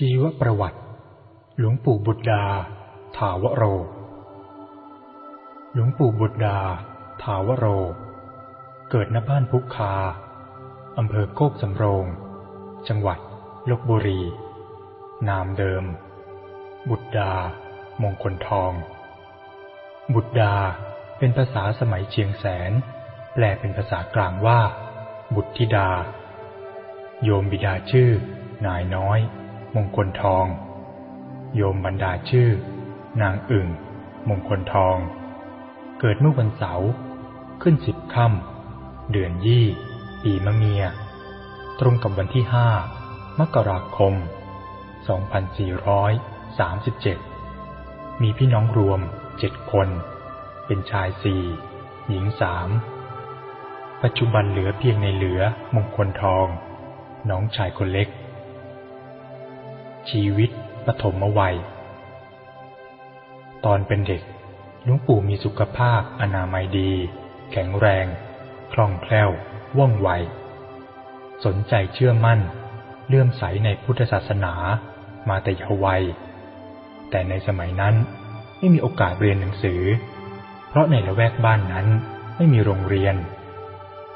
ชีวประวัติ หลวงปู่บุตรดา ถาวโร หลวงปู่บุตรดา ถาวโร เกิดณบ้านพุกคา อำเภอโคกสำโรง จังหวัดลบบุรี นามเดิม บุตรดา มงคลทอง บุตรดาเป็นภาษาสมัยเชียงแสน แปลเป็นภาษากลางว่า บุตรธิดา โยมบิดาชื่อนายน้อย มงคลทอง โยมบรรดาชื่อ นางอึ่ง มงคลทอง เกิดเมื่อวันเสาร์ขึ้นสิบค่ำเดือนยี่ ปีมะเมีย ตรงกับวันที่ห้ามกราคม 2437 มีพี่น้องรวมเจ็ดคน เป็นชายสี่หญิงสามปัจจุบันเหลือเพียงในเหลือมงคลทอง น้องชายคนเล็ก ชีวิตปฐมวัย ตอนเป็นเด็กหลวงปู่มีสุขภาพอนามัยดี แข็งแรง คล่องแคล่ว ว่องไว สนใจเชื่อมั่น เลื่อมใสในพุทธศาสนามาแต่เยาว์วัย แต่ในสมัยนั้นไม่มีโอกาสเรียนหนังสือ เพราะในละแวกบ้านนั้นไม่มีโรงเรียน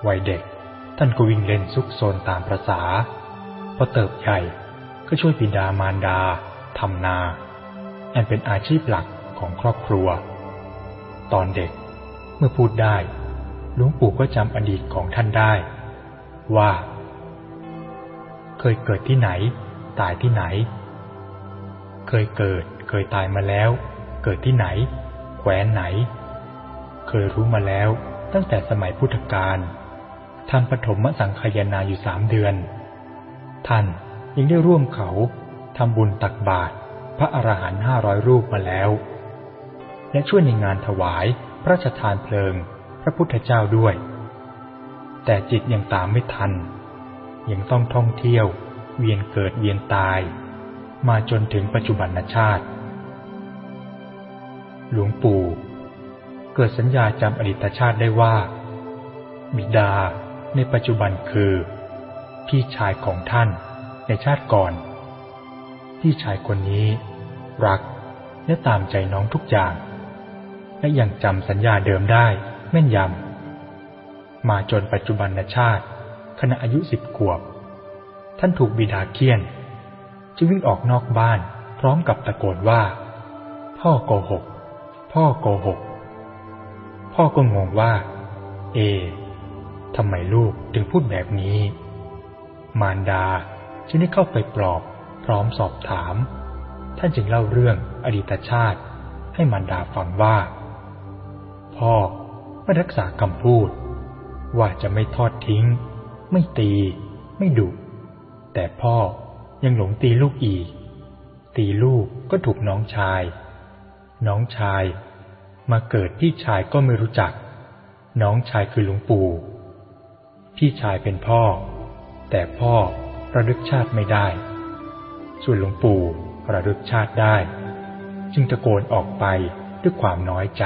วัยเด็กท่านก็วิ่งเล่นซุกซนตามประษาพอเติบใหญ่ ก็ช่วยบิดามารดาทำนา อันเป็นอาชีพหลักของครอบครัว ตอนเด็กเมื่อพูดได้หลวงปู่ก็จำอดีตของท่านได้ ว่า เคยเกิดที่ไหน ตายที่ไหน เคยเกิด เคยตายมาแล้ว เกิดที่ไหนแคว้นไหน เคยรู้มาแล้วตั้งแต่สมัยพุทธกาลทำปฐมสังขยนาอยู่สามเดือน ท่าน ยังได้ร่วมเขาทำบุญตักบาตรพระอรหันต์ห้าร้อยรูปมาแล้ว และช่วยในงานถวายพระราชทานเพลิง พระพุทธเจ้าด้วย แต่จิตยังตามไม่ทัน ยังต้องท่องเที่ยว เวียนเกิดเวียนตาย มาจนถึงปัจจุบันชาติ หลวงปู่ เกิดสัญญาจำอดีตชาติได้ว่า บิดาในปัจจุบันคือ พี่ชายของท่าน ในชาติก่อนพี่ชายคนนี้ รักและตามใจน้องทุกอย่าง และยังจำสัญญาเดิมได้แม่นยำ มาจนปัจจุบันชาติ ขณะอายุสิบขวบ ท่านถูกบิดาเคี่ยนจึงวิ่งออกนอกบ้านพร้อมกับตะโกนว่า พ่อโกหก พ่อโกหก พ่อก็งงว่า เอทำไมลูกถึงพูดแบบนี้ มารดา จึงได้เข้าไปปลอบพร้อมสอบถาม ท่านจึงเล่าเรื่องอดีตชาติ ให้มารดาฟังว่า พ่อไม่รักษาคำพูด ว่าจะไม่ทอดทิ้ง ไม่ตี ไม่ดุแต่พ่อยังหลงตีลูกอีก ตีลูกก็ถูกน้องชาย น้องชายมาเกิดพี่ชายก็ไม่รู้จัก น้องชายคือหลวงปู่ พี่ชายเป็นพ่อ แต่พ่อ ระลึกชาติไม่ได้ ส่วนหลวงปู่ระลึกชาติได้ จึงตะโกนออกไปด้วยความน้อยใจ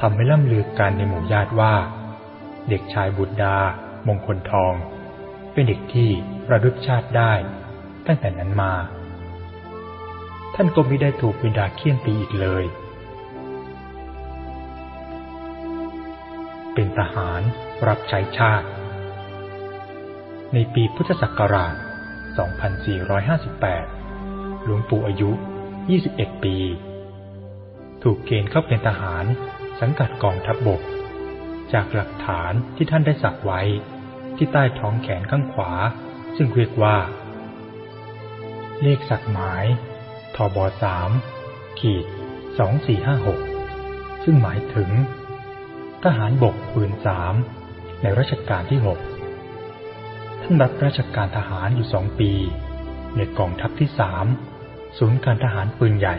ทำให้ล่ำลือกันในหมู่ญาติว่า เด็กชายบุตรดา มงคลทอง เป็นเด็กที่ระลึกชาติได้ ตั้งแต่นั้นมา ท่านก็ไม่ได้ถูกบิดาเคี่ยนตีอีกเลย เป็นทหารรับใช้ชาติ ในปีพุทธศักราช 2458 หลวงปู่อายุ 21 ปี ถูกเกณฑ์เข้าเป็นทหารสังกัดกองทัพบบก จากหลักฐานที่ท่านได้สักไว้ที่ใต้ท้องแขนข้างขวา ซึ่งเรียกว่า เลขสักหมายทบสามขีดสองสี่ห้าหกซึ่งหมายถึง ทหารบกปืนสามในรัชกาลที่หก รับราชการทหารอยู่สองปี ในกองทัพที่สามศูนย์การทหารปืนใหญ่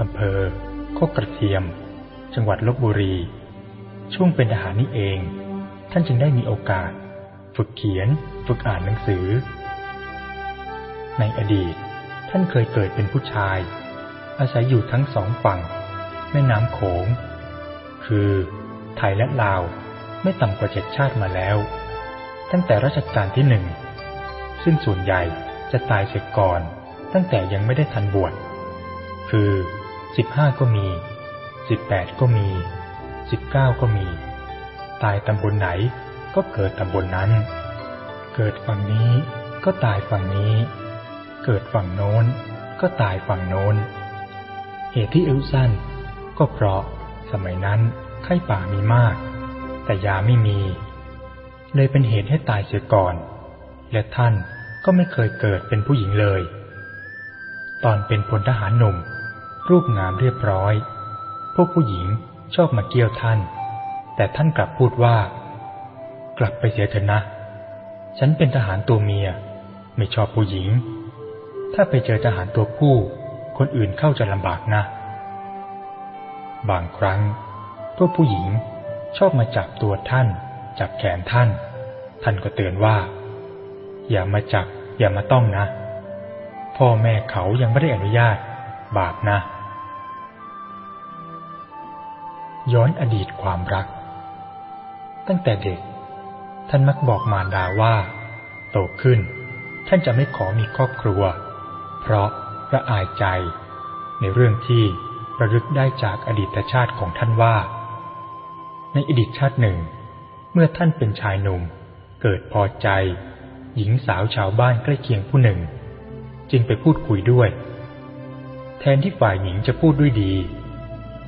อำเภอโคกกระเทียม จังหวัดลบบุรี ช่วงเป็นทหารนี่เอง ท่านจึงได้มีโอกาส ฝึกเขียน ฝึกอ่านหนังสือ ในอดีต ท่านเคยเกิดเป็นผู้ชาย อาศัยอยู่ทั้งสองฝั่ง แม่น้ำโขง คือ ไทยและลาว ไม่ต่ำกว่าเจ็ดชาติมาแล้ว ตั้งแต่รัชกาลที่หนึ่ง ซึ่งส่วนใหญ่จะตายเสียก่อนตั้งแต่ยังไม่ได้ทันบวช คือสิบห้าก็มีสิบแปดก็มีสิบเก้าก็มี ตายตำบลไหนก็เกิดตำบลนนั้น เกิดฝั่งนี้ก็ตายฝั่งนี้ เกิดฝั่งโน้นก็ตายฝั่งโน้น เหตุที่อายุสั้น ก็เพราะสมัยนั้นไข้ป่ามีมาก แต่ยาไม่มี เลยเป็นเหตุให้ตายเสียก่อน และท่านก็ไม่เคยเกิดเป็นผู้หญิงเลย ตอนเป็นพลทหารหนุ่ม รูปงามเรียบร้อย พวกผู้หญิงชอบมาเกี่ยวท่าน แต่ท่านกลับพูดว่า กลับไปเสียเถอะนะ ฉันเป็นทหารตัวเมีย ไม่ชอบผู้หญิง ถ้าไปเจอทหารตัวผู้ คนอื่นเข้าจะลำบากนะ บางครั้ง พวกผู้หญิงชอบมาจับตัวท่าน จับแขนท่าน ท่านก็เตือนว่า อย่ามาจับ อย่ามาต้องนะ พ่อแม่เขายังไม่ได้อนุญาต บาปนะ ย้อนอดีตความรัก ตั้งแต่เด็ก ท่านมักบอกมารดาว่า โตขึ้น ท่านจะไม่ขอมีครอบครัว เพราะระอายใจ ในเรื่องที่ประลึกได้จากอดีตชาติของท่านว่า ในอดีตชาติหนึ่ง เมื่อท่านเป็นชายหนุ่ม เกิดพอใจ หญิงสาวชาวบ้านใกล้เคียงผู้หนึ่ง จึงไปพูดคุยด้วย แทนที่ฝ่ายหญิงจะพูดด้วยดี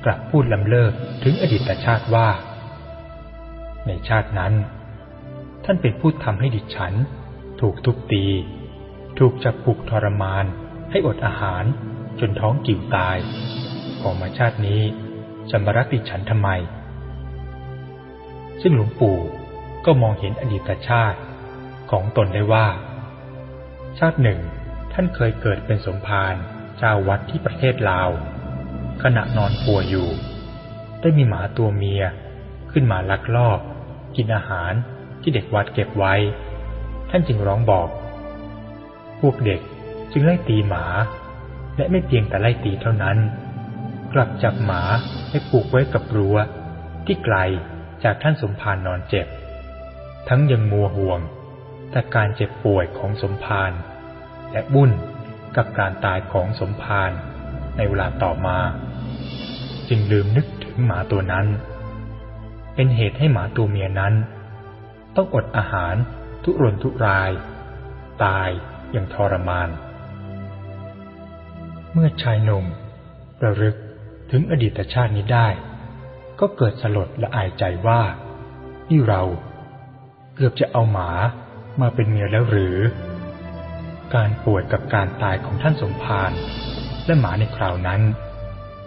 กลับพูดลำเลิกถึงอดีตชาติว่า ในชาตินั้น ท่านเป็นผู้ทำให้ดิฉัน ถูกทุบตี ถูกจับผูกทรมาน ให้อดอาหารจนท้องกิ่วตายพอมาชาตินี้จะมารักดิฉันทำไม ซึ่งหลวงปู่ ก็มองเห็นอดีตชาติของตนได้ว่า ชาติหนึ่ง ท่านเคยเกิดเป็นสมภารเจ้าวัดที่ประเทศลาว ขณะนอนป่วยอยู่ ได้มีหมาตัวเมีย ขึ้นมาลักลอบ กินอาหารที่เด็กวัดเก็บไว้ ท่านจึงร้องบอก พวกเด็กจึงไล่ตีหมา และไม่เพียงแต่ไล่ตีเท่านั้น กลับจับหมาให้ผูกไว้กับรั้วที่ไกลจากท่านสมภารนอนเจ็บ ทั้งยังมัวห่วงแต่การเจ็บป่วยของสมภารและบุญกับการตายของสมภารในเวลาต่อมา จึงลืมนึกถึงหมาตัวนั้น เป็นเหตุให้หมาตัวเมียนั้น ต้องอดอาหารทุรนทุราย ตายอย่างทรมาน เมื่อชายหนุ่มระลึกถึงอดีตชาตินี้ได้ ก็เกิดสลดและอายใจว่านี่เรา กือบจะเอาหมามาเป็นเมียแล้วหรือ การป่วยกับการตายของท่านสมภารและหมาในคราวนั้น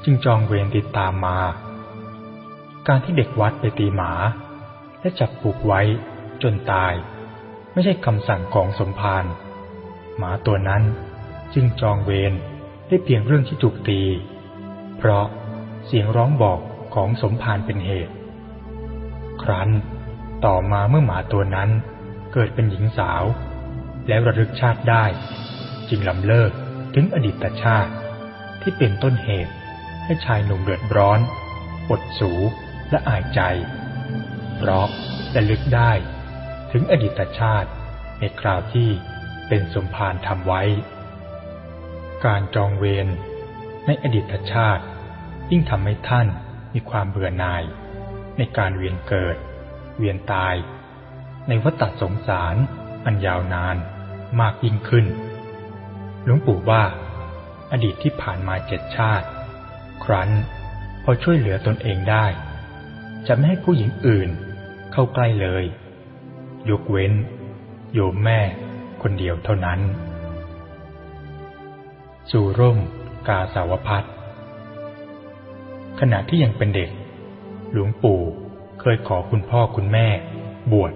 จึงจองเวรติดตามมา การที่เด็กวัดไปตีหมา และจับผูกไว้จนตาย ไม่ใช่คำสั่งของสมภารหมาตัวนั้นจึงจองเวรได้เพียงเรื่องที่ถูกตี เพราะเสียงร้องบอกของสมภารเป็นเหตุ ครั้น ต่อมาเมื่อหมาตัวนั้นเกิดเป็นหญิงสาว แล้วระลึกชาติได้ จึงลำเลิกถึงอดีตชาติ ที่เป็นต้นเหตุให้ชายหนุ่มเดือดร้อนอดสูและอายใจ เพราะระลึกได้ถึงอดีตชาติในคราวที่เป็นสมภารทำไว้ การจองเวรในอดีตชาติ ยิ่งทำให้ท่านมีความเบื่อหน่ายในการเวียนเกิด เวียนตาย ในวัฏสงสาร อันยาวนานมากยิ่งขึ้น หลวงปู่ว่า อดีตที่ผ่านมาเจ็ดชาติ ครั้นพอช่วยเหลือตนเองได้ จะไม่ให้ผู้หญิงอื่นเข้าใกล้เลย ยกเว้น โยมแม่คนเดียวเท่านั้น สู่ร่มกาสาวพัดขณะที่ยังเป็นเด็ก หลวงปู่ เคยขอคุณพ่อคุณแม่ บวช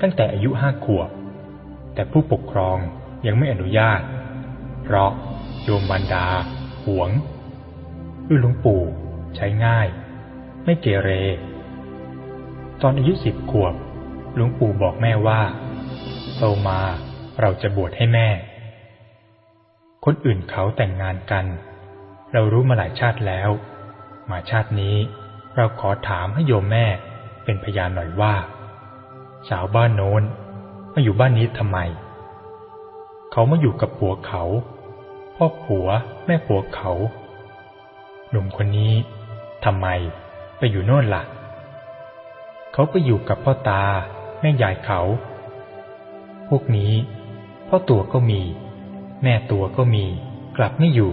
ตั้งแต่อายุห้าขวบ แต่ผู้ปกครองยังไม่อนุญาต เพราะโยมบรรดา หวงคือหลวงปู่ใช้ง่าย ไม่เกเร ตอนอายุสิบขวบ หลวงปู่บอกแม่ว่าโตมาเราจะบวชให้แม่ คนอื่นเขาแต่งงานกัน เรารู้มาหลายชาติแล้ว มาชาตินี้เราขอถามให้โยมแม่ เป็นพยานหน่อยว่า สาวบ้านโน้นมาอยู่บ้านนี้ทำไม เขามาอยู่กับผัวเขา พ่อผัวแม่ผัวเขา หนุ่มคนนี้ทำไมไปอยู่โน่นละ่ะ เขาไปอยู่กับพ่อตาแม่ยายเขา พวกนี้พ่อตัวก็มี แม่ตัวก็มี กลับไม่อยู่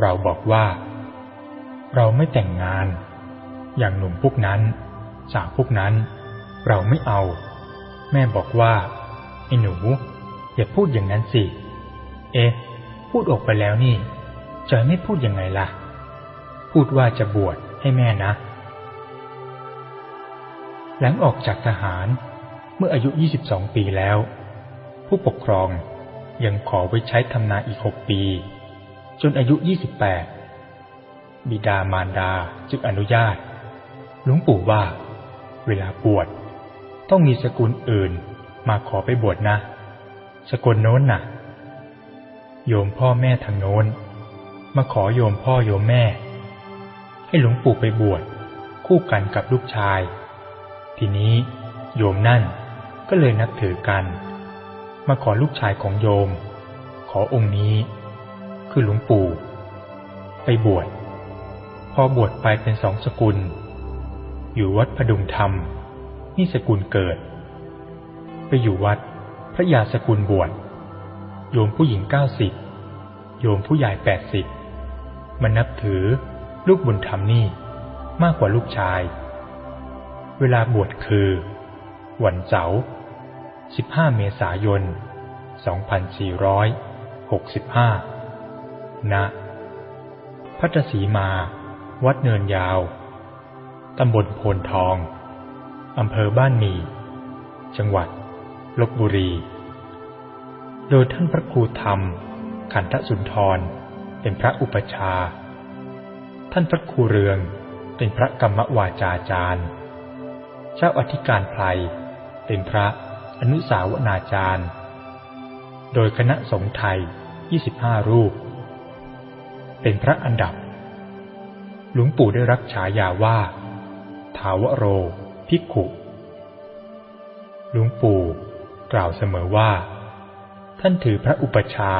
เราบอกว่า เราไม่แต่งงาน อย่างหนุ่มพวกนั้น สาวพวกนั้น เราไม่เอา แม่บอกว่าไอ้หนู อย่าพูดอย่างนั้นสิ เอ๊ะ พูดออกไปแล้วนี่จอยไม่พูดยังไงล่ะ พูดว่าจะบวชให้แม่นะ หลังออกจากทหารเมื่ออายุ 22 ปีแล้ว ผู้ปกครองยังขอไว้ใช้ทำนาอีก 6 ปี จนอายุ 28 บิดามารดาจึงอนุญาต หลวงปู่ว่า เวลาบวชต้องมีสกุลอื่นมาขอไปบวชนะ สกุลโน้นนะ่ะ โยมพ่อแม่ทางโน้น มาขอโยมพ่อโยมแม่ ให้หลวงปู่ไปบวชคู่กันกับลูกชาย ทีนี้โยมนั่นก็เลยนับถือกัน มาขอลูกชายของโยม ขอองค์นี้ คือหลวงปู่ ไปบวชพอบวชไปเป็นสองสกุล อยู่วัดพดุงธรรม นี่สกุลเกิด ไปอยู่วัด พระยาสกุลบวช โยมผู้หญิงเก้าสิบ โยมผู้ใหญ่แปดสิบมันนับถือลูกบุญธรรมนี่มากกว่าลูกชาย เวลาบวชคือ วันเสาร์15 เมษายน 2465 ณ พัทสีมา วัดเนินยาว ตำบลโพนทอง อำเภอบ้านมี จังหวัดลบบุรี โดยท่านพระครูธรรม ขันธสุนทร เป็นพระอุปชา ท่านพระครูเรืองเป็นพระกรรมวาจาจารย์ เจ้าอธิการไพรเป็นพระอนุสาวนาจารย์ โดยคณะสงฆ์ไทย 25 รูป เป็นพระอันดับ หลวงปู่ได้รับฉายาว่า ถาวโร ภิกขุ หลวงปู่กล่าวเสมอว่า ท่านถือพระอุปชา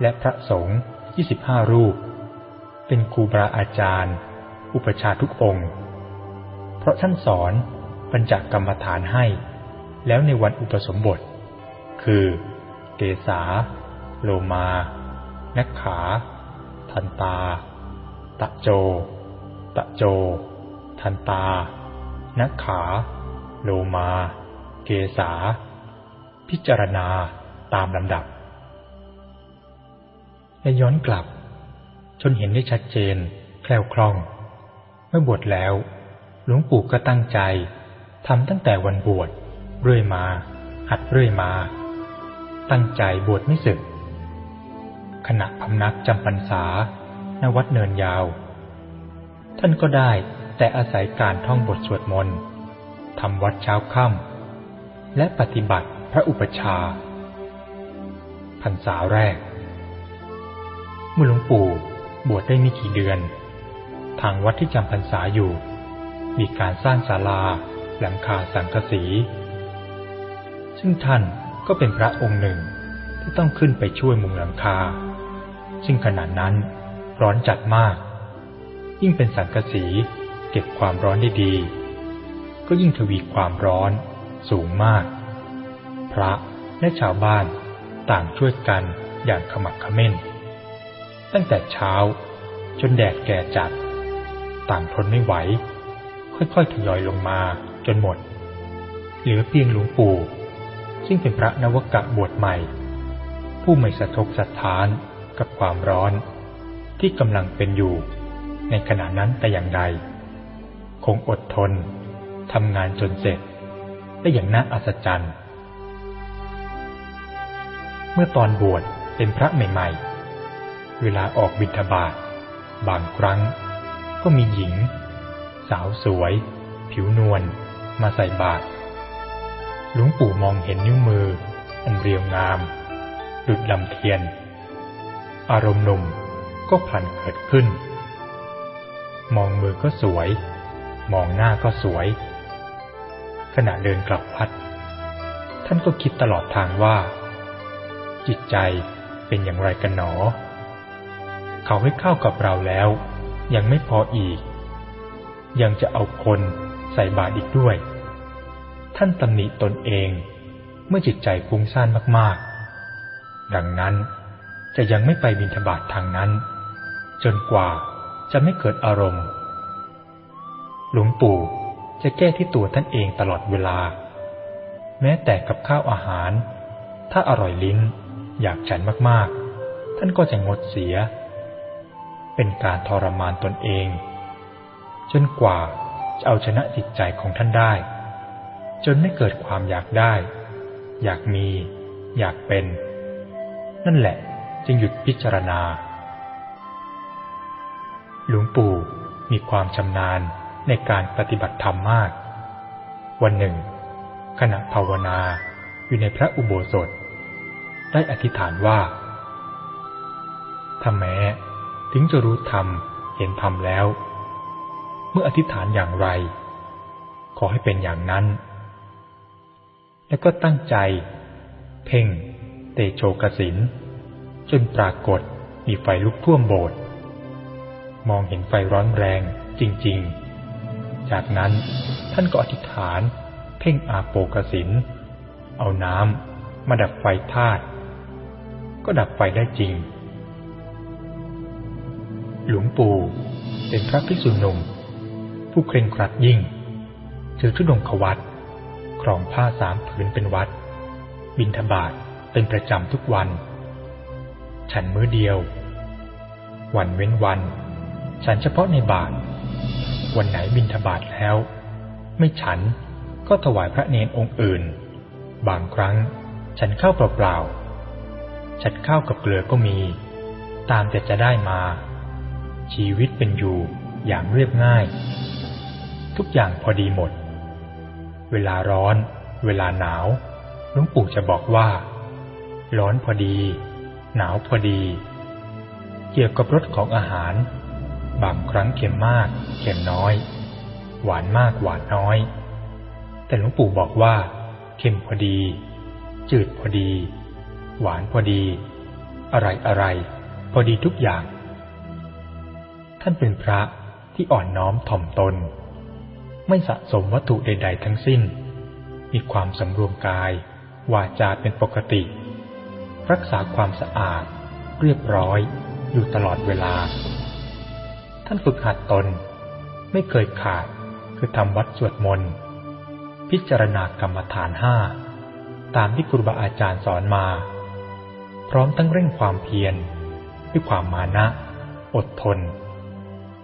และพระสงฆ์25 รูป เป็นครูบาอาจารย์ อุปชาทุกองค์ เพราะท่านสอนบรรจกกรรมฐานให้ แล้วในวันอุปสมบท คือ เกษา โลมา นักขา ทันตา ตะโจ ตะโจ ทันตา นักขา โลมา เกษา พิจารณาตามลำดับ และย้อนกลับ จนเห็นได้ชัดเจน แคล่วคล่อง เมื่อบวชแล้ว หลวงปู่ก็ตั้งใจทำตั้งแต่วันบวชเรื่อยมา หัดเรื่อยมา ตั้งใจบวชไม่สึก ขณะพำนักจำพรรษาณวัดเนินยาว ท่านก็ได้ แต่อาศัยการท่องบทสวดมนต์ทำวัดเช้าค่ำและปฏิบัติพระอุปชาพรรษาแรก เมื่อหลวงปู่บวชได้ไม่กี่เดือน ทางวัดที่จำพรรษาอยู่ มีการสร้างศาลาหลังคาสังกสี ซึ่งท่านก็เป็นพระองค์หนึ่งที่ต้องขึ้นไปช่วยมุงหลังคา ซึ่งขณะนั้นร้อนจัดมาก ยิ่งเป็นสังกสี เก็บความร้อนได้ดี ก็ยิ่งทวีความร้อนสูงมาก พระและชาวบ้านต่างช่วยกันอย่างขมักขม้น ตั้งแต่เช้าจนแดดแก่จัด ต่างทนไม่ไหว ค่อยๆทยอยลงมาจนหมด เหลือเพียงหลวงปู่ ซึ่งเป็นพระนวกะบวชใหม่ ผู้ไม่สะทกสะท้านกับความร้อนที่กำลังเป็นอยู่ในขณะนั้นแต่อย่างใด คงอดทนทำงานจนเสร็จได้อย่างน่าอัศจรรย์ เมื่อตอนบวชเป็นพระใหม่ ๆ เวลาออกบิณฑบาตบางครั้ง ก็มีหญิง สาวสวย ผิวนวลมาใส่บาตรหลวงปู่มองเห็นนิ้วมือ อันเรียวงามดุดลำเทียน อารมณ์หนุ่มก็พลันเกิดขึ้น มองมือก็สวย มองหน้าก็สวย ขณะเดินกลับพัด ท่านก็คิดตลอดทางว่า จิตใจเป็นอย่างไรกันหนอ เขาให้เข้ากับเราแล้ว ยังไม่พออีก ยังจะเอาคนใส่บาตรอีกด้วย ท่านตำหนิตนเองเมื่อจิตใจฟุ้งซ่านมากๆ ดังนั้นจะยังไม่ไปบินทบาททางนั้น จนกว่าจะไม่เกิดอารมณ์ หลวงปู่จะแก้ที่ตัวท่านเองตลอดเวลา แม้แต่กับข้าวอาหาร ถ้าอร่อยลิ้น อยากฉันมากๆ ท่านก็จะงดเสีย เป็นการทรมานตนเอง จนกว่าจะเอาชนะจิตใจของท่านได้ จนไม่เกิดความอยากได้ อยากมี อยากเป็น นั่นแหละจึงหยุดพิจารณา หลวงปู่มีความชำนาญ ในการปฏิบัติธรรมมาก วันหนึ่ง ขณะภาวนาอยู่ในพระอุโบสถ ได้อธิษฐานว่าถ้าแม้ถึงจะรู้ธรรมเห็นธรรมแล้ว เมื่ออธิษฐานอย่างไร ขอให้เป็นอย่างนั้น แล้วก็ตั้งใจ เพ่ง เตโชกสินจนปรากฏมีไฟลุกท่วมโบสถ์มองเห็นไฟร้อนแรงจริง ๆ จากนั้นท่านก็อธิษฐาน เพ่งอาโปกสิน เอาน้ำมาดับไฟธาตุก็ดับไฟได้จริง หลวงปู่เป็นพระภิกษุหนุ่ม ผู้เคร่งครัดยิ่ง ถือชุดงขวัตครองผ้าสามผืนเป็นวัด บินทบาทเป็นประจำทุกวัน ฉันมื้อเดียว วันเว้นวัน ฉันเฉพาะในบาท วันไหนบินทบาทแล้ว ไม่ฉันก็ถวายพระเนนองค์อื่น บางครั้งฉันเข้าเปล่าๆฉันข้าวกับเกลือก็มี ตามแต่จะได้มา ชีวิตเป็นอยู่อย่างเรียบง่าย ทุกอย่างพอดีหมด เวลาร้อน เวลาหนาวหลวงปู่จะบอกว่า ร้อนพอดี หนาวพอดี เกี่ยวกับรสของอาหาร บางครั้งเค็มมาก เค็มน้อย หวานมากหวานน้อย แต่หลวงปู่บอกว่า เค็มพอดี จืดพอดี หวานพอดี อะไรอะไรพอดีทุกอย่าง ท่านเป็นพระที่อ่อนน้อมถ่อมตน ไม่สะสมวัตถุใด ๆ ทั้งสิ้น มีความสำรวมกาย วาจาเป็นปกติ รักษาความสะอาด เรียบร้อยอยู่ตลอดเวลา ท่านฝึกหัดตน ไม่เคยขาดคือทำวัดสวดมนต์ พิจารณากรรมฐานห้าตามที่ครูบาอาจารย์สอนมา พร้อมทั้งเร่งความเพียร ด้วยความมานะ อดทน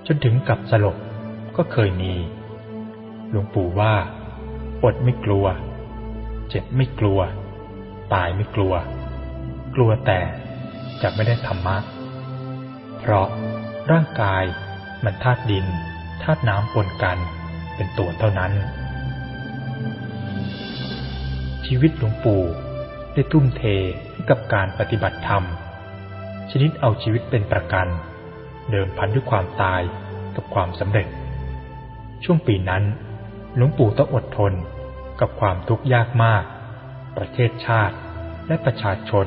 จนถึงกับสลบก็เคยมี หลวงปู่ว่า อดไม่กลัว เจ็บไม่กลัว ตายไม่กลัว กลัวแต่จะไม่ได้ธรรมะ เพราะร่างกาย มันธาตุดินธาตุน้ำปนกัน เป็นตัวเท่านั้น ชีวิตหลวงปู่ได้ทุ่มเทให้กับการปฏิบัติธรรม ชนิดเอาชีวิตเป็นประกัน เดิมพันด้วยความตายกับความสำเร็จ ช่วงปีนั้น หลวงปู่ต้องอดทนกับความทุกข์ยากมาก ประเทศชาติและประชาชน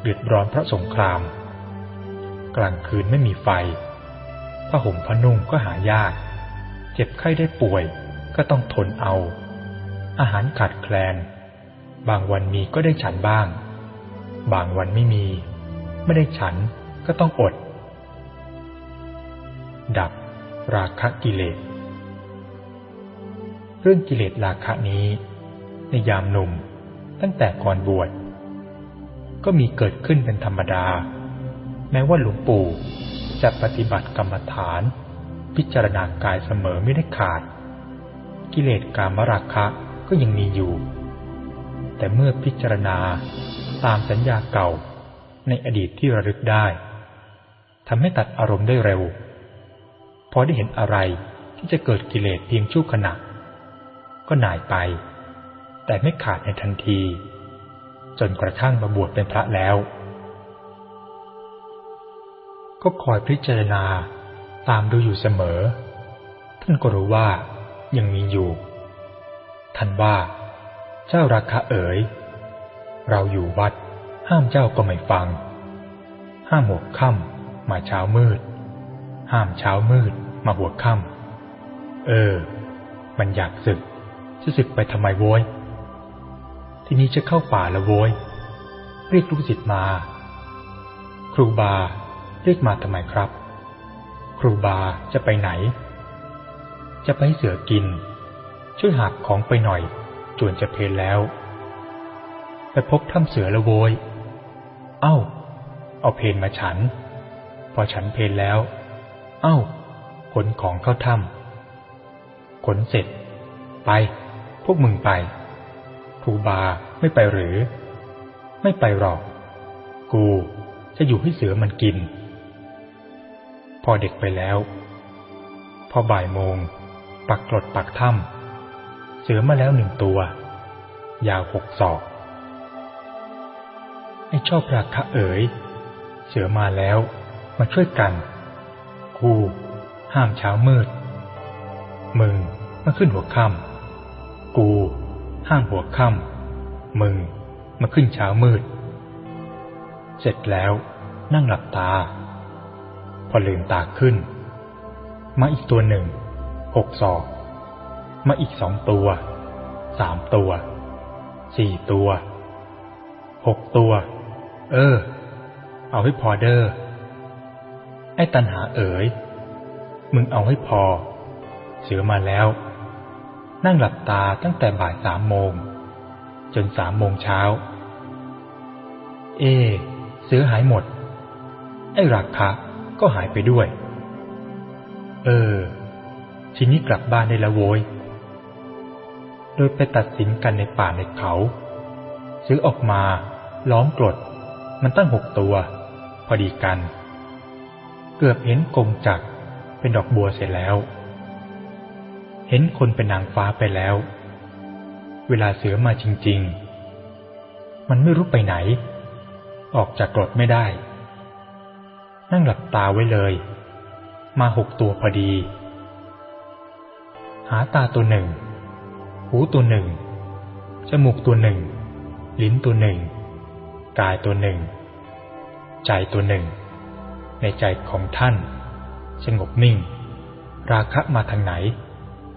เดือดร้อนเพราะสงคราม กลางคืนไม่มีไฟ ผ้าห่มผ้านุ่งก็หายาก เจ็บไข้ได้ป่วยก็ต้องทนเอา อาหารขาดแคลน บางวันมีก็ได้ฉันบ้าง บางวันไม่มี ไม่ได้ฉันก็ต้องอด ดับราคะกิเลส เรื่องกิเลสราคะนี้ ในยามหนุ่มตั้งแต่ก่อนบวชก็มีเกิดขึ้นเป็นธรรมดา แม้ว่าหลวงปู่ จะปฏิบัติกรรมฐาน พิจารณากายเสมอไม่ได้ขาด กิเลสกามราคะก็ยังมีอยู่ แต่เมื่อพิจารณาตามสัญญาเก่าในอดีตที่ระลึกได้ทำให้ตัดอารมณ์ได้เร็ว พอได้เห็นอะไรที่จะเกิดกิเลสเพียงชั่วขณะ ก็หน่ายไป แต่ไม่ขาดในทันที จนกระทั่งมาบวชเป็นพระแล้ว ก็คอยพิจารณาตามดูอยู่เสมอ ท่านก็รู้ว่ายังมีอยู่ ท่านว่า เจ้าราคาเอ๋ย เราอยู่วัด ห้ามเจ้าก็ไม่ฟัง ห้ามหัวค่ำมาเช้ามืด ห้ามเช้ามืดมาหัวค่ำเออ มันอยากศึกจะศึกไปทำไมโว้ย ทีนี้จะเข้าป่าละโว้ย เรียกลูกศิษย์มา ครูบา เรียกมาทำไมครับ ครูบาจะไปไหน จะไปให้เสือกิน ช่วยหาบของไปหน่อย จวนจะเพลนแล้ว ไปพบถ้ำเสือละโวย เอ้า เอาเพนมาฉัน พอฉันเพนแล้ว เอ้า ขนของเข้าถ้ำขนเสร็จ ไป พวกมึงไป ครูบาไม่ไปหรือ ไม่ไปหรอก กูจะอยู่ให้เสือมันกิน พอเด็กไปแล้ว พอบ่ายโมง ปักกรดปักถ้ำเสือมาแล้วหนึ่งตัว ยาวหกศอกไอ้ชอบราคะเอ๋ย เสือมาแล้ว มาช่วยกันกูห้ามเช้ามืด มึงมาขึ้นหัวค่ำกูห้ามหัวค่ำมึงมาขึ้นเช้ามืด เสร็จแล้วนั่งหลับตา พอลืมตาขึ้น มาอีกตัวหนึ่งหกศอก มาอีกสองตัวสามตัวสี่ตัวหกตัว เออ เอาให้พอเดอ้อไอ้ตันหาเอ๋ย มึงเอาให้พอ เสือมาแล้ว นั่งหลับตาตั้งแต่บ่ายสามโมง จนสามโมงเช้า เอ เสือหายหมด ไอ้ราคา ก็หายไปด้วย เออ ทีนี้กลับบ้านได้แล้วโว้ย โดยไปตัดสินกันในป่าในเขา ซื้อออกมาล้อมกรด มันตั้งหกตัว พอดีกัน เกือบเห็นกงจักเป็นดอกบัวเสร็จแล้ว เห็นคนเป็นนางฟ้าไปแล้ว เวลาเสือมาจริง ๆ มันไม่รู้ไปไหน ออกจากกรดไม่ได้ นั่งหลับตาไว้เลย มาหกตัวพอดี หาตาตัวหนึ่ง หูตัวหนึ่ง จมูกตัวหนึ่ง ลิ้นตัวหนึ่ง กายตัวหนึ่ง ใจตัวหนึ่ง ในใจของท่าน สงบนิ่ง ราคะมาทางไหน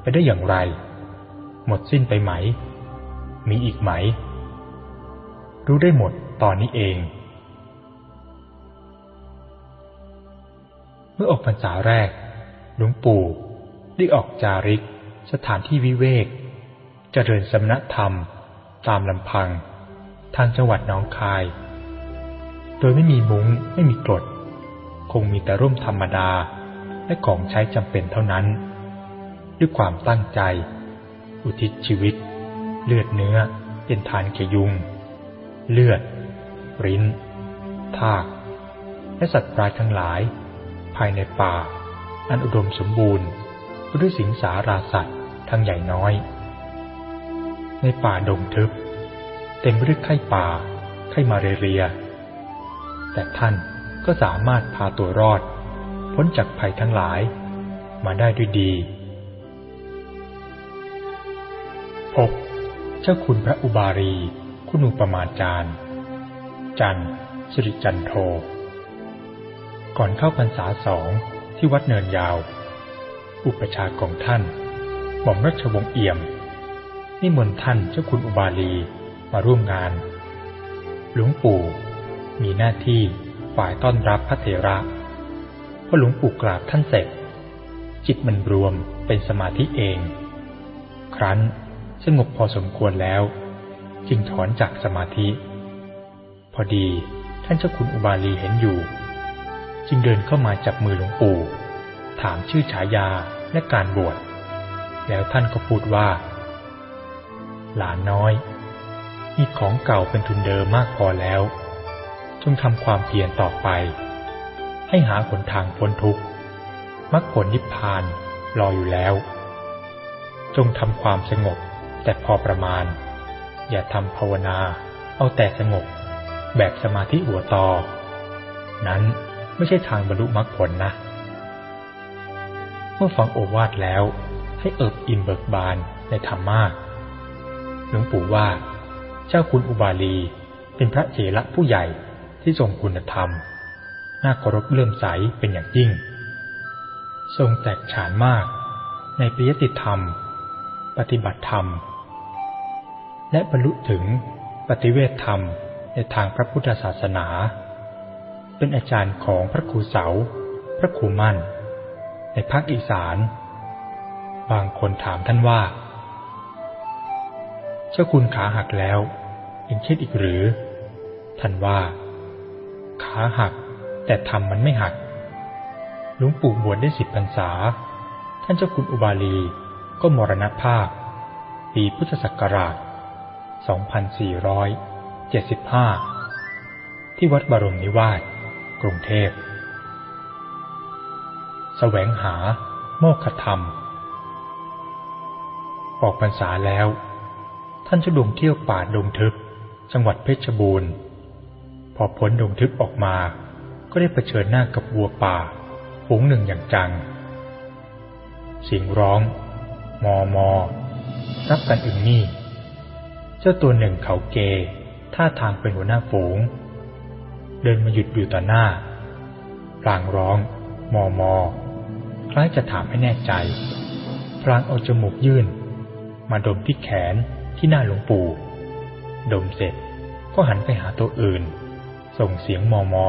ไปได้อย่างไร หมดสิ้นไปไหม มีอีกไหม รู้ได้หมดตอนนี้เอง เมื่อออกพรรษาแรก หลวงปู่ได้ออกจาริก สถานที่วิเวกเจริญสมณธรรม ตามลำพัง ทางจังหวัดน้องคาย โดยไม่มีมุง้งไม่มีกรด คงมีแต่ร่มธรรมดา และของใช้จำเป็นเท่านั้น ด้วยความตั้งใจ อุทิศชีวิต เลือดเนื้อ เป็นทานแกยุง เลือด ริ้น ทาก และสัตว์ปลายทั้งหลาย ภายในป่า อันอุดมสมบูรณ์ด้วยสิงสาราสัตว์ทั้งใหญ่น้อย ในป่าดงทึบ เต็มไปด้วยไข้ป่า ไข้มาเรีย แต่ท่านก็สามารถพาตัวรอด พ้นจากภัยทั้งหลายมาได้ด้วยดีพบเจ้าคุณพระอุบารี คุณูปมาจารย์ จันสิริจันโท ก่อนเข้าพรรษาสองที่วัดเนินยาว อุปชาของท่าน หม่อมราชวงศ์เอี่ยม นิมนต์ท่านเจ้าคุณอุบาลีมาร่วมงาน หลวงปู่ มีหน้าที่ฝ่ายต้อนรับพระเถระพอหลวงปู่กราบท่านเสร็จ จิตมันรวมเป็นสมาธิเอง ครั้นสงบพอสมควรแล้ว จึงถอนจากสมาธิ พอดีท่านเจ้าคุณอุบาลีเห็นอยู่ จึงเดินเข้ามาจับมือหลวงปู่ ถามชื่อฉายาและการบวช แล้วท่านก็พูดว่า หลานน้อยมีของเก่าเป็นทุนเดิมมากพอแล้ว จงทำความเพียรต่อไป ให้หาหนทางพ้นทุกข์มรรคผลนิพพานรออยู่แล้ว จงทำความสงบแต่พอประมาณ อย่าทำภาวนา เอาแต่สงบแบบสมาธิหัวตอนั้น ไม่ใช่ทางบรรลุมรรคผลนะ เมื่อฟังโอวาทแล้ว ให้เอิบอิ่มเบิกบานในธรรมะหลวงปู่ว่า เจ้าคุณอุบาลีเป็นพระเถระผู้ใหญ่ที่ทรงคุณธรรม น่าเคารพเลื่อมใสเป็นอย่างยิ่ง ทรงแตกฉานมาก ในปริยติธรรม ปฏิบัติธรรม และบรรลุถึงปฏิเวทธรรมในทางพระพุทธศาสนา เป็นอาจารย์ของพระครูเสา พระครูมั่น ในภาคอีสาน บางคนถามท่านว่า เจ้าคุณขาหักแล้วยังคิดอีกหรือ ท่านว่า ขาหักแต่ทำมันไม่หัก หลวงปู่บวชได้สิบพรรษา ท่านเจ้าคุณอุบาลีก็มรณภาพ ปีพุทธศักราช 2475 ที่วัดบรมนิวาส รุงเทพแสวงหาโมฆะธรรม ออกพรรษาแล้ว ท่านจะดงเที่ยวป่าดงทึบ จังหวัดเพชรบูรณ์ พอพ้นดงทึบออกมา ก็ได้เผชิญหน้ากับวัวป่าฝูงหนึ่งอย่างจัง เสียงร้อง มอมอรับกันอึงนี่ เจ้าตัวหนึ่งเขาเกท่าทางเป็นหัวหน้าฝูง เดินมาหยุดอยู่ต่อหน้าพลางร้อง มอมอคล้ายจะถามให้แน่ใจพลางเอาจมูกยื่น มาดมที่แขนที่หน้าหลวงปู่ ดมเสร็จก็หันไปหาตัวอื่น ส่งเสียงมอมอ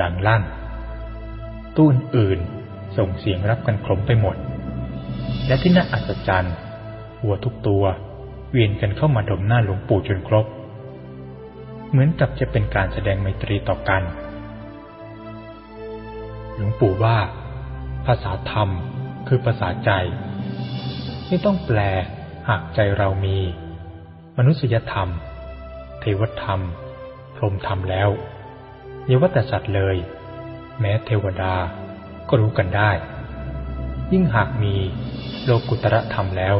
ดังลั่น ตู้อื่นส่งเสียงรับกันคลมไปหมด และที่น่าอัศจรรย์วัวทุกตัว เวียนกันเข้ามาดมหน้าหลวงปู่จนครบ เหมือนกับจะเป็นการแสดงไมตรีต่อกัน หลวงปู่ว่า ภาษาธรรมคือภาษาใจไม่ต้องแปลหากใจเรามี มนุษยธรรม เทวธรรม พรหมธรรมแล้วอย่าว่าแต่สัตว์เลย แม้เทวดาก็รู้กันได้ ยิ่งหากมีโลกุตระธรรมแล้ว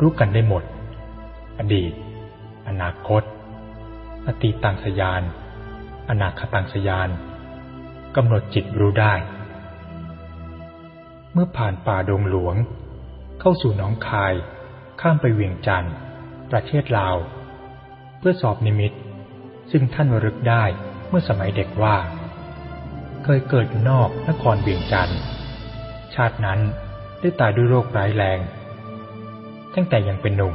รู้กันได้หมด อดีต อนาคต อตีตังสยาน อนาคตังสยานกำหนดจิตรู้ได้ เมื่อผ่านป่าดงหลวง เข้าสู่หนองคาย ข้ามไปเวียงจันทร์ประเทศลาว เพื่อสอบนิมิต ซึ่งท่านรึกได้เมื่อสมัยเด็กว่า เคยเกิดอยู่นอกนครเวียงจันทร์ชาตินั้นได้ตายด้วยโรคร้ายแรง ตั้งแต่ยังเป็นหนุ่ม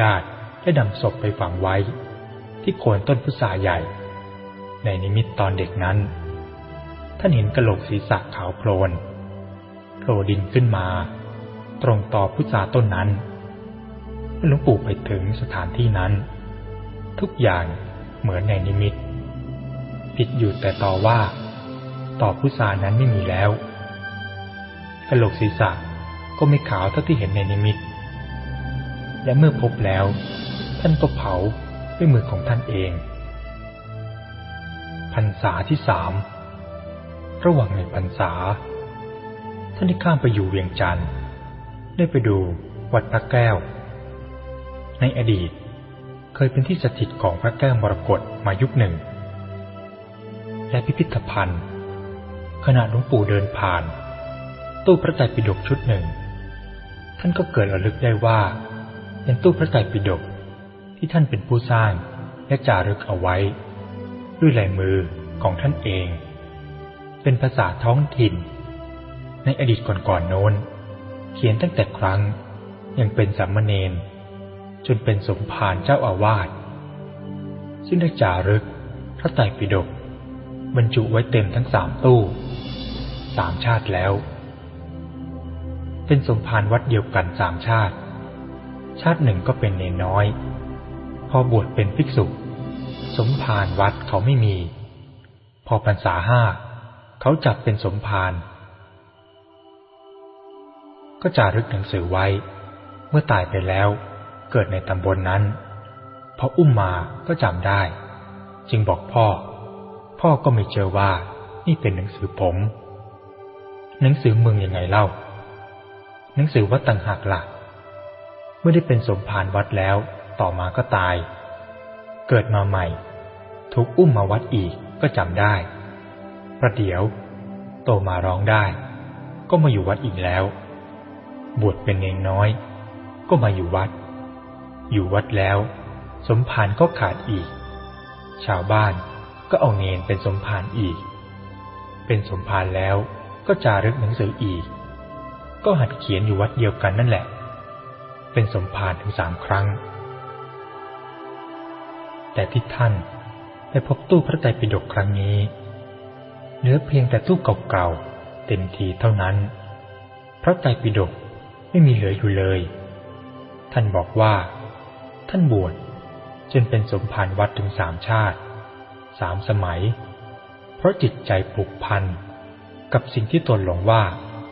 ญาติได้นำศพไปฝังไว้ ที่โคนต้นพุทราใหญ่ ในนิมิตตอนเด็กนั้น ท่านเห็นกระโหลกศีรษะขาวโพลนโผล่ดินขึ้นมา ตรงต่อพุทราต้นนั้นเมื่อหลวงปู่ไปถึงสถานที่นั้น ทุกอย่างเหมือนในนิมิต ผิดอยู่แต่ต่อว่า ต่อพุทรานั้นไม่มีแล้วกระโหลกศีรษะก็ไม่ขาวเท่าที่เห็นในนิมิต และเมื่อพบแล้ว ท่านก็เผา ด้วยมือของท่านเอง พรรษาที่สามระหว่างในพรรษา ท่านได้ข้ามไปอยู่เวียงจันทร์ได้ไปดูวัดพระแก้ว ในอดีตเคยเป็นที่สถิตของพระแก้วมรกตมายุคหนึ่ง และพิพิธภัณฑ์ ขณะหลวงปู่เดินผ่าน ตู้พระไตรปิฎกชุดหนึ่ง ท่านก็เกิดระลึกได้ว่า เป็นตู้พระไตรปิฎก ที่ท่านเป็นผู้สร้างและจารึกเอาไว้ ด้วยลายมือของท่านเอง เป็นภาษาท้องถิ่น ในอดีตก่อนๆโน้น เขียนตั้งแต่ครั้งยังเป็นสามเณรจนเป็นสมภารเจ้าอาวาสซึ่งได้จารึกพระไตรปิฎกบรรจุไว้เต็มทั้งสามตู้สามชาติแล้ว เป็นสมภารวัดเดียวกันสามชาติ ชาติหนึ่งก็เป็นเนน้อย พอบวชเป็นภิกษุ สมภารวัดเขาไม่มี พอพรรษาห้าเขาจับเป็นสมภารก็จารึกหนังสือไว้ เมื่อตายไปแล้ว เกิดในตำบลนนั้นพออุ้มมาก็จำได้ จึงบอกพ่อ พ่อก็ไม่เจอว่านี่เป็นหนังสือผม หนังสือเมืองยังไงเล่า หนังสือวัดต่างหากละ่ะ เมื่อได้เป็นสมภารวัดแล้ว ต่อมาก็ตาย เกิดมาใหม่ ถูกอุ้มมาวัดอีกก็จำได้ประเดี๋ยว โตมาร้องได้ ก็มาอยู่วัดอีกแล้ว บวชเป็นเนงน้อย ก็มาอยู่วัด อยู่วัดแล้ว สมภารก็ขาดอีก ชาวบ้านก็เอาเนนเป็นสมภารอีก เป็นสมภารแล้วก็จารึกหนังสืออีก ก็หัดเขียนอยู่วัดเดียวกันนั่นแหละ เป็นสมภารถึงสามครั้ง แต่ที่ท่านไปพบตู้พระไตรปิฎกครั้งนี้ เหลือเพียงแต่ตู้เก่าๆเต็มทีเท่านั้น พระไตรปิฎกไม่มีเหลืออยู่เลย ท่านบอกว่า ท่านบวชจนเป็นสมภารวัดถึงสามชาติ สามสมัย เพราะจิตใจผูกพันกับสิ่งที่ตนหลงว่า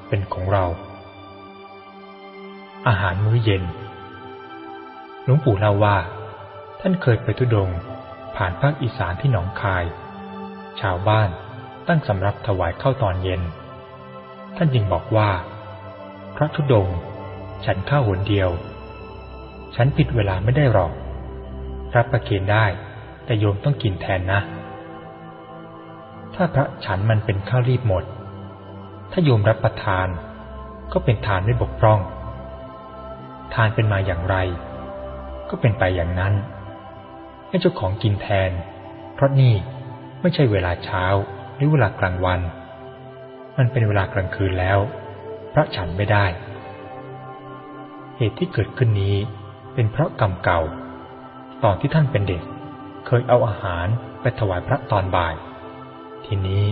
เป็นของเรา อาหารมื้อเย็น หลวงปู่เล่าว่า ท่านเคยไปทุดง ผ่านภาคอีสานที่หนองคาย ชาวบ้านตั้งสำรับถวายเข้าตอนเย็น ท่านยิงบอกว่า พระธุดง ฉันข้าวหนเดียว ฉันผิดเวลาไม่ได้หรอก รับประเคนได้ แต่โยมต้องกินแทนนะ ถ้าพระฉันมันเป็นข้าวรีบหมด ถ้าโยมรับประทาน ก็เป็นทานไม่บกพร่อง ทานเป็นมาอย่างไรก็เป็นไปอย่างนั้น ให้เจ้าของกินแทน เพราะนี่ไม่ใช่เวลาเช้าหรือเวลากลางวัน มันเป็นเวลากลางคืนแล้ว พระฉันไม่ได้ เหตุที่เกิดขึ้นนี้เป็นเพราะกรรมเก่า ตอนที่ท่านเป็นเด็ก เคยเอาอาหารไปถวายพระตอนบ่าย ทีนี้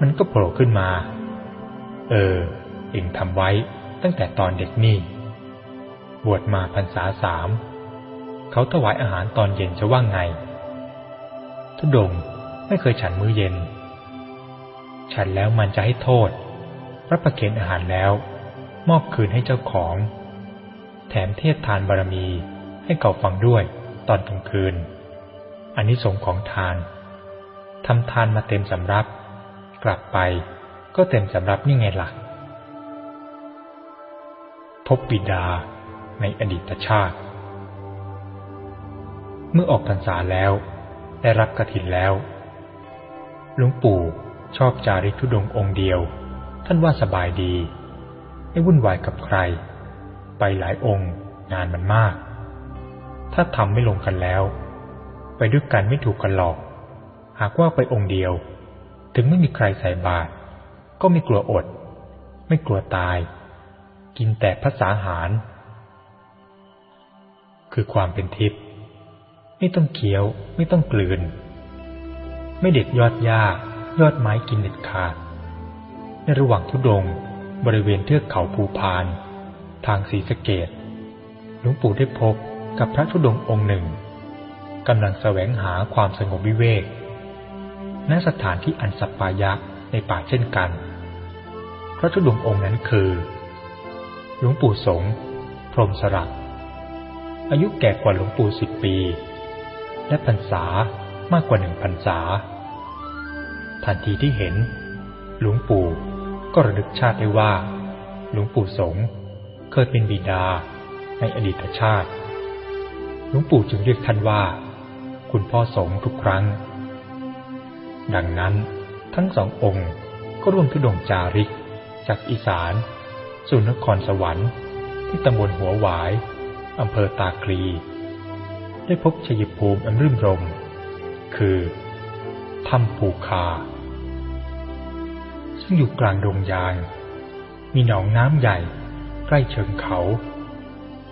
มันก็โผล่ขึ้นมา เออ เองทำไว้ตั้งแต่ตอนเด็กนี่ บวชมาพรรษาสาม เขาถวายอาหารตอนเย็นจะว่างไง ทุดงไม่เคยฉันมื้อเย็น ฉันแล้วมันจะให้โทษ รับประเคนอาหารแล้ว มอบคืนให้เจ้าของ แถมเทศทานบารมีให้เขาฟังด้วยตอนกลางคืน อันนี้สงของทานทำทานมาเต็มสำรับ กลับไปก็เต็มสำรับนี่ไงล่ะพบบิดาในอดีตชาติ เมื่อออกพรรษาแล้ว ได้รับกระถินแล้ว หลวงปู่ชอบจาริกทุดงองค์เดียว ท่านว่าสบายดี ไม่วุ่นวายกับใคร ไปหลายองค์งานมันมาก ถ้าทำไม่ลงกันแล้ว ไปด้วยกันไม่ถูกกันหรอก หากว่าไปองค์เดียว ถึงไม่มีใครใส่บาตรก็ไม่กลัวอด ไม่กลัวตาย กินแต่ภาษาหาร คือความเป็นทิพย์ ไม่ต้องเคี้ยว ไม่ต้องกลืน ไม่เด็ดยอดหญ้ายอดไม้กินเด็ดขาด ในระหว่างทุดงบริเวณเทือกเขาภูพาน ทางสีสะเกดหลวงปู่ได้พบกับพระธุดงองค์หนึ่งกำลังแสวงหาความสงบวิเวก ณ สถานที่อันสัปปายะในป่าเช่นกัน พระธุดงองค์นั้นคือ หลวงปู่สง พรมสรักอายุแก่กว่าหลวงปู่สิบปี และพรรษามากกว่าหนึ่งพรรษา ทันทีที่เห็น หลวงปู่ก็ระลึกชาติได้ว่า หลวงปู่สงเคยเป็นบิดาในอดีตชาติ หลวงปู่จึงเรียกท่านว่า คุณพ่อสงทุกครั้ง ดังนั้นทั้งสององค์ก็ร่วมทุดงจาริก จากอีสานสู่นครสวรรค์ ที่ตำบลหัวหวายอำเภอตาคลี ได้พบชัยภูมิอันรื่นรม คือถ้ำปูคา ซึ่งอยู่กลางดงยาง มีหนองน้ำใหญ่ ใกล้เชิงเขา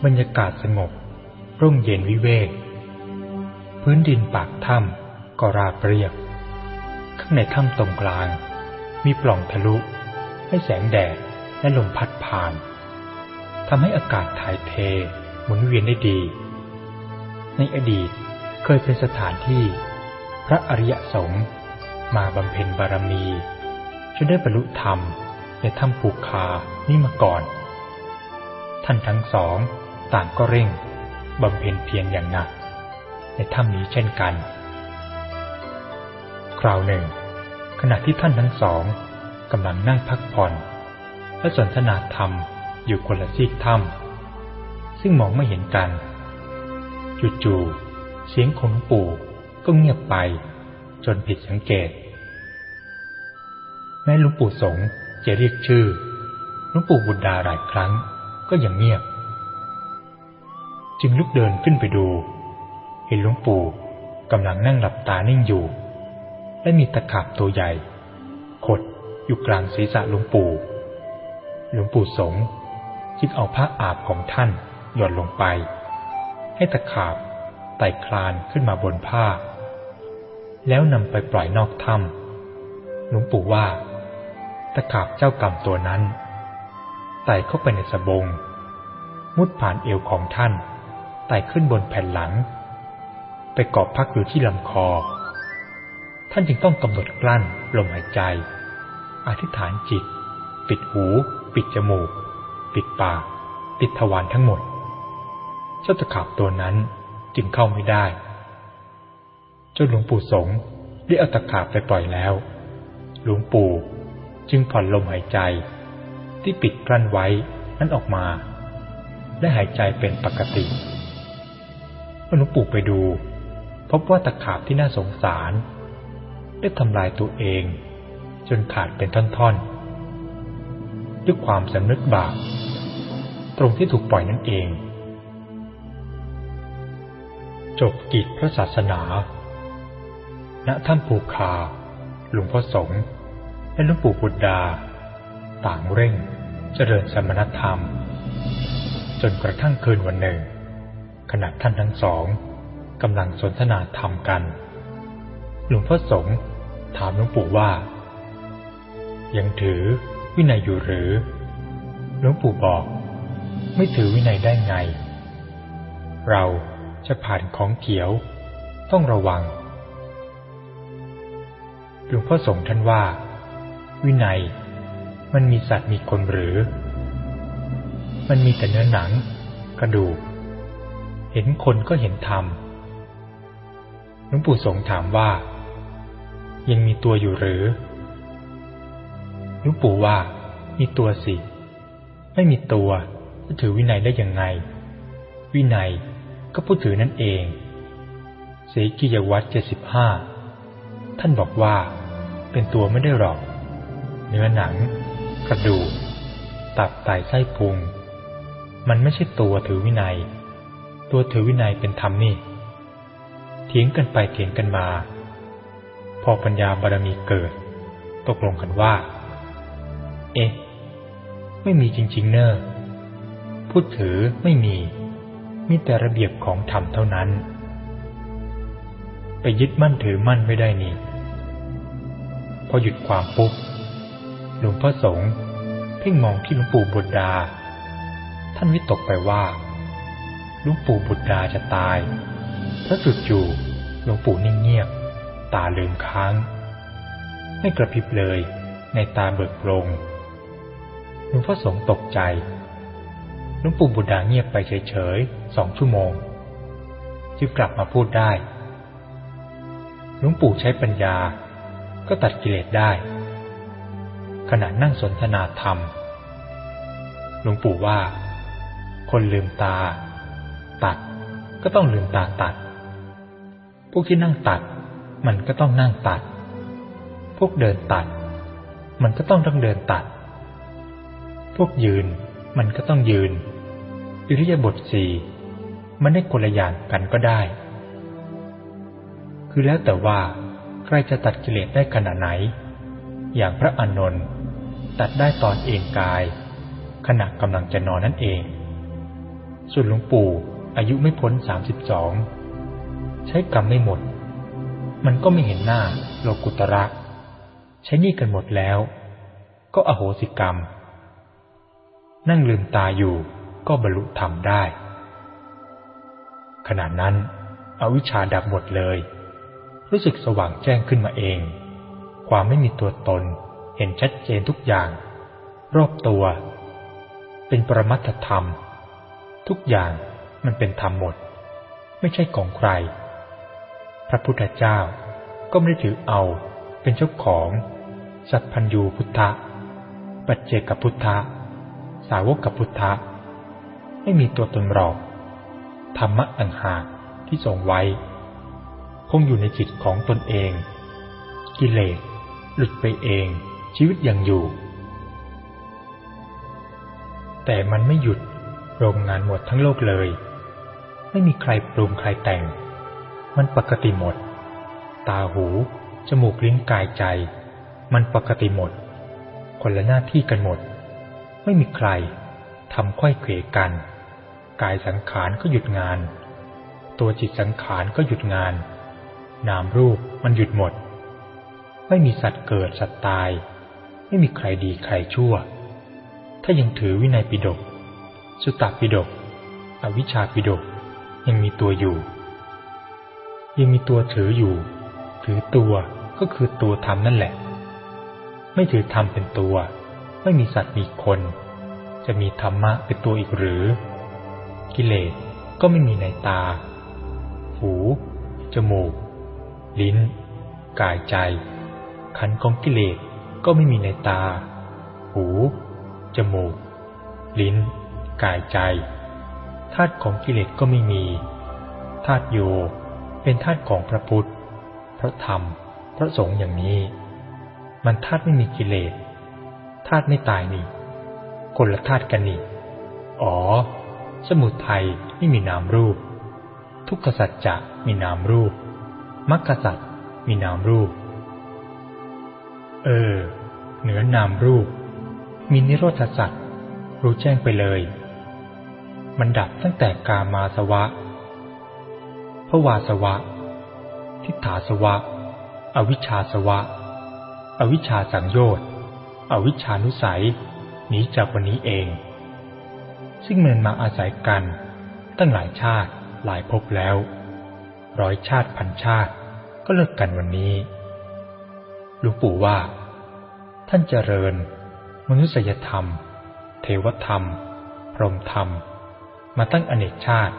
บรรยากาศสงบ ร่มเย็นวิเวก พื้นดินปากถ้ำก็ราบเรียบ ข้างในถ้ำตรงกลาง มีปล่องทะลุ ให้แสงแดดและลมพัดผ่านทำให้อากาศถ่ายเทหมุนเวียนได้ดี ในอดีตเคยเป็นสถานที่ พระอริยสงฆ์มาบำเพ็ญบารมีจนได้บรรลุธรรมในถ้ำปูคานี่มาก่อน ท่านทั้งสองต่างก็เร่งบำเพ็ญเพียรอย่างหนัก ในถ้ำนี้เช่นกัน คราวหนึ่ง ขณะที่ท่านทั้งสองกำลังนั่งพักผ่อน และสนทนาธรรมอยู่คนละซีกถ้ำซึ่งมองไม่เห็นกัน จู่ๆเสียงของปู่ก็เงียบไป จนผิดสังเกต แม้หลวงปู่สงจะเรียกชื่อหลวงปู่บุตรดาหลายครั้งก็ยังเงียบ จึงลุกเดินขึ้นไปดู เห็นหลวงปู่กำลังนั่งหลับตานิ่งอยู่ และมีตะขาบตัวใหญ่ ขดอยู่กลางศีรษะหลวงปู่ หลวงปู่สงจึงเอาผ้าอาบของท่านหย่อนลงไป ให้ตะขาบไต่คลานขึ้นมาบนผ้า แล้วนำไปปล่อยนอกถ้ำหลวงปู่ว่า ตะขาบเจ้ากรรมตัวนั้นไต่เข้าไปในสบง มุดผ่านเอวของท่านไต่ขึ้นบนแผ่นหลัง ไปเกาะพักอยู่ที่ลำคอ ท่านจึงต้องกำหนดกลั้นลมหายใจ อธิษฐานจิต ปิดหู ปิดจมูก ปิดปาก ปิดทวารทั้งหมด เจ้าตะขาบตัวนั้นจึงเข้าไม่ได้จนหลวงปู่สงได้เอาตะขาบไปปล่อยแล้ว หลวงปู่จึงผ่อนลมหายใจ ที่ปิดกลั้นไว้นั้นออกมา และหายใจเป็นปกติเมื่อหลวงปู่ไปดู พบว่าตะขาบที่น่าสงสาร ได้ทำลายตัวเอง จนขาดเป็นท่อนๆด้วยความสำนึกบาปตรงที่ถูกปล่อยนั่นเอง จบกิจพระศาสนา ณ ถ้ำภูคา หลวงพ่อสงฆ์และหลวงปู่บุตรดา ต่างเร่งเจริญสมณธรรม จนกระทั่งคืนวันหนึ่ง ขณะท่านทั้งสองกำลังสนทนาธรรมกัน หลวงพ่อสงฆ์ถามหลวงปู่ว่า ยังถือวินัยอยู่หรือ หลวงปู่บอก ไม่ถือวินัยได้ไง เรา จะผ่านของเขียว ต้องระวังหลวงพ่อสงฆ์ท่านว่า วินัย มันมีสัตว์มีคนหรือ มันมีแต่เนื้อหนัง กระดูก เห็นคนก็เห็นธรรมหลวงปู่สงถามว่า ยังมีตัวอยู่หรือหลวงปู่ว่า มีตัวสิ ไม่มีตัวจะถือวินัยได้ยังไง วินัย ก็ผู้ถือนั่นเองเสกิยวัตรเจ็ดสิบห้าท่านบอกว่าเป็นตัวไม่ได้หรอก เนื้อหนัง กระดูกตับไตไส้พุง มันไม่ใช่ตัวถือวินัย ตัวถือวินัยเป็นธรรมนี่เถียงกันไปเถียงกันมา พอปัญญาบารมีเกิด ตกลงกันว่า เอ๊ะ ไม่มีจริง ๆ เนอะพูดถือไม่มี มีแต่ระเบียบของธรรมเท่านั้น ไปยึดมั่นถือมั่นไม่ได้นี่ พอหยุดความปุ๊บ หลวงพ่อสงฆ์เพ่งมองที่หลวงปู่บุตรดา ท่านวิตกไปว่าหลวงปู่บุตรดาจะตายพระจุดอยู่หลวงปู่นิ่งเงียบ ตาลืมค้าง ไม่กระพริบเลยในตาเบิกโปรงหลวงพ่อสงฆ์ตกใจหลวงปู่บุตรดาเงียบไปเฉยๆ สองชั่วโมง จึงกลับมาพูดได้หลวงปู่ใช้ปัญญาก็ตัดกิเลสได้ ขณะนั่งสนทนาธรรมหลวงปู่ว่า คนลืมตา ตัดก็ต้องลืมตาตัด พวกที่นั่งตัด มันก็ต้องนั่งตัด พวกเดินตัด มันก็ต้องต้องเดินตัด พวกยืนมันก็ต้องยืนอิริยาบถสี่ มันได้คนละอย่างกันก็ได้ คือแล้วแต่ว่าใครจะตัดกิเลสได้ขนาดไหน อย่างพระอานนท์ตัดได้ตอนเอนกาย ขณะกำลังจะนอนนั่นเอง ส่วนหลวงปู่อายุไม่พ้นสามสิบสองใช้กรรมไม่หมด มันก็ไม่เห็นหน้าโลกุตระ ใช้นี่กันหมดแล้ว ก็อโหสิกรรม นั่งลืมตาอยู่ก็บรรลุธรรมได้ ขณะนั้นอวิชชาดับหมดเลย รู้สึกสว่างแจ้งขึ้นมาเอง ความไม่มีตัวตนเห็นชัดเจนทุกอย่าง รอบตัว เป็นปรมัตธรรม ทุกอย่างมันเป็นธรรมหมด ไม่ใช่ของใคร พระพุทธเจ้าก็ไม่ได้ถือเอาเป็นเจ้าของสัพพัญญูพุทธะ ปัจเจกพุทธะ สาวกกับพุทธะ ไม่มีตัวตนหรอก ธรรมะอันหากที่ทรงไว้ คงอยู่ในจิตของตนเอง กิเลสหลุดไปเองชีวิตยังอยู่ แต่มันไม่หยุดโรงงานหมดทั้งโลกเลย ไม่มีใครปรุงใครแต่ง มันปกติหมด ตาหู จมูกลิ้นกายใจ มันปกติหมด คนละหน้าที่กันหมด ไม่มีใครทำค่อยเขวกัน กายสังขารก็หยุดงาน ตัวจิตสังขารก็หยุดงาน นามรูปมันหยุดหมด ไม่มีสัตว์เกิดสัตว์ตาย ไม่มีใครดีใครชั่ว ถ้ายังถือวินัยปิฎกสุตตปิฎกอวิชชาปิฎกยังมีตัวอยู่ ยังมีตัวถืออยู่ ถือตัวก็คือตัวธรรมนั่นแหละ ไม่ถือธรรมเป็นตัว ไม่มีสัตว์มีคน จะมีธรรมะเป็นตัวอีกหรือ กิเลสก็ไม่มีในตา หู จมูก ลิ้น กายใจ ขันของกิเลสก็ไม่มีในตา หู จมูก ลิ้น กายใจ ธาตุของกิเลสก็ไม่มี ธาตุโยเป็นธาตุของพระพุทธ พระธรรม พระสงฆ์อย่างนี้ มันธาตุไม่มีกิเลส ธาตุไม่ตายนี่ คนละธาตุกันนี่ อ๋อ สมุทัยไม่มีนามรูป ทุกขสัจจะมีนามรูปมรรคสัจมีนามรูป เออ เหนือนามรูป มีนิโรธสัจรู้แจ้งไปเลย มันดับตั้งแต่กามาสวะภวาสวะ ทิฏฐาสวะ อวิชชาสวะ อวิชชาสังโยชน์ อวิชชานุสัย นี้จากวันนี้เอง ซึ่งมันมาอาศัยกัน ตั้งหลายชาติหลายภพแล้ว ร้อยชาติพันชาติก็เลิกกันวันนี้หลวงปู่ว่า ท่านเจริญ มนุษยธรรม เทวธรรม พรหมธรรม มาตั้งอเนกชาติ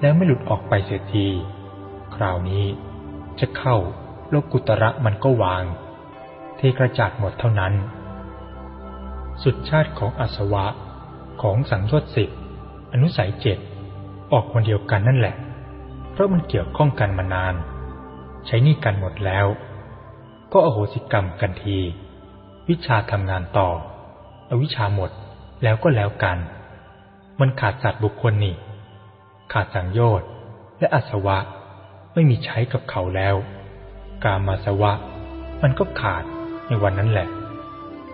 แล้วไม่หลุดออกไปเสียทีคราวนี้จะเข้าโลกุตระมันก็วางเทกระจาดหมดเท่านั้น สุดชาติของอสวะ ของสังโยชน์สิบอนุสัยเจ็ดออกคนเดียวกันนั่นแหละ เพราะมันเกี่ยวข้องกันมานาน ใช้นี่กันหมดแล้ว ก็อโหสิกรรมกันที วิชาทำงานต่อ อวิชาหมดแล้วก็แล้วกัน มันขาดสัตว์บุคคลนี่ ขาดสังโยชน์และอสวะไม่มีใช้กับเขาแล้ว กามาสวะ มันก็ขาดในวันนั้นแหละ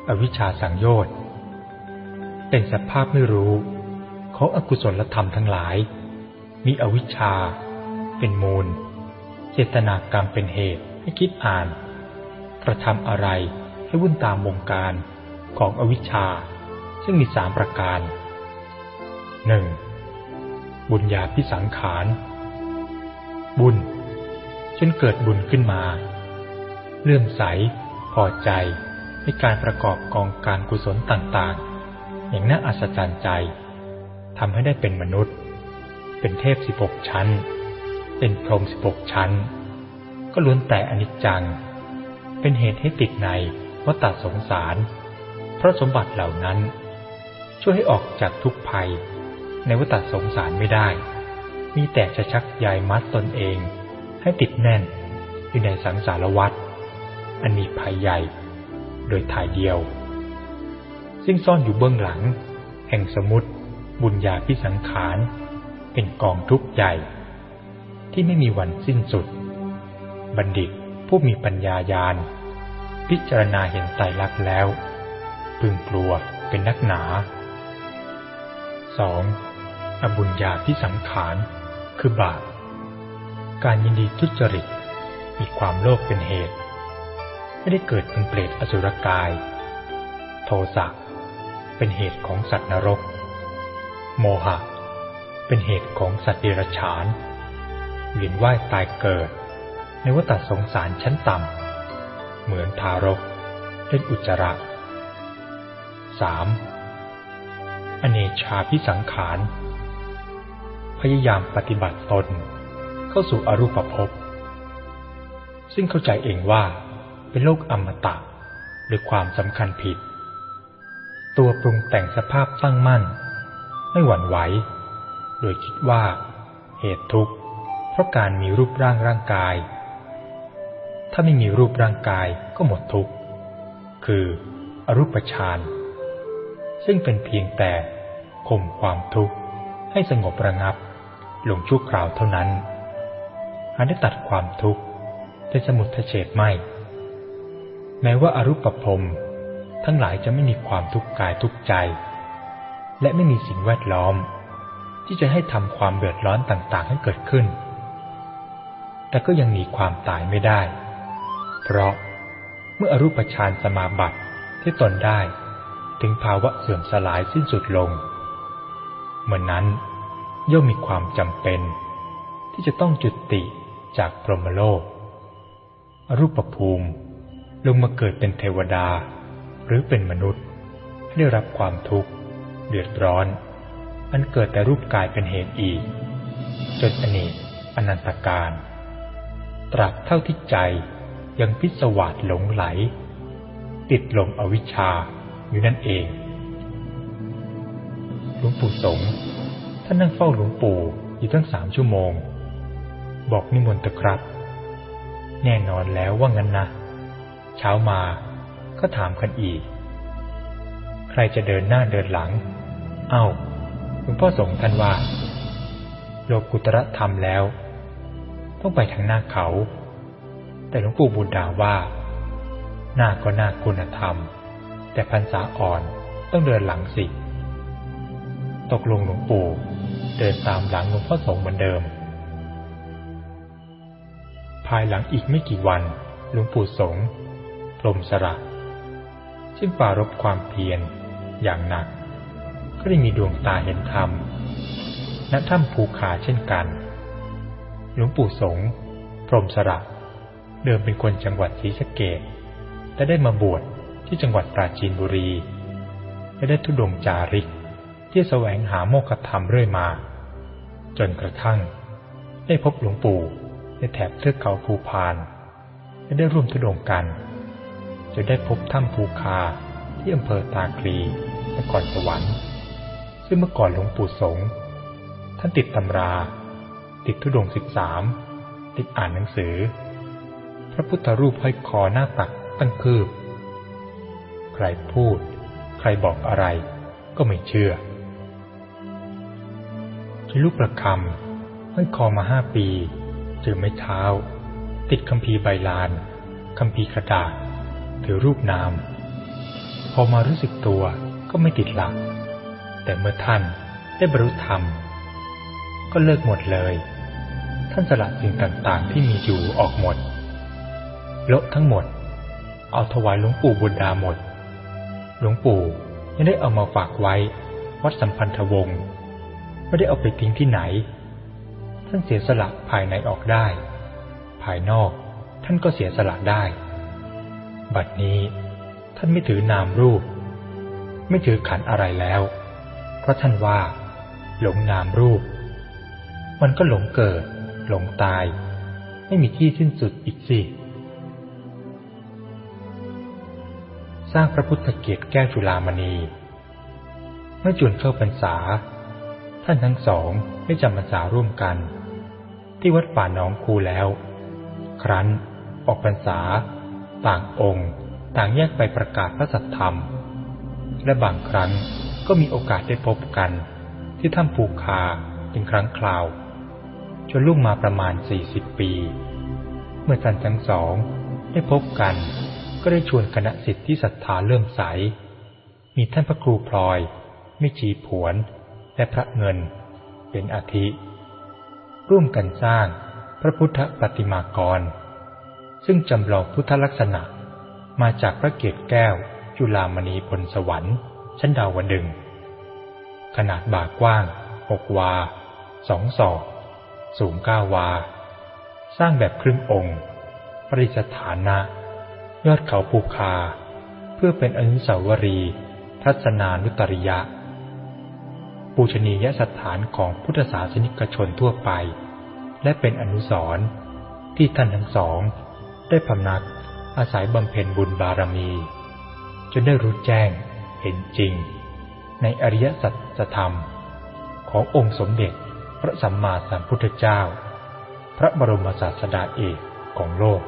อวิชชาสังโยชน์ เป็นสภาพไม่รู้ของอกุศลธรรมทั้งหลาย มีอวิชชา เป็นมูล เจตนากรรมเป็นเหตุให้คิดอ่าน กระทำอะไรให้วุ่นตามวงการของอวิชชา ซึ่งมีสามประการหนึ่งบุญญาพิสังขาร บุญจนเกิดบุญขึ้นมา เลื่อมใส พอใจในการประกอบกองการกุศลต่างๆ อย่างน่าอัศจรรย์ใจทำให้ได้เป็นมนุษย์ เป็นเทพสิบหกชั้น เป็นพรหมสิบหกชั้น ก็ล้วนแต่อนิจจัง เป็นเหตุให้ติดในวัฏสงสาร เพราะสมบัติเหล่านั้น ช่วยให้ออกจากทุกภัย ในวัฏสงสารไม่ได้ มีแต่จะชักใยมัดตนเอง ให้ติดแน่นอยู่ในสังสารวัฏอันมีภัยใหญ่ โดยถ่ายเดียว ซึ่งซ่อนอยู่เบื้องหลัง แห่งสมุติบุญญาพิสังขาร เป็นกองทุกข์ใหญ่ ที่ไม่มีวันสิ้นสุด บัณฑิตผู้มีปัญญายาณ พิจารณาเห็นไตรลักษณ์แล้ว พึงกลัวเป็นนักหนา 2. อบุญญาพิสังขาร คือบาป การยินดีทุจริต มีความโลภเป็นเหตุ ไม่ได้เกิดเป็นเปรตอสุรกาย โทสะ เป็นเหตุของสัตว์นรก โมหะ เป็นเหตุของสัตว์เดรัจฉาน เวียนว่ายตายเกิด ในวัฏสงสารชั้นต่ำ เหมือนทารกเล่นอุจจาระ 3. อเนชาพิสังขาร พยายามปฏิบัติตน เข้าสู่อรูปภพ ซึ่งเข้าใจเองว่าเป็นโลกอมตะหรือความสำคัญผิด ตัวปรุงแต่งสภาพตั้งมั่น ไม่หวั่นไหว โดยคิดว่า เหตุทุกข์ เพราะการมีรูปร่างร่างกาย ถ้าไม่มีรูปร่างกายก็หมดทุกข์ คืออรูปฌานซึ่งเป็นเพียงแต่ข่มความทุกข์ให้สงบระงับ ลงชั่วคราวเท่านั้นอันได้ตัดความทุกข์เป็นสมุทเฉดไม่ แม้ว่าอารูปภพ ทั้งหลายจะไม่มีความทุกข์กายทุกข์ใจ และไม่มีสิ่งแวดล้อม ที่จะให้ทำความเดือดร้อนต่างๆให้เกิดขึ้น แต่ก็ยังหนีความตายไม่ได้ เพราะเมื่ออรูปฌานสมาบัติที่ตนได้ ถึงภาวะเสื่อมสลายสิ้นสุดลง เมื่อนนั้นย่อมมีความจำเป็น ที่จะต้องจุติจากพรหมโลก อรูปภูมิลงมาเกิดเป็นเทวดา หรือเป็นมนุษย์ ได้รับความทุกข์ เดือดร้อน อันเกิดแต่รูปกายเป็นเหตุอีก จนอเนกอนันตการ ตราบเท่าที่ใจยังพิศวาสหลงไหล ติดลมอวิชชาอยู่นั่นเอง หลวงปู่สงท่านนั่งเฝ้าหลวงปู่อยู่ตั้งสามชั่วโมง บอกนิมนต์ตะครับ แน่นอนแล้วว่างั้นนะ เช้ามา ก็ถามกันอีก ใครจะเดินหน้าเดินหลัง เอา้าหลวงพ่อสงฆ์ท่านว่า โลกุตระธรรมแล้ว ต้องไปทางหน้าเขา แต่หลวงปู่บุญดาว่า หน้าก็หน้าคุณธรรม แต่พรรษาอ่อนต้องเดินหลังสิ ตกลงหลวงปู่เดินตามหลังหลวงพ่อสงฆ์เหมือนเดิม ภายหลังอีกไม่กี่วันหลวงปู่สงฆ์พรมสระ ซึ่งปารบความเพียรอย่างหนัก ก็ได้มีดวงตาเห็นธรรมณถ้ำภูขาเช่นกัน หลวงปู่สงฆ์พรมสระเดิมเป็นคนจังหวัดศรีสะเกดแต่ได้มาบวชที่จังหวัดปราจีนบุรี และได้ทุดงจาริก ที่แสวงหาโมกธรรมเรื่อยมา จนกระทั่ง ได้พบหลวงปู่ในแถบเทือกเขาภูพานและได้ร่วมทุดงกัน จนได้พบถ้ำภูคาที่อำเภอตาคลีนครสวรรค์ ซึ่งเมื่อก่อนหลวงปู่สงฆ์ท่านติดตำรา ติดทุดงสิบสามติดอ่านหนังสือ พระพุทธรูปห้อยคอหน้าตักตั้งคืบ ใครพูด ใครบอกอะไรก็ไม่เชื่อใช้ลูกประคำห้อยคอมาห้าปีถือไม้เท้า ติดคำพีใบลานคำพีกระดาษ ถือรูปนาม พอมารู้สึกตัวก็ไม่ติดหลัก แต่เมื่อท่านได้บรรลุธรรม ก็เลิกหมดเลย ท่านสละสิ่งต่างๆ ที่มีอยู่ออกหมดละทั้งหมด เอาถวายหลวงปู่บุญดาหมด หลวงปู่ยังได้เอามาฝากไว้ วัดสัมพันธวงศ์ไม่ได้เอาไปทิ้งที่ไหน ท่านเสียสละภายในออกได้ ภายนอกท่านก็เสียสละได้ บัดนี้ท่านไม่ถือนามรูป ไม่ถือขันอะไรแล้ว เพราะท่านว่า หลงนามรูป มันก็หลงเกิด หลงตาย ไม่มีที่สิ้นสุดอีกสิสร้างพระพุทธเกียรติแก้วจุลามณี เมื่อจุนเข้าพรรษา ท่านทั้งสองได้จำพรรษาร่วมกัน ที่วัดป่าหนองคูแล้ว ครั้นออกพรรษา ต่างองค์ ต่างแยกไปประกาศพระสัทธรรม และบางครั้งก็มีโอกาสได้พบกัน ที่ถ้ำภูคาเป็นครั้งคราว จนลุ่งมาประมาณสี่สิบปี เมื่อท่านทั้งสองได้พบกัน ก็ได้ชวนคณะสิทธิที่ศรัทธาเลื่อมใส มีท่านพระครูพลอยมิชีผวน และพระเงินเป็นอาทิ ร่วมกันสร้างพระพุทธปฏิมากร ซึ่งจำลองพุทธลักษณะ มาจากพระเกศแก้ว จุลามณีพลสวรรค์ ชั้นดาวดึง ขนาดบากว้างหกวาสองศอก สูงเก้าวา สร้างแบบครึ่งองค์ปริสถานะ ยอดเขาภูคา เพื่อเป็นอนุสาวรีย์ทัศนานุตริยะ ปูชนียสถานของพุทธศาสนิกชนทั่วไป และเป็นอนุสรณ์ที่ท่านทั้งสอง ได้พำนักอาศัยบำเพ็ญบุญบารมี จนได้รู้แจ้งเห็นจริง ในอริยสัจธรรม ขององค์สมเด็จพระสัมมาสัมพุทธเจ้า พระบรมศาสดาเอกของโลก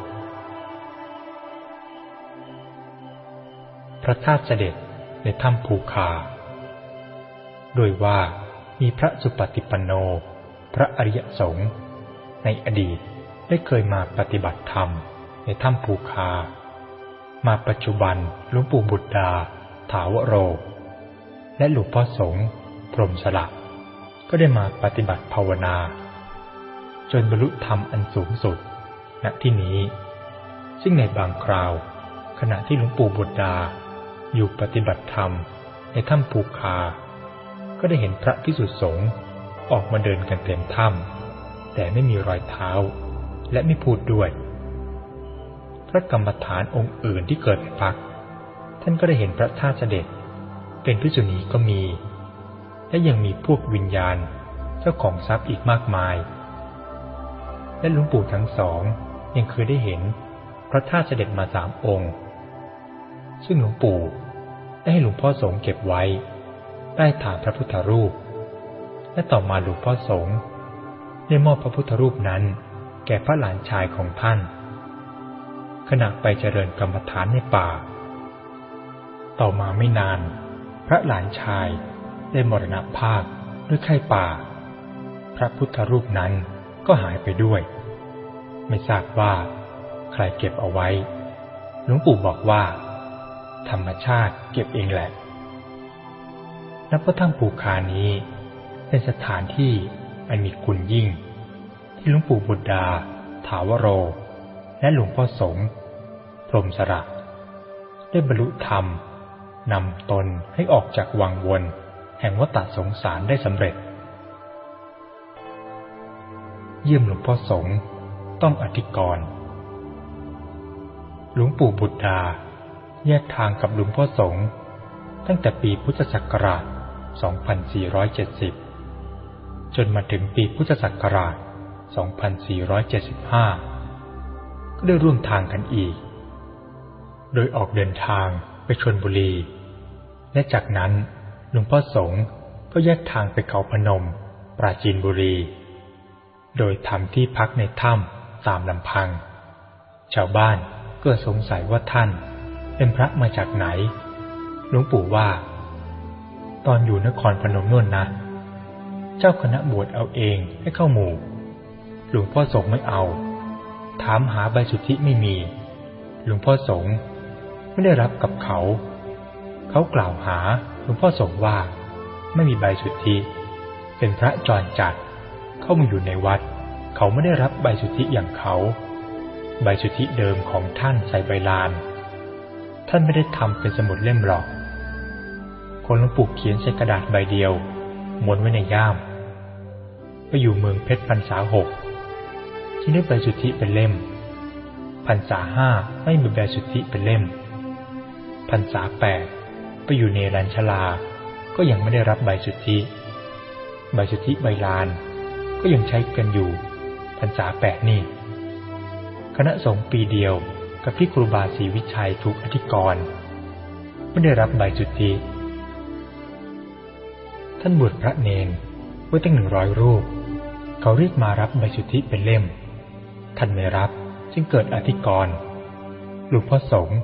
พระธาตุเสด็จในถ้ำภูคา โดยว่ามีพระสุปฏิปันโน พระอริยสงฆ์ในอดีตได้เคยมาปฏิบัติธรรม ในถ้ำภูคา มาปัจจุบันหลวงปู่บุตรดา ถาวโร และหลวงพ่อสงฆ์พรหมสละก็ได้มาปฏิบัติภาวนา จนบรรลุธรรมอันสูงสุด ณที่นี้ ซึ่งในบางคราว ขณะที่หลวงปู่บุตรดา อยู่ปฏิบัติธรรมในถ้ำภูคา ก็ได้เห็นพระพิสุทธิสงฆ์ออกมาเดินกันเต็มถ้ำแต่ไม่มีรอยเท้า และไม่พูดด้วย พระกรรมฐานองค์อื่นที่เกิดพัก ท่านก็ได้เห็นพระธาตุเสด็จ เป็นพิสุนีก็มี และยังมีพวกวิญญาณเจ้าของทรัพย์อีกมากมาย และหลวงปู่ทั้งสองยังเคยได้เห็นพระธาตุเสด็จมาสามองค์ ซึ่งหลวงปู่ได้ให้หลวงพ่อสงเก็บไว้ใต้ฐานพระพุทธรูป และต่อมาหลวงพ่อสงได้มอบพระพุทธรูปนั้น แก่พระหลานชายของท่าน ขณะไปเจริญกรรมฐานในป่า ต่อมาไม่นาน พระหลานชายได้มรณภาพด้วยไข้ป่า พระพุทธรูปนั้นก็หายไปด้วย ไม่ทราบว่า ใครเก็บเอาไว้ หลวงปู่บอกว่า ธรรมชาติเก็บเองแหละ นับว่าถ้ำปูคานี้ เป็นสถานที่อันมีคุณยิ่ง ที่หลวงปู่บุตรดา ถาวโร และหลวงพ่อสงฆ์ พรมสระได้บรรลุธรรมนำตนให้ออกจากวังวน แห่งวัฏสงสารได้สำเร็จ เยี่ยมหลวงพ่อสงฆ์ต้องอธิกรณ์หลวงปู่บุตรดา แยกทางกับหลวงพ่อสงฆ์ตั้งแต่ปีพุทธศักราช 2470 จนมาถึงปีพุทธศักราช 2475 ก็ได้ร่วมทางกันอีก โดยออกเดินทางไปชนบุรี และจากนั้นหลวงพ่อสงฆ์ก็แยกทางไปเขาพนม ปราจีนบุรี โดยทำที่พักในถ้ำตามลำพัง ชาวบ้านก็สงสัยว่าท่านเป็นพระมาจากไหน หลวงปู่ว่า ตอนอยู่นครพนมน่นนะ เจ้าคณะบวชเอาเองให้เข้าหมู่ หลวงพ่อสงฆ์ไม่เอา ถามหาใบสุทธิไม่มี หลวงพ่อสงฆ์ ไม่ได้รับกับเขา เขากล่าวหาหลวงพ่อสงว่า ไม่มีใบสุทธิ เป็นพระจรจัด เข้ามาอยู่ในวัด เขาไม่ได้รับใบสุทธิอย่างเขา ใบสุทธิเดิมของท่านใส่ใบลาน ท่านไม่ได้ทำเป็นสมุดเล่มหรอก คนหลวงปู่เขียนใส่กระดาษใบเดียวม้วนไว้ในย่าม ไปอยู่เมืองเพชรพรรษาหกที่ได้ใบสุทธิเป็นเล่มพรรษาห้าไม่มีใบสุทธิเป็นเล่ม พรรษาแปดไปอยู่ในรัญชลา ก็ยังไม่ได้รับใบสุทธิ ใบสุทธิใบลาน ก็ยังใช้กันอยู่พรรษาแปดนี่ คณะสงฆ์ปีเดียวกับที่ครูบาศรีวิชัยถูกอธิกรณ์ไม่ได้รับใบสุทธิท่านบวชพระเนนไว้ตั้งหนึ่งร้อยรูป เขาเรียกมารับใบสุทธิเป็นเล่ม ท่านไม่รับจึงเกิดอธิกรณ์หลวงพ่อสงฆ์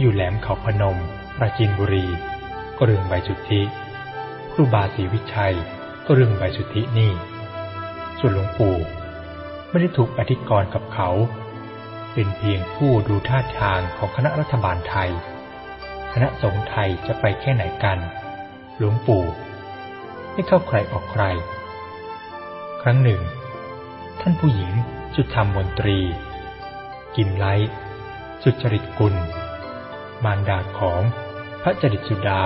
อยู่แหลมเขาพนม ปราจีนบุรี ก็เรื่องใบสุทธิ ครูบาศรีวิชัย ก็เรื่องใบสุทธินี่ ส่วนหลวงปู่ไม่ได้ถูกอธิกรณ์กับเขา เป็นเพียงผู้ดูท่าทางของคณะรัฐบาลไทย คณะสงฆ์ไทยจะไปแค่ไหนกัน หลวงปู่ไม่เข้าใครออกใคร ครั้งหนึ่ง ท่านผู้หญิงจุธรรมมนตรี กิมไลสุจริตกุล มารดาของพระจริตสุดา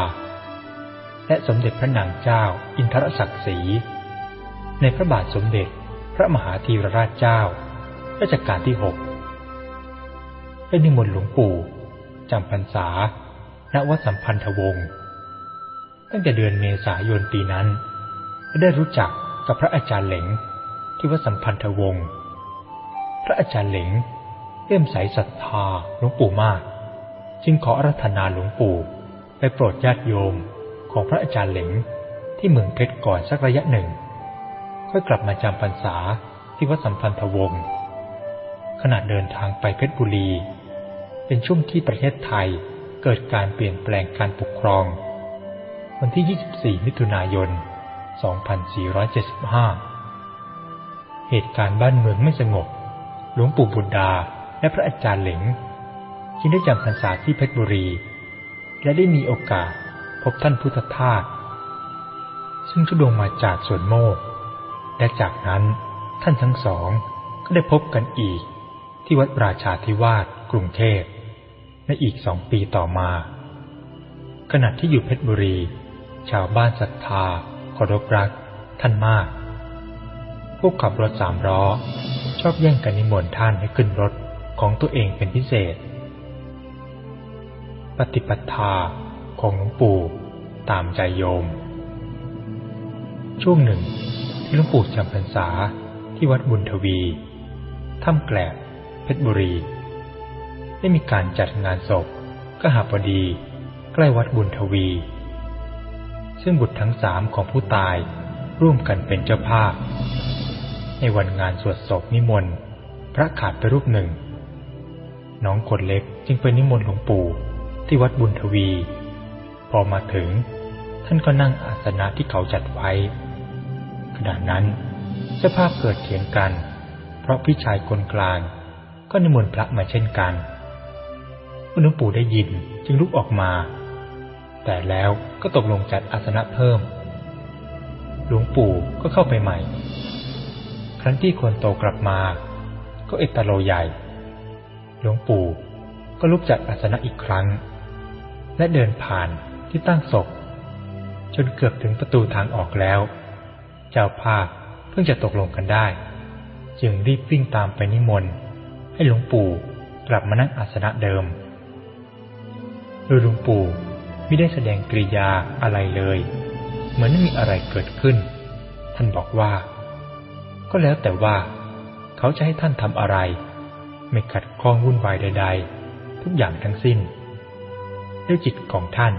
และสมเด็จพระนางเจ้าอินทรศักดิ์ศรีในพระบาทสมเด็จพระมหาธีรราชเจ้ารัชกาลที่หกเป็นนิมนต์หลวงปู่จำพรรษาณวัดสัมพันธวงศ์ตั้งแต่เดือนเมษายนปีนั้น ได้รู้จักกับพระอาจารย์เหลงที่วัดสัมพันธวงศ์พระอาจารย์เหลงเลื่อมใสศรัทธาหลวงปู่มาก จึงขออารัธนาหลวงปู่ไปโปรดญาติโยมของพระอาจารย์เหลงที่เมืองเพชรก่อนสักระยะหนึ่ง ค่อยกลับมาจำพรรษาที่วัดสัมพันธวงศ์ขณะเดินทางไปเพชรบุรี เป็นช่วงที่ประเทศไทยเกิดการเปลี่ยนแปลงการปกครอง วันที่ 24 มิถุนายน 2475 เหตุการณ์บ้านเมืองไม่สงบหหลวงปู่บุตรดาและพระอาจารย์เหลง จึงได้จำพรรษาที่เพชรบุรี และได้มีโอกาสพบท่านพุทธทาสซึ่งทุดงมาจากสวนโมก และจากนั้นท่านทั้งสองก็ได้พบกันอีกที่วัดราชาธิวาสกรุงเทพในอีกสองปีต่อมา ขณะที่อยู่เพชรบุรี ชาวบ้านศรัทธาเคารพรักท่านมาก พวกขับรถสามล้อชอบแย่งกันนิมนต์ท่านให้ขึ้นรถของตัวเองเป็นพิเศษ ปฏิปทาของหลวงปู่ตามใจโยม ช่วงหนึ่งที่หลวงปู่จำพรรษาที่วัดบุญทวีถ้ำแกลบเพชรบุรี ได้มีการจัดงานศพก็หาพอดีใกล้วัดบุญทวี ซึ่งบุตรทั้งสามของผู้ตายร่วมกันเป็นเจ้าภาพ ในวันงานสวดศพนิมนต์ พระขาดไปรูปหนึ่ง น้องคนเล็กจึงไปนิมนต์หลวงปู่ ที่วัดบุญทวี พอมาถึง ท่านก็นั่งอาสนะที่เขาจัดไว้ ขณะนั้นเจ้าภาพเกิดเถียงกัน เพราะพี่ชายคนกลางก็นิมนต์พระมาเช่นกันเมื่อหลวงปู่ได้ยินจึงลุกออกมา แต่แล้วก็ตกลงจัดอาสนะเพิ่ม หลวงปู่ก็เข้าไปใหม่ ครั้นที่คนโตกลับมา ก็เอตโลใหญ่ หลวงปู่ก็ลุกจัดอาสนะอีกครั้ง และเดินผ่านที่ตั้งศพ จนเกือบถึงประตูทางออกแล้ว เจ้าภาพเพิ่งจะตกลงกันได้ จึงรีบวิ่งตามไปนิมนต์ ให้หลวงปู่กลับมานั่งอาสนะเดิมโดยหลวงปู่ไม่ได้แสดงกริยาอะไรเลย เหมือนไม่มีอะไรเกิดขึ้น ท่านบอกว่า ก็แล้วแต่ว่า เขาจะให้ท่านทำอะไร ไม่ขัดข้องวุ่นวายใด ๆ ทุกอย่างทั้งสิ้น ด้วยจิตของท่าน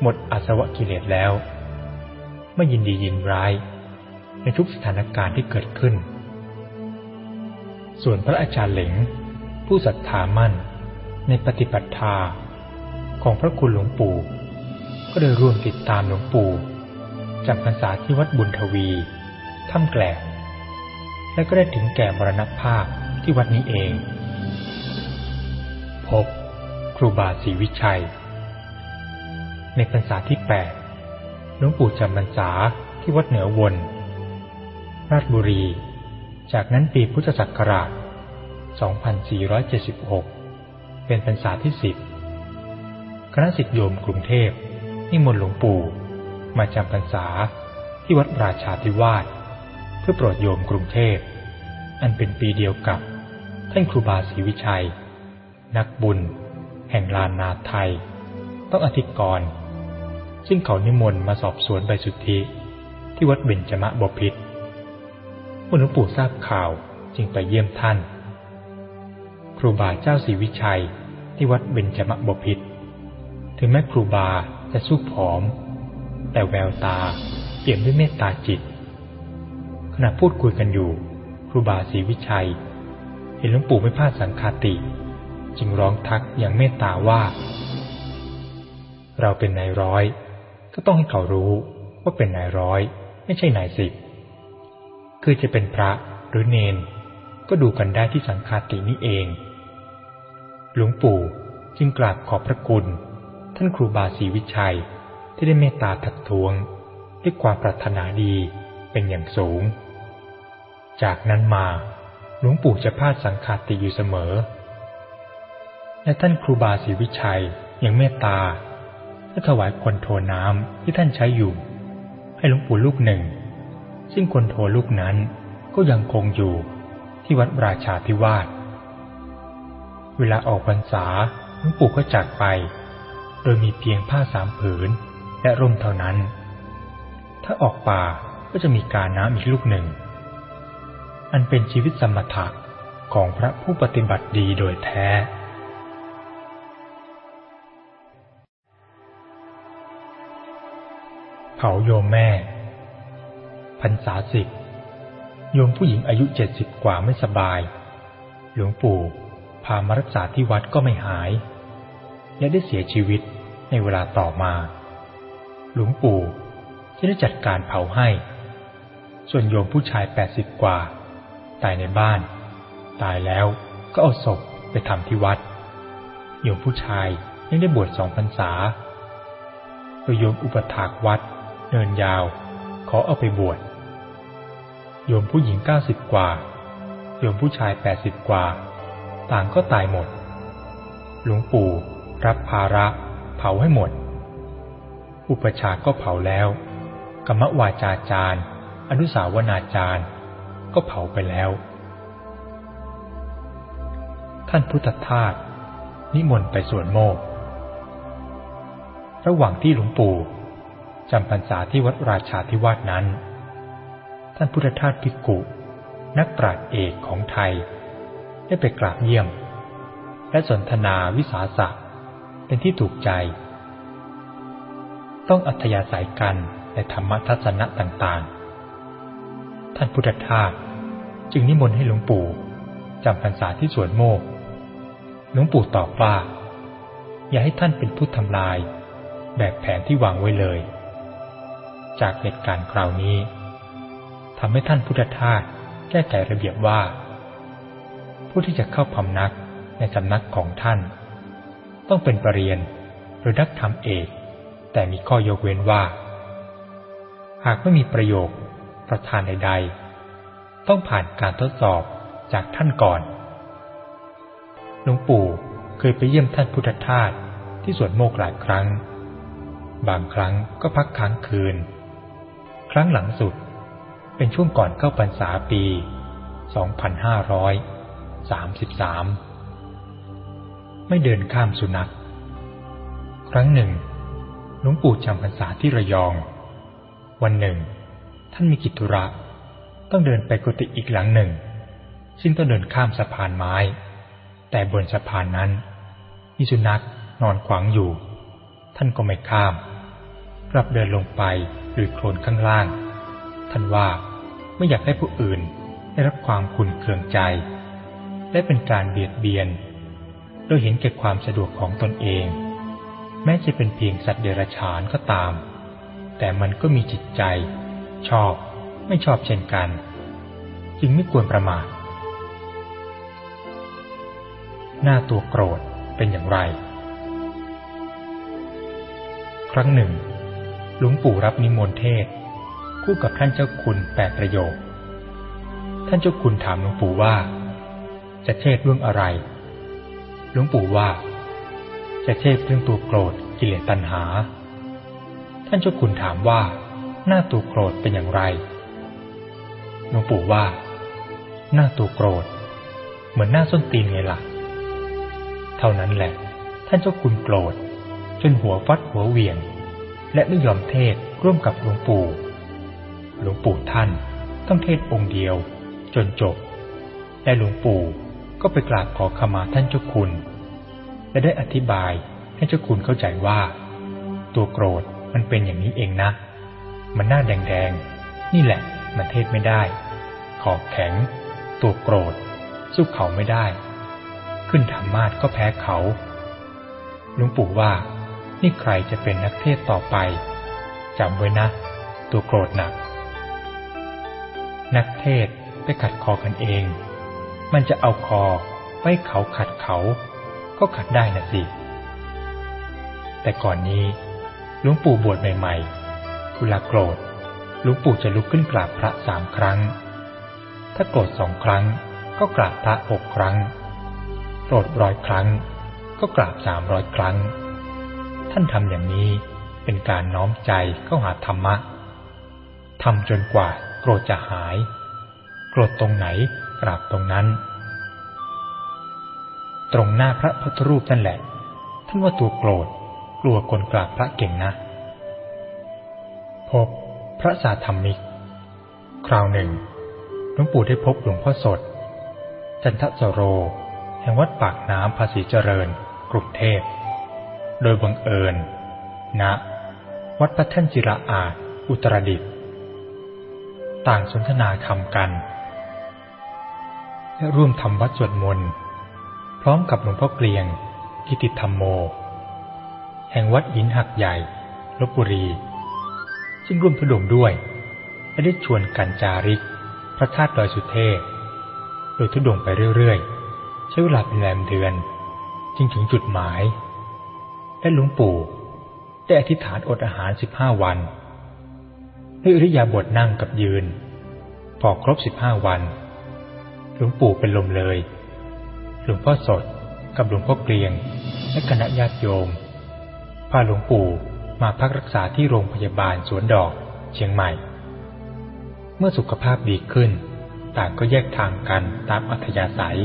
หมดอาสวะกิเลสแล้ว ไม่ยินดียินร้าย ในทุกสถานการณ์ที่เกิดขึ้น ส่วนพระอาจารย์เหลงผู้ศรัทธามั่นในปฏิปัติาของพระคุณหลวงปู่ ก็ได้ร่วมติดตามหลวงปู่จำพรรษาที่วัดบุญทวีถ้ำแกลบและก็ได้ถึงแก่มรณภาพที่วัดนี้เอง พบครูบาศรีวิชัย ในพรรษาที่แปดหลวงปู่จำพรรษาที่วัดเหนือวน ราชบุรี จากนั้นปีพุทธศักราช 2476 เป็นพรรษาที่สิบคณะสิทธิโยมกรุงเทพนิมนต์หลวงปู่มาจำพรรษาที่วัดราชาธิวาสเพื่อโปรดโยมกรุงเทพ อันเป็นปีเดียวกับท่านครูบาศรีวิชัย นักบุญ แห่งลานนาไทย ต้องอธิกร ซึ่งเขานิมนต์มาสอบสวนใบสุทธิ ที่วัดเบญจมะบพิษเมื่อหลวงปู่ทราบข่าวจึงไปเยี่ยมท่าน ครูบาเจ้าศรีวิชัยที่วัดเบญจมะบพิษถึงแม้ครูบาจะสู้ผอม แต่แววตาเปี่ยมด้วยเมตตาจิต ขณะพูดคุยกันอยู่ ครูบาศรีวิชัย เห็นหลวงปู่ไม่พลาดสังคาติ จึงร้องทักอย่างเมตตาว่า เราเป็นนายร้อย ก็ต้องให้เขารู้ว่าเป็นนายร้อย ไม่ใช่นายสิบ คือจะเป็นพระหรือเนน ก็ดูกันได้ที่สังคาตินี้เอง หลวงปู่จึงกราบขอบพระคุณ ท่านครูบาศรีวิชัยที่ได้เมตตาถักท้วง ด้วยความปรารถนาดีเป็นอย่างสูง จากนั้นมาหลวงปู่จะพาดสังขาติอยู่เสมอ และท่านครูบาศรีวิชัยยังเมตตา และถวายคนโทน้ำที่ท่านใช้อยู่ ให้หลวงปู่ลูกหนึ่ง ซึ่งคนโทลูกนั้นก็ยังคงอยู่ที่วัดราชาธิวาสเวลาออกพรรษาหลวงปู่ก็จากไป โดยมีเพียงผ้าสามผืนและร่มเท่านั้น ถ้าออกป่าก็จะมีการน้ำอีกลูกหนึ่ง อันเป็นชีวิตสมถะของพระผู้ปฏิบัติดีโดยแท้ เผาโยมแม่พรรษาสิบโยมผู้หญิงอายุเจ็ดสิบกว่าไม่สบาย หลวงปู่พามารักษาที่วัดก็ไม่หาย และได้เสียชีวิตในเวลาต่อมา หลวงปู่จะได้จัดการเผาให้ ส่วนโยมผู้ชายแปดสิบกว่า ตายในบ้าน ตายแล้วก็เอาศพไปทำที่วัด โยมผู้ชายยังได้บวชสองพรรษาโดยโยมอุปถากวัด เนินยาว ขอเอาไปบวชโยมผู้หญิงเก้าสิบกว่า โยมผู้ชายแปดสิบกว่า ต่างก็ตายหมด หลวงปู่รับภาระเผาให้หมด อุปชาก็เผาแล้ว กรรมวาจาจารย์ อนุสาวนาจารย์ ก็เผาไปแล้ว ท่านพุทธทาสนิมนต์ไปสวนโมก ระหว่างที่หลวงปู่ จำพรรษาที่วัดราชาธิวาสนั้น ท่านพุทธทาสภิกุ นักปราชญ์เอกของไทย ได้ไปกราบเยี่ยม และสนทนาวิสาสะเป็นที่ถูกใจ ต้องอัธยาศัยกันในธรรมทัศนะต่างๆ ท่านพุทธทาสจึงนิมนต์ให้หลวงปู่จำพรรษาที่สวนโมก หลวงปู่ตอบว่า อย่าให้ท่านเป็นผู้ทำลาย แบบแผนที่วางไว้เลย จากเหตุการณ์คราวนี้ทำให้ท่านพุทธทาสแก้ไขระเบียบว่า ผู้ที่จะเข้าพำนักในสำนักของท่าน ต้องเป็นปรริญญาหรือนักธรรมเอก แต่มีข้อยกเว้นว่า หากไม่มีประโยคประธานใดๆ ต้องผ่านการทดสอบจากท่านก่อนหลวงปู่เคยไปเยี่ยมท่านพุทธทาสที่สวนโมกหลายครั้ง บางครั้งก็พักค้างคืน ครั้งหลังสุด เป็นช่วงก่อนเข้าพรรษาปี 2533 ไม่เดินข้ามสุนัข ครั้งหนึ่งหลวงปู่จำพรรษาที่ระยอง วันหนึ่ง ท่านมีกิจธุระต้องเดินไปกุฏิอีกหลังหนึ่ง ซึ่งต้องเดินข้ามสะพานไม้ แต่บนสะพานนั้น มีสุนัขนอนขวางอยู่ ท่านก็ไม่ข้าม กลับเดินลงไปหรือโคลนข้างล่าง ท่านว่าไม่อยากให้ผู้อื่นได้รับความขุ่นเคืองใจ และเป็นการเบียดเบียน โดยเห็นแก่ความสะดวกของตนเอง แม้จะเป็นเพียงสัตว์เดรัจฉานก็ตาม แต่มันก็มีจิตใจ ชอบไม่ชอบเช่นกัน จึงไม่ควรประมาทหน้าตัวโกรธเป็นอย่างไร ครั้งหนึ่ง หลวงปู่รับนิมนต์เทศ คู่กับท่านเจ้าคุณแปดประโยค ท่านเจ้าคุณถามหลวงปู่ว่า จะเทศเรื่องอะไร หลวงปู่ว่า จะเทศเรื่องตัวโกรธกิเลสตัณหา ท่านเจ้าคุณถามว่า หน้าตัวโกรธเป็นอย่างไร หลวงปู่ว่า หน้าตัวโกรธ เหมือนหน้าส้นตีนไงล่ะ เท่านั้นแหละ ท่านเจ้าคุณโกรธ จนหัวฟัดหัวเวียง และไม่ยอมเทศร่วมกับหลวงปู่ หลวงปู่ท่านต้องเทศองค์เดียว จนจบ และหลวงปู่ก็ไปกราบขอขมาท่านเจ้าคุณ และได้อธิบายให้เจ้าคุณเข้าใจว่า ตัวโกรธมันเป็นอย่างนี้เองนะ มันหน้าแดงๆ นี่แหละมันเทศไม่ได้ ขอบแข็ง ตัวโกรธ สู้เขาไม่ได้ ขึ้นธรรมาสก็แพ้เขาหลวงปู่ว่า นี่ใครจะเป็นนักเทศต่อไปจำไว้นะ ตัวโกรธหนัก นักเทศไปขัดคอกันเอง มันจะเอาคอไว้เขาขัดเขา ก็ขัดได้นะสิ แต่ก่อนนี้หลวงปู่บวชใหม่ๆเวลาโกรธหลวงปู่จะลุกขึ้นกราบพระสามครั้ง ถ้าโกรธสองครั้ง ก็กราบพระหกครั้ง โกรธร้อยครั้ง ก็กราบสามร้อยครั้ง ท่านทำอย่างนี้เป็นการน้อมใจเข้าหาธรรมะทำจนกว่าโกรธจะหาย โกรธตรงไหนกราบตรงนั้น ตรงหน้าพระพุทธรูปนั่นแหละ ท่านว่าตัวโกรธกลัวคนกราบพระเก่งนะ พบพระสาธรรมิก คราวหนึ่งหลวงปู่ได้พบหลวงพ่อสด จันทสโร แห่งวัดปากน้ำภาษีเจริญ กรุงเทพ โดยบังเอิญณนะวัดพระท่านจิระอาจอุตรดิตถ์ต่างสนทนาธรรมกัน และร่วมทำวัดสวดมนต์พร้อมกับหลวงพ่อเกลียง กิติธรรมโม แห่งวัดหินหักใหญ่ลบบุรี ซึ่งร่วมทุดงด้วย และได้ชวนกันจาริก พระธาตุดอยสุเทพโดยทุดงไปเรื่อยๆ ใช้เวลาเป็นแรมเดือน จึงถึงจุดหมาย และหลวงปู่ได้อธิษฐานอดอาหารสิบห้าวันด้วยอริยาบทนั่งกับยืน พอครบสิบห้าวัน หลวงปู่เป็นลมเลย หลวงพ่อสดกับหลวงพ่อเกลียง และคณะญาติโยม พาหลวงปู่มาพักรักษาที่โรงพยาบาลสวนดอกเชียงใหม่ เมื่อสุขภาพดีขึ้น ต่างก็แยกทางกันตามอัธยาศัย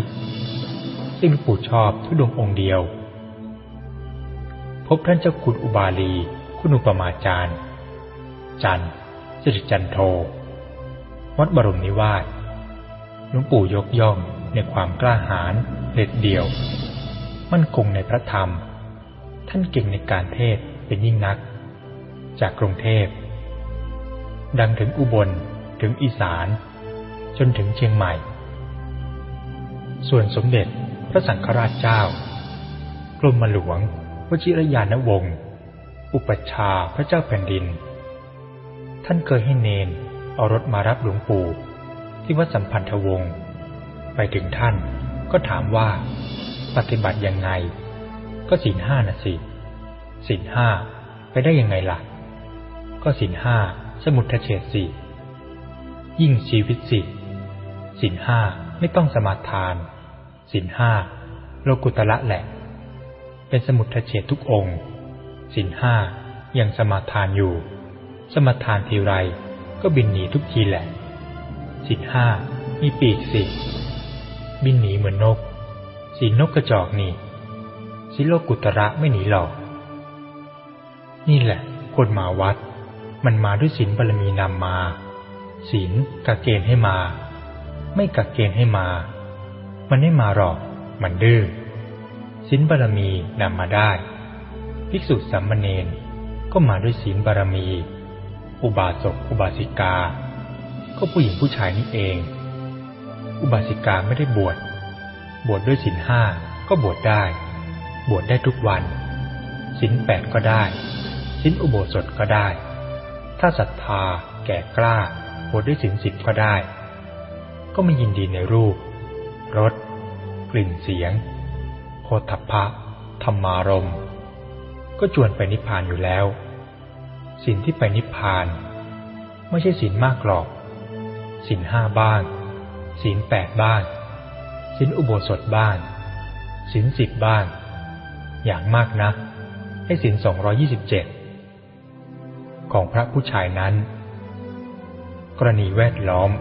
ซึ่งหลวงปู่ชอบทุดงองค์เดียว พบท่านเจ้าคุณอุบาลี คุณอุปมาจารย์ จันสิริจันโทวัดบรมนิวาสหลวงปู่ยกย่องในความกล้าหาญเด็ดเดี่ยว มั่นคงในพระธรรม ท่านเก่งในการเทศเป็นยิ่งนัก จากกรุงเทพ ดังถึงอุบลถึงอีสาน จนถึงเชียงใหม่ ส่วนสมเด็จพระสังฆราชเจ้ากรมหลวง วชิรยานวงศ์ อุปัชฌาย์พระเจ้าแผ่นดิน ท่านเคยให้เนนเอารถมารับหลวงปู่ ที่วัดสัมพันธวงศ์ ไปถึงท่านก็ถามว่า ปฏิบัติยังไง ก็สินห้านะสิสินห้าไปได้ยังไงล่ะ ก็สินห้าสมุทเฉดสี่ยิ่งชีวิตสิสินห้าไม่ต้องสมาทาน สินห้าโลกุตละแหละ เป็นสมุทเฉดทุกองค์สินห้ายังสมาทานอยู่ สมาทานทีไรก็บินหนีทุกทีแหละสินห้ามีปีกสิบินหนีเหมือนนก สีนกกระจอกนี่สิโลกุตระไม่หนีหรอก นี่แหละคนมาวัด มันมาด้วยศีลบารมีนำมาศีลกักเกณฑ์ให้มา ไม่กักเกณฑ์ให้มา มันไม่มาหรอก มันดื้อ ศีลบารมีนำมาได้ ภิกษุสามเณรก็มาด้วยศีลบารมี อุบาสกอุบาสิกา ก็ผู้หญิงผู้ชายนี่เอง อุบาสิกาไม่ได้บวช บวชดด้วยศีลห้าก็บวชได้ บวชได้ทุกวันศีลแปดก็ได้ศีลอุโบสถก็ได้ ถ้าศรัทธาแก่กล้าบวชด้วยศีลสิบก็ได้ ก็ไม่ยินดีในรูปรสกลิ่นเสียง พธพะธรรมารม ก็จวนไปนิพพานอยู่แล้วศีลที่ไปนิพพาน ไม่ใช่ศีลมากหรอกศีลห้าบ้างศีลแปดบ้างศีลอุโบสถบ้างศีลสิบบ้างอย่างมากนะให้ศีลสองรอยี่สิบเจ็ดของพระผู้ชายนั้น กรณีแวดล้อม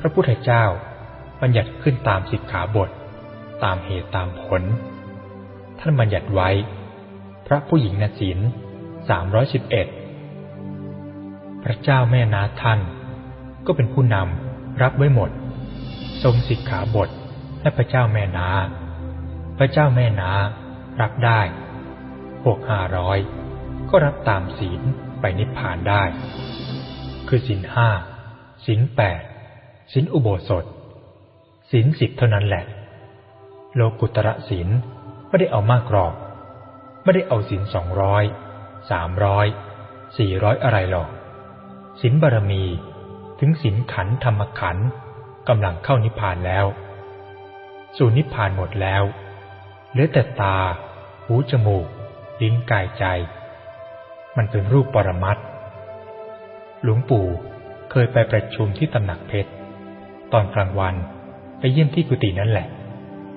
พระพุทธเจ้าบัญญัติขึ้นตามสิกขาบท ตามเหตุตามผล ท่านบัญญัติไว้ พระผู้หญิงนศีลสามร้อยสิบเอ็ดพระเจ้าแม่นาท่าน ก็เป็นผู้นำรับไว้หมด ทรงสิกขาบทและพระเจ้าแม่นา พระเจ้าแม่นารับได้หกห้าร้อยก็รับตามศีลไปนิพพานได้ คือศีลห้าศีลแปดศีลอุโบสถศีลสิบเท่านั้นแหละ โลกุตระศีล ไม่ได้เอามากกรอก ไม่ได้เอาศีลสองร้อยสามร้อยสี่ร้อยอะไรหรอกศีลบารมีถึงศีลขันธรรมขันกำลังเข้านิพพานแล้ว สู่นิพพานหมดแล้วเหลือแต่ตา หูจมูก ลิ้นกายใจ มันเป็นรูปปรมัตถ์หลวงปู่เคยไปประชุมที่ตำหนักเพชร ตอนกลางวันไปเยี่ยมที่กุฏินั่นแหละ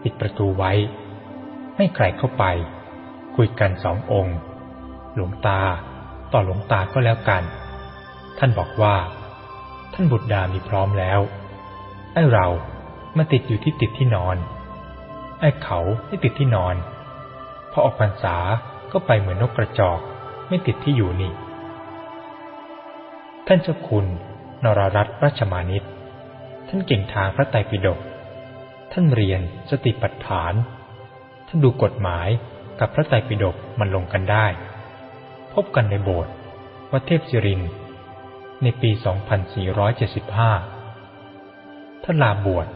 ปิดประตูไว้ ไม่ใครเข้าไป คุยกันสององค์ หลวงตาต่อหลวงตาก็แล้วกัน ท่านบอกว่า ท่านบุตรดามีพร้อมแล้ว ไอ้เรามาติดอยู่ที่ติดที่นอน ไอ้เขาไม่ติดที่นอน พอออกพรรษาก็ไปเหมือนนกกระจอก ไม่ติดที่อยู่นี่ ท่านเจ้าคุณนรรัตน์ราชมานิต ท่านเก่งทางพระไตรปิฎก ท่านเรียนสติปัฏฐาน ท่านดูกฎหมายกับพระไตรปิฎกมันลงกันได้ พบกันในโบสถ์วัดเทพศิริน ในปี 2475 ท่านลาบวช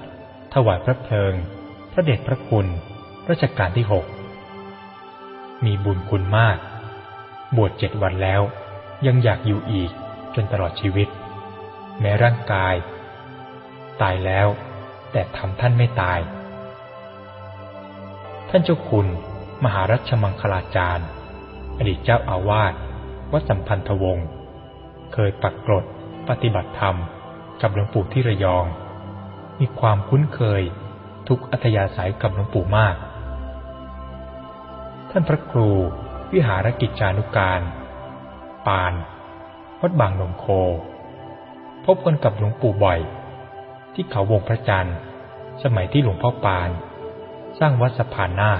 ถวายพระเพลิง พระเดชพระคุณรัชกาลที่หกมีบุญคุณมาก บวชเจ็ดวันแล้ว ยังอยากอยู่อีกจนตลอดชีวิต แม้ร่างกาย ตายแล้ว แต่ทำท่านไม่ตาย ท่านเจ้าคุณ มหารัชมังคลาจารย์ อดีตเจ้าอาวาสวัดสัมพันธวงศ์เคยปักกรดปฏิบัติธรรม กับหลวงปู่ที่ระยอง มีความคุ้นเคยทุกอัธยาศัยกับหลวงปู่มาก ท่านพระครูวิหารกิจจานุการ ปาน วัดบางนมโค พบกันกับหลวงปู่บ่อย ที่เขาวงพระจันทร์ สมัยที่หลวงพ่อปาน สร้างวัดสะพานนา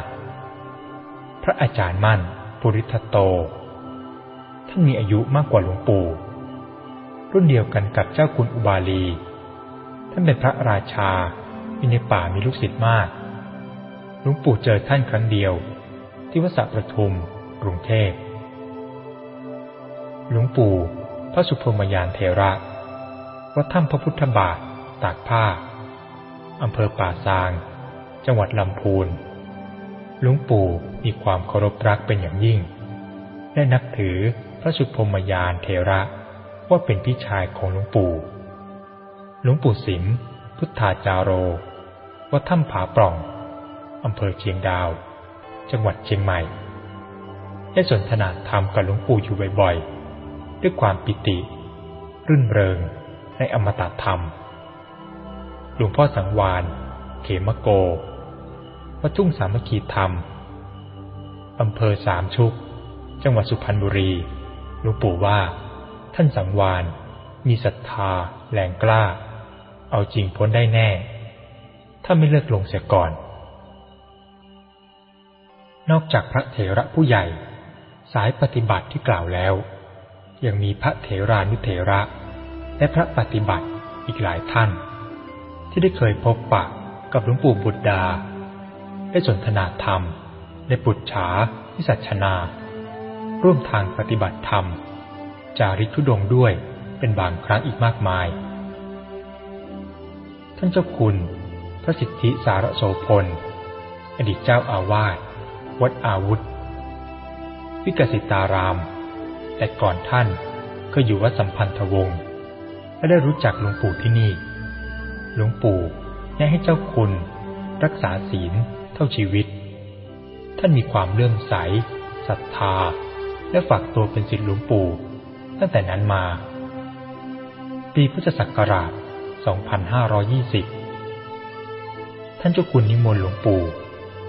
พระอาจารย์มั่น ปุริทโต ท่านมีอายุมากกว่าหลวงปู่ รุ่นเดียวกันกับเจ้าคุณอุบาลี ท่านเป็นพระราชามีในป่ามีลูกศิษย์มาก หลวงปู่เจอท่านครั้งเดียว ที่วัดสัประทุมกรุงเทพหลวงปู่ พระสุพรมยานเทระ วัดถ้ำพระพุทธบาท ตากผ้า อำเภอป่าซาง จังหวัดลำพูนหลวงปู่มีความเคารพรักเป็นอย่างยิ่ง และนับถือพระสุพรมยานเทระว่าเป็นพี่ชายของหลวงปู่ หลวงปู่สิม พุทธาจาโร วัดถ้ำผาปล่อง อำเภอเชียงดาว จังหวัดเชียงใหม่ ได้สนทนาธรรมกับหลวงปู่อยู่บ่อยๆ ด้วยความปิติ รื่นเริงในอมตะธรรม หลวงพ่อสังวาน เขมโก วัดทุ่งสามัคคีธรรม อำเภอสามชุก จังหวัดสุพรรณบุรี หลวงปู่ว่า ท่านสังวาน มีศรัทธาแรงกล้า เอาจริงพ้นได้แน่ ถ้าไม่เลิกลงเสียก่อน นอกจากพระเถระผู้ใหญ่ สายปฏิบัติที่กล่าวแล้ว ยังมีพระเถรานุเถระ และพระปฏิบัติอีกหลายท่าน ที่ได้เคยพบปะกับหลวงปู่บุตรดา ได้สนทนาธรรม ได้ปุจฉาวิสัชนา ร่วมทางปฏิบัติธรรม จาริกทุดงด้วยเป็นบางครั้งอีกมากมาย ท่านเจ้าคุณ พระสิทธิสารโสพล อดีตเจ้าอาวาสวัดอาวุธ วิกสิตาราม แต่ก่อนท่านก็อยู่วัดสัมพันธวงศ์และได้รู้จักหลวงปู่ที่นี่ หลวงปู่แนะให้เจ้าคุณรักษาศีล เท่าชีวิต ท่านมีความเลื่อมใสศรัทธา และฝากตัวเป็นศิษย์หลวงปู่ ตั้งแต่นั้นมา ปีพุทธศักราช 2520 ท่านเจ้าคุณนิมนต์หลวงปู่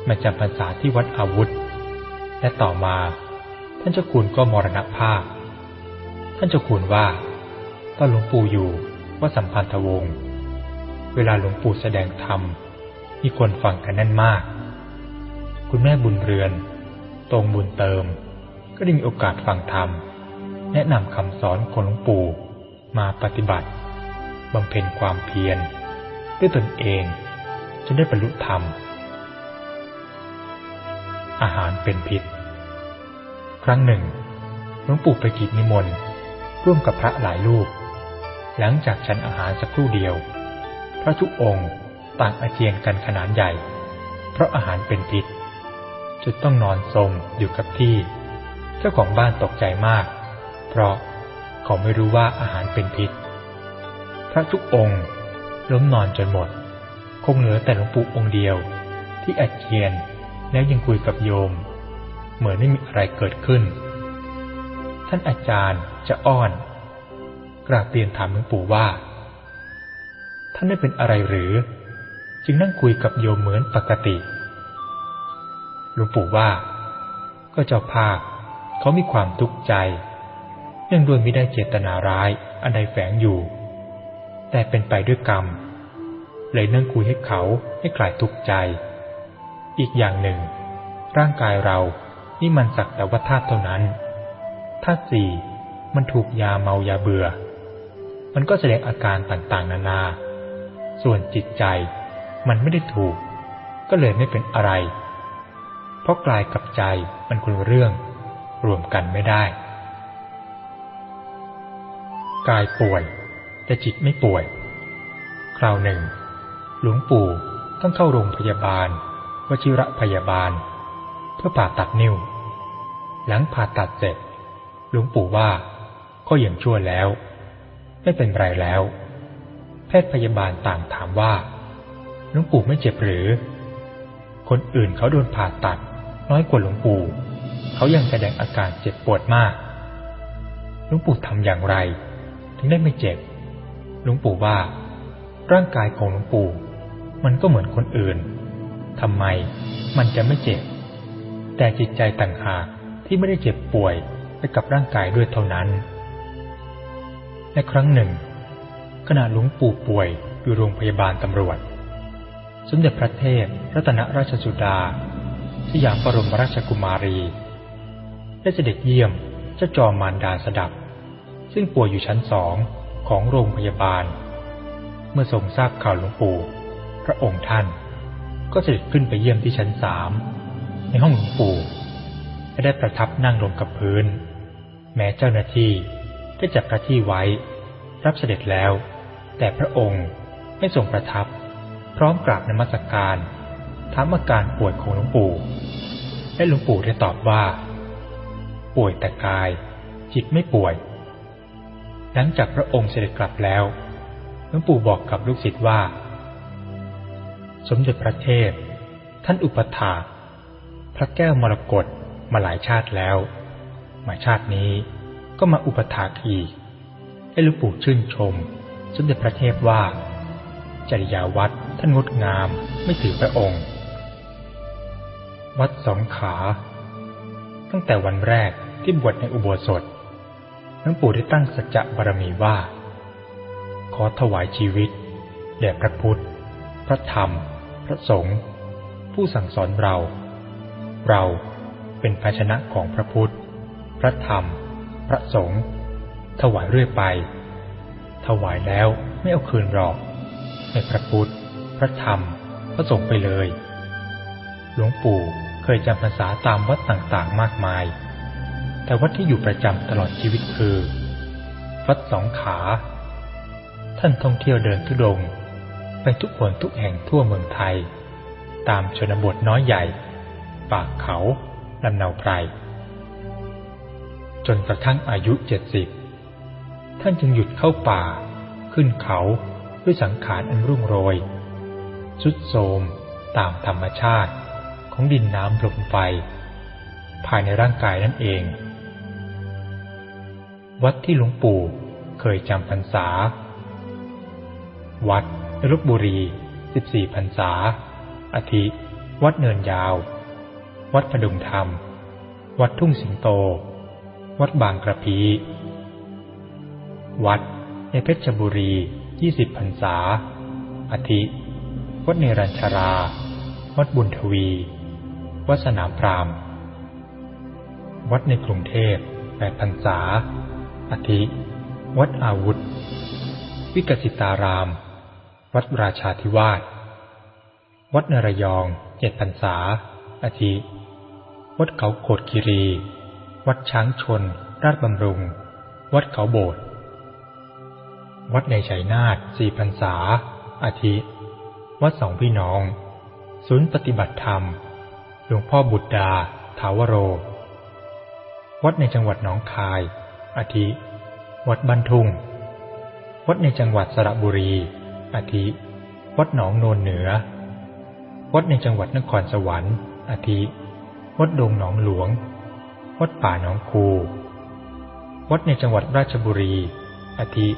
มาจำพรรษาที่วัดอาวุธ และต่อมา ท่านเจ้าคุณก็มรณภาพ ท่านเจ้าคุณว่าตอนหลวงปู่อยู่วัดสัมพันธวงศ์ เวลาหลวงปู่แสดงธรรม มีคนฟังกันแน่นมาก คุณแม่บุญเรือน ตรงบุญเติม ก็ได้มีโอกาสฟังธรรม แนะนำคำสอนของหลวงปู่มาปฏิบัติบำเพ็ญความเพียร ด้วยตนเองจนได้บรรลุธรรม อาหารเป็นพิษ ครั้งหนึ่งหลวงปู่ไปกิจนิมนต์ร่วมกับพระหลายรูป หลังจากฉันอาหารสักครู่เดียว พระทุกองค์ต่างอาเจียนกันขนาดใหญ่ เพราะอาหารเป็นพิษ จุดต้องนอนทรงอยู่กับที่ เจ้าของบ้านตกใจมาก เพราะเขาไม่รู้ว่าอาหารเป็นพิษ พระทุกองค์ล้มนอนจนหมด คงเหลือแต่หลวงปู่องค์เดียว ที่อัดเคียนแล้วยังคุยกับโยม เหมือนไม่มีอะไรเกิดขึ้น ท่านอาจารย์จะอ้อน กราบเรียนถามหลวงปู่ว่า ท่านไม่เป็นอะไรหรือ จึงนั่งคุยกับโยมเหมือนปกติ หลวงปู่ว่า ก็เจ้าภาพเขามีความทุกข์ใจเนื่องด้วยไม่ได้เจตนาร้ายอันใดแฝงอยู่ แต่เป็นไปด้วยกรรม เลยนั่งคุยให้เขาให้คลายทุกข์ใจ อีกอย่างหนึ่ง ร่างกายเรานี่มันสักแต่ว่าธาตุเท่านั้นธาตุสี่มันถูกยาเมายาเบื่อ มันก็แสดงอาการต่างๆ นานา ส่วนจิตใจมันไม่ได้ถูก ก็เลยไม่เป็นอะไร ราะกายกับใจมันคนเรื่อง รวมกันไม่ได้ กายป่วย แต่จิตไม่ป่วย คราวหนึ่ง หลวงปู่ต้องเข้าโรงพยาบาล วชิระพยาบาล เพื่อผ่าตัดนิ้ว หลังผ่าตัดเสร็จ หลวงปู่ว่าก็ยังชั่วแล้ว ไม่เป็นไรแล้ว แพทย์พยาบาลต่างถามว่าหลวงปู่ไม่เจ็บหรือ คนอื่นเขาโดนผ่าตัด น้อยกว่าหลวงปู่เขายังแสดงอาการเจ็บปวดมากหลวงปู่ทำอย่างไร ถึงได้ไม่เจ็บหลวงปู่ว่า ร่างกายของหลวงปู่มันก็เหมือนคนอื่นทำไมมันจะไม่เจ็บ แต่จิตใจต่างหากที่ไม่ได้เจ็บป่วยไปกับร่างกายด้วยเท่านั้นและครั้งหนึ่ง ขณะหลวงปู่ป่วยอยู่โรงพยาบาลตำรวจ สมเด็จพระเทพรัตนราชสุดา สยามบรมราชกุมารี ได้เสด็จเยี่ยมเจ้าจอมมารดาสดับ ซึ่งป่วยอยู่ชั้นสองของโรงพยาบาล เมื่อทรงทราบข่าวหลวงปู่ พระองค์ท่าน ก็เสด็จขึ้นไปเยี่ยมที่ชั้นสามในห้องหลวงปู่และได้ประทับนั่งลงกับพื้น แม้เจ้าหน้าที่ได้จัดพระที่ไว้ รับเสด็จแล้ว แต่พระองค์ไม่ทรงประทับ พร้อมกราบนมัสการ ถามอาการป่วยของหลวงปู่ และหลวงปู่ได้ตอบว่า ป่วยแต่กาย จิตไม่ป่วย หลังจากพระองค์เสด็จกลับแล้ว หลวงปู่บอกกับลูกศิษย์ว่า สมเด็จพระเทพ ท่านอุปถาพระแก้วมรกตมาหลายชาติแล้ว มาชาตินี้ก็มาอุปถากอีกให้หลวงปู่ชื่นชม สมเด็จพระเทพว่า จริยาวัดท่านงดงามไม่ถือพระองค์ วัดสองขา ตั้งแต่วันแรกที่บวชในอุโบสถหลวงปู่ได้ตั้งสัจจะบารมีว่า ขอถวายชีวิตแด่พระพุทธ พระธรรม พระสงฆ์ผู้สั่งสอนเรา เราเป็นภาชนะของพระพุทธ พระธรรม พระสงฆ์ถวายเรื่อยไป ถวายแล้วไม่เอาคืนหรอกให้พระพุทธ พระธรรม พระสงฆ์ไปเลย หลวงปู่ เคยจำพรรษาตามวัดต่างๆ มากมาย แต่วัดที่อยู่ประจำตลอดชีวิตคือ วัดสองขา ท่านท่องเที่ยวเดินทุดง ไปทุกคนทุกแห่งทั่วเมืองไทย ตามชนบทน้อยใหญ่ ปากเขาลำนาไพร จนกระทั่งอายุเจ็ดสิบท่านจึงหยุดเข้าป่า ขึ้นเขาด้วยสังขารอันรุ่งโรยสุดโทมตามธรรมชาติ ของดินน้ำลมไฟ ภายในร่างกายนั่นเอง วัดที่หลวงปู่เคยจำพรรษา วัดนรบบุรีสิบสี่พรรษา อาทิ วัดเนินยาว วัดพดุงธรรม วัดทุ่งสิงโต วัดบางกระพี วัดในเพชรบุรียี่สิบพรรษาอาทิ วัดเนรัญชารา วัดบุญทวี วัดสนามพรามวัดในกรุงเทพแปดพรรษาอาทิ วัดอาวุธ วิกสิตาราม วัดราชาธิวาส วัดนรยองเจ็ดพรรษาอาทิ วัดเขาโคดคิรี วัดช้างชน ราชบำรุง วัดเขาโบสถ์วัดในชัยนาทสี่พรรษาอาทิ วัดสองพี่น้อง ศูนย์ปฏิบัติธรรม หลวงพ่อบุตรดา ถาวโร วัดในจังหวัดหนองคาย อาทิ วัดบันทุงวัดในจังหวัดสระบุรี อาทิ วัดหนองโนนเหนือ วัดในจังหวัดนครสวรรค์ อาทิ วัดดงหนองหลวง วัดป่าหนองคู วัดในจังหวัดราชบุรี อาทิ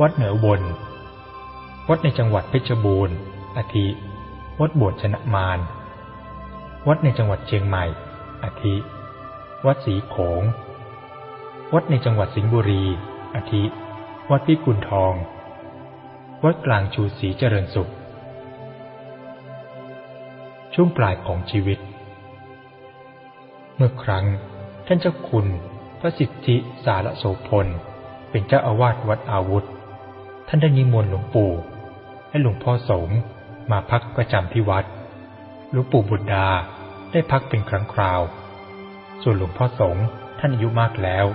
วัดเหนือบน วัดในจังหวัดเพชรบูรณ์ อาทิ วัดบวชชนะมาร วัดในจังหวัดเชียงใหม่ อาทิ วัดสีโขง วัดในจังหวัดสิงห์บุรี อาทิ วัดพิกุลทอง วัดกลางชูศรีเจริญสุข ช่วงปลายของชีวิต เมื่อครั้งท่านเจ้าคุณพระสิทธิสารโสพล เป็นเจ้าอาวาสวัดอาวุธ ท่านได้นิมนต์หลวงปู่ ให้หลวงพ่อสงมาพักประจำที่วัด หลวงปู่บุตรดาได้พักเป็นครั้งคราว ส่วนหลวงพ่อสงฆ์ท่านอายุมากแล้ว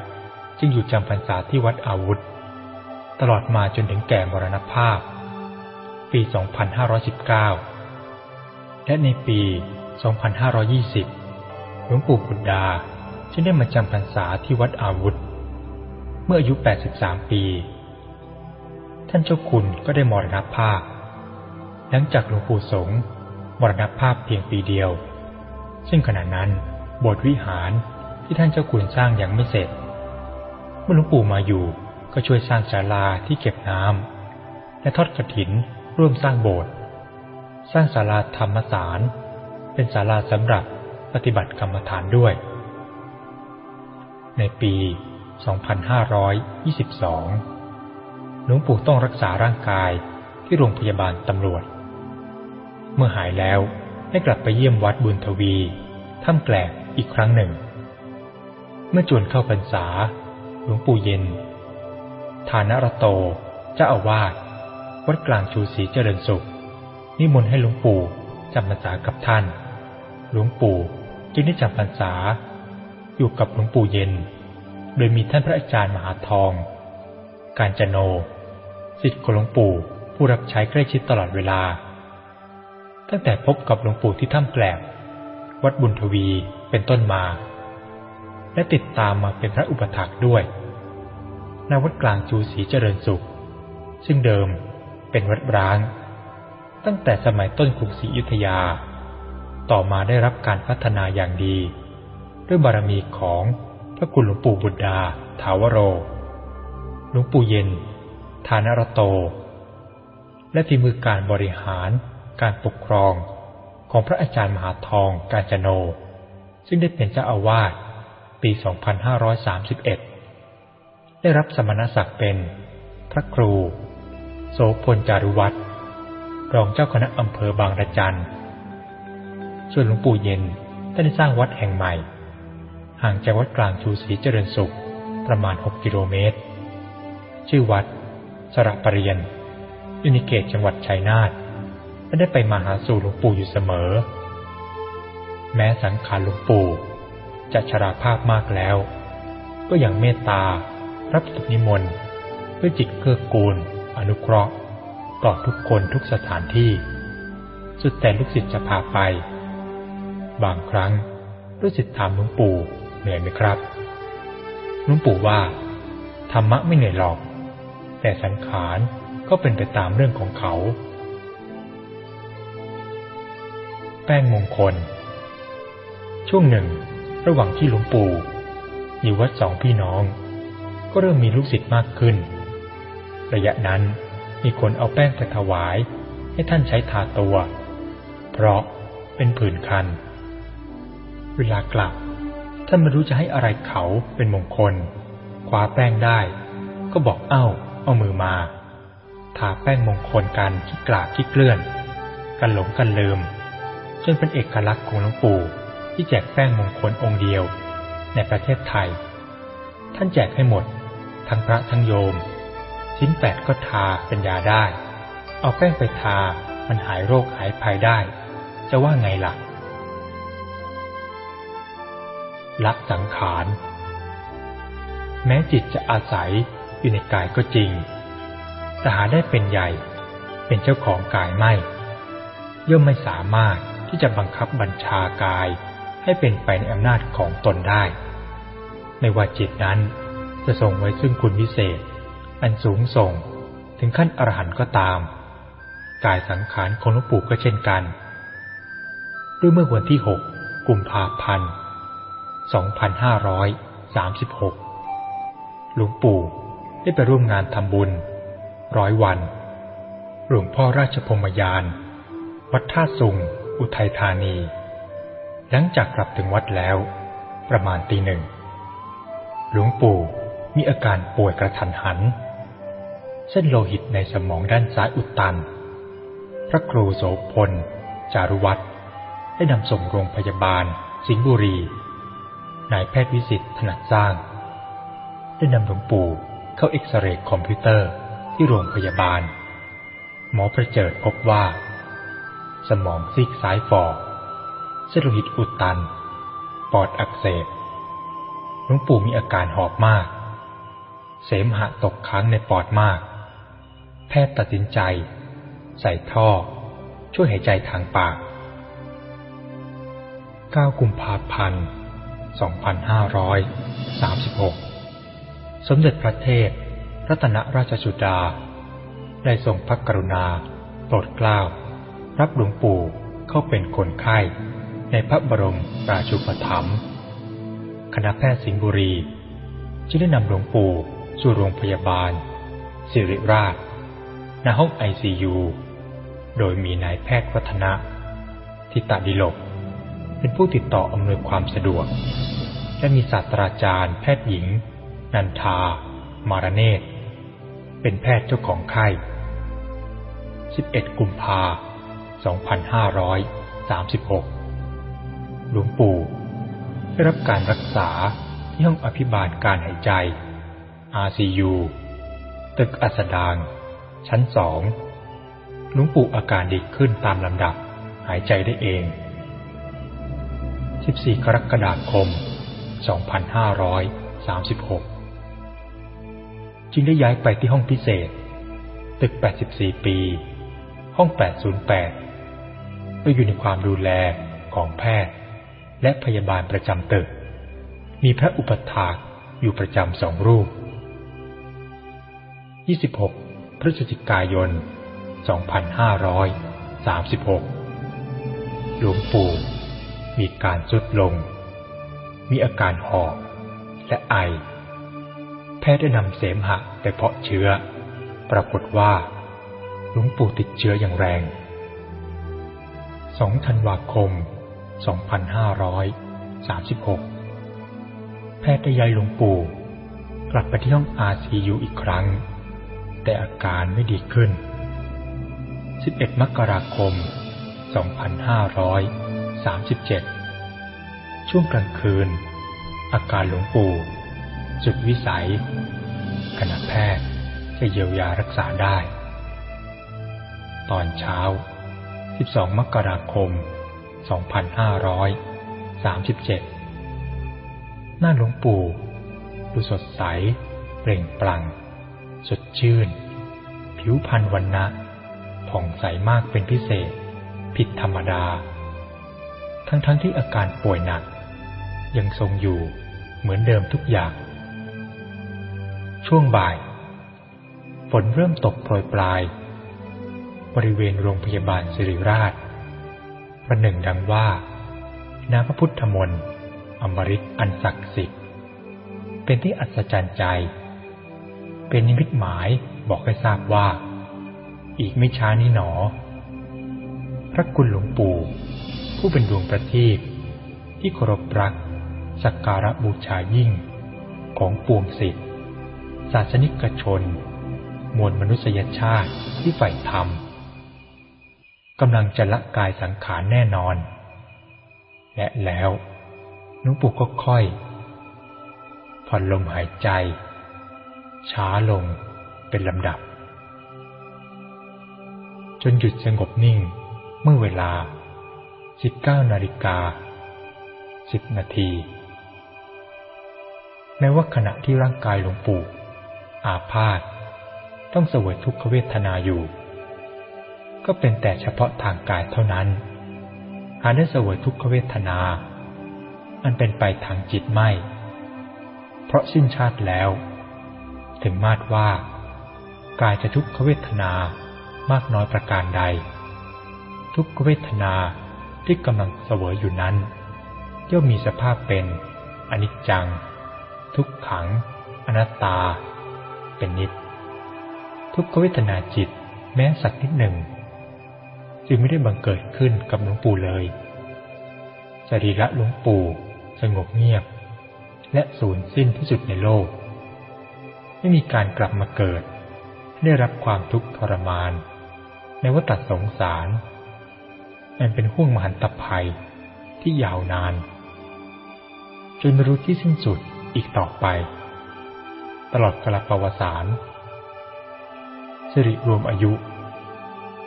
จึงอยู่จำพรรษาที่วัดอาวุธ ตลอดมาจนถึงแก่มรณภาพ ปี 2519 และในปี 2520 หลวงปู่บุตรดาจึงได้มาจำพรรษาที่วัดอาวุธ เมื่ออายุ 83 ปี ท่านเจ้าคุณก็ได้มรณภาพ หลังจากหลวงปู่สงฆ์ มรณภาพเพียงปีเดียว ซึ่งขณะนั้นโบสถ์วิหารที่ท่านเจ้าคุณสร้างยังไม่เสร็จ เมื่อหลวงปู่มาอยู่ก็ช่วยสร้างศาลาที่เก็บน้ำและทอดกระถินร่วมสร้างโบสถ์สร้างศาลาธรรมสาร เป็นศาลาสำหรับปฏิบัติกรรมฐานด้วย ในปี 2522 หลวงปู่ต้องรักษาร่างกายที่โรงพยาบาลตำรวจ เมื่อหายแล้วให้กลับไปเยี่ยมวัดบุญทวีถ้ำแกลกอีกครั้งหนึ่ง เมื่อจวนเข้าพรรษา หลวงปู่เย็น ฐานรโต เจ้าอาวาสวัดกลางชูศรีเจริญสุข นิมนต์ให้หลวงปู่จำพรรษากับท่าน หลวงปู่จึงได้จำพรรษา อยู่กับหลวงปู่เย็น โดยมีท่านพระอาจารย์มหาทอง การจโนสิทธิ์ของหลวงปู่ผู้รับใช้ใกล้ชิดตลอดเวลา ตั้งแต่พบกับหลวงปู่ที่ถ้ำแกลบ วัดบุญทวีเป็นต้นมา และติดตามมาเป็นพระอุปถักด้วยณวัดกลางจูศีเจริญสุข ซึ่งเดิมเป็นวัดร้าง ตั้งแต่สมัยต้นกรุงศรีอยุธยา ต่อมาได้รับการพัฒนาอย่างดี ด้วยบารมีของพระคุณหลวงปู่บุตรดา ถาวโร หลวงปู่เย็นทานรโต และฝีมือการบริหาร การปกครองของพระอาจารย์มหาทองกาญจโน ซึ่งได้เป็นเจ้าอาวาสปี 2531 ได้รับสมณศักดิ์เป็นพระครู โสพลจารุวัตรรองเจ้าคณะอำเภอบางระจัน ส่วนหลวงปู่เย็นได้สร้างวัดแห่งใหม่ ห่างจากวัดกลางชูศรีเจริญสุขประมาณ 6 กิโลเมตร ชื่อวัด สระปรริยน อยู่ในเขตจังหวัดชัยนาท และได้ไปมาหาสู่หลวงปู่อยู่เสมอ แม้สังขารหลวงปู่จะชราภาพมากแล้ว ก็ยังเมตตา รับกิจนิมนต์ด้วยจิตเกื้อกูล อนุเคราะห์ ต่อทุกคนทุกสถานที่ สุดแต่ลูกศิษย์จะพาไป บางครั้งลูกศิษย์ถามหลวงปู่เหนื่อยไหมครับหลวงปู่ว่าธรรมะไม่เหนื่อยหรอก แต่สังขารก็เป็นไปตามเรื่องของเขา แป้งมงคล ช่วงหนึ่ง ระหว่างที่หลวงปู่ อยู่วัดสองพี่น้อง ก็เริ่มมีลูกศิษย์มากขึ้น ระยะนั้นมีคนเอาแป้งไปถวาย ให้ท่านใช้ทาตัว เพราะเป็นผื่นคัน เวลากลับ ท่านไม่รู้จะให้อะไรเขาเป็นมงคลคว้าแป้งได้ ก็บอกเอ้า เอามือมา ทาแป้งมงคลกันขี้กลาดขี้เกลื่อน กันหลงกันลืม จนเป็นเอกลักษณ์ของหลวงปู่ที่แจกแป้งมงคลองค์เดียวในประเทศไทย ท่านแจกให้หมด ทั้งพระทั้งโยม ชิ้นแปดก็ทาเป็นยาได้ เอาแป้งไปทามันหายโรคหายภัยได้ จะว่าไงล่ะลักสังขาร แม้จิตจะอาศัยอยู่ในกายก็จริง แต่หาได้เป็นใหญ่ เป็นเจ้าของกายไม่ ย่อมไม่สามารถ ที่จะบังคับบัญชากายให้เป็นไปในอำนาจของตนได้ ไม่ว่าจิตนั้นจะส่งไว้ซึ่งคุณวิเศษ อันสูงส่งถึงขั้นอรหันต์ก็ตาม กายสังขารของหลวงปู่ก็เช่นกัน ด้วยเมื่อวันที่ 6 กุมภาพันธ์ 2536 หลวงปู่ได้ไปร่วมงานทำบุญ ร้อยวัน หลวงพ่อราชพมยาน วัดท่าสุง อุทัยธานี หลังจากกลับถึงวัดแล้ว ประมาณตีหนึ่ง หลวงปู่มีอาการป่วยกระทันหัน เส้นโลหิตในสมองด้านซ้ายอุดตัน พระครูโสพล จารุวัตรได้นำส่งโรงพยาบาล สิงห์บุรี นายแพทย์วิสิตถนัดสร้าง ได้นำหลวงปู่เข้าเอ็กซเรย์คอมพิวเตอร์ที่โรงพยาบาล หมอประเจิดพบว่า สมองซีกซ้ายฝ่อเส้นโลหิตอุดตัน ปอดอักเสบหลวงปู่มีอาการหอบมาก เสมหะตกค้างในปอดมาก แพทย์ตัดสินใจ ใส่ท่อ ช่วยหายใจทางปาก 9 กุมภาพันธ์ 2536 สมเด็จพระเทพรัตนราชสุดา ได้ทรงพระกรุณา โปรดเกล้า รับหลวงปู่เข้าเป็นคนไข้ในพระบรมราชูปถัมภ์คณะแพทย์สิงห์บุรีจึงได้นำหลวงปู่สู่โรงพยาบาล สิริราชณห้องไอซียูโดยมีนายแพทย์วัฒนะทิตาดิลก เป็นผู้ติดต่ออำนวยความสะดวก และมีศาสตราจารย์แพทย์หญิง นันทา มารเนตเป็นแพทย์เจ้าของไข้ 11 กุมภา 2536 หลวงปู่ได้รับการรักษาที่ห้องอภิบาลการหายใจ RCU ตึกอัสดาง ชั้นสองหลวงปู่อาการดีขึ้นตามลำดับ หายใจได้เอง 14 กรกฎาคม 2536 จึงได้ย้ายไปที่ห้องพิเศษ ตึก 84 ปี ห้อง 808 ไปอยู่ในความดูแลของแพทย์ และพยาบาลประจำตึก มีพระอุปถากอยู่ประจำสองรูป 26 พฤศจิกายน 2536 หลวงปู่มีการสุดลง มีอาการหอบและไอ แพทย์ได้นำเสมหะไปเพาะเชื้อ ปรากฏว่าหลวงปู่ติดเชื้ออย่างแรง 2 ธันวาคม 2536 แพทย์ยายหลวงปู่ กลับไปที่ห้อง RCU อีกครั้ง แต่อาการไม่ดีขึ้น 11 มกราคม 2537 ช่วงกลางคืน อาการหลวงปู่สุดวิสัยคณะแพทย์จะเยียวยารักษาได้ ตอนเช้า 12 มกราคม 2537 หน้าหลวงปู่ ดูสดใส เปล่งปลั่ง สดชื่น ผิวพรรณวันนะผ่องใสมากเป็นพิเศษ ผิดธรรมดา ทั้งๆทที่อาการป่วยหนัก ยังทรงอยู่เหมือนเดิมทุกอย่าง ช่วงบ่าย ฝนเริ่มตกโปรยปลาย บริเวณโรงพยาบาลสิริราชประหนึ่งดังว่า น้ำพระพุทธมนต์อมฤตอันศักดิ์สิทธิ์ เป็นที่อัศจรรย์ใจ เป็นนิมิตหมายบอกให้ทราบว่า อีกไม่ช้านี้หนอ พระคุณหลวงปู่ ผู้เป็นดวงประทีปที่เคารพรัก สักการะบูชายิ่ง ของปวงสิทธิ์ศาสนิกชน มวลมนุษยชาติที่ใฝ่ธรรม กำลังจะละกายสังขารแน่นอน และแล้วหลวงปู่ก็ค่อย ผ่อนลมหายใจ ช้าลงเป็นลำดับ จนหยุดสงบนิ่งเมื่อเวลา 19นาฬิกา 10 นาที แม้ว่าขณะที่ร่างกายหลวงปู่อาพาธต้องเสวยทุกขเวทนาอยู่ ก็เป็นแต่เฉพาะทางกายเท่านั้นหาได้เสวยทุกขเวทนา อันเป็นไปทางจิตไม่ เพราะสิ้นชาติแล้ว ถึงมาดว่า กายจะทุกขเวทนามากน้อยประการใด ทุกขเวทนาที่กำลังเสวยอยู่นั้นย่อมมีสภาพเป็นอนิจจัง ทุกขัง อนัตตา เป็นนิจทุกขเวทนาจิตแม้สักนิดหนึ่ง จึงไม่ได้บังเกิดขึ้นกับหลวงปู่เลยสรีระหลวงปู่สงบเงียบ และสูญสิ้นที่สุดในโลก ไม่มีการกลับมาเกิด ได้รับความทุกข์ทรมาน ในวัฏสงสารมันเป็นห่วงมหันตภัยที่ยาวนาน จนไม่รู้ที่สิ้นสุดอีกต่อไป ตลอดกาลปวสารสิริรวมอายุ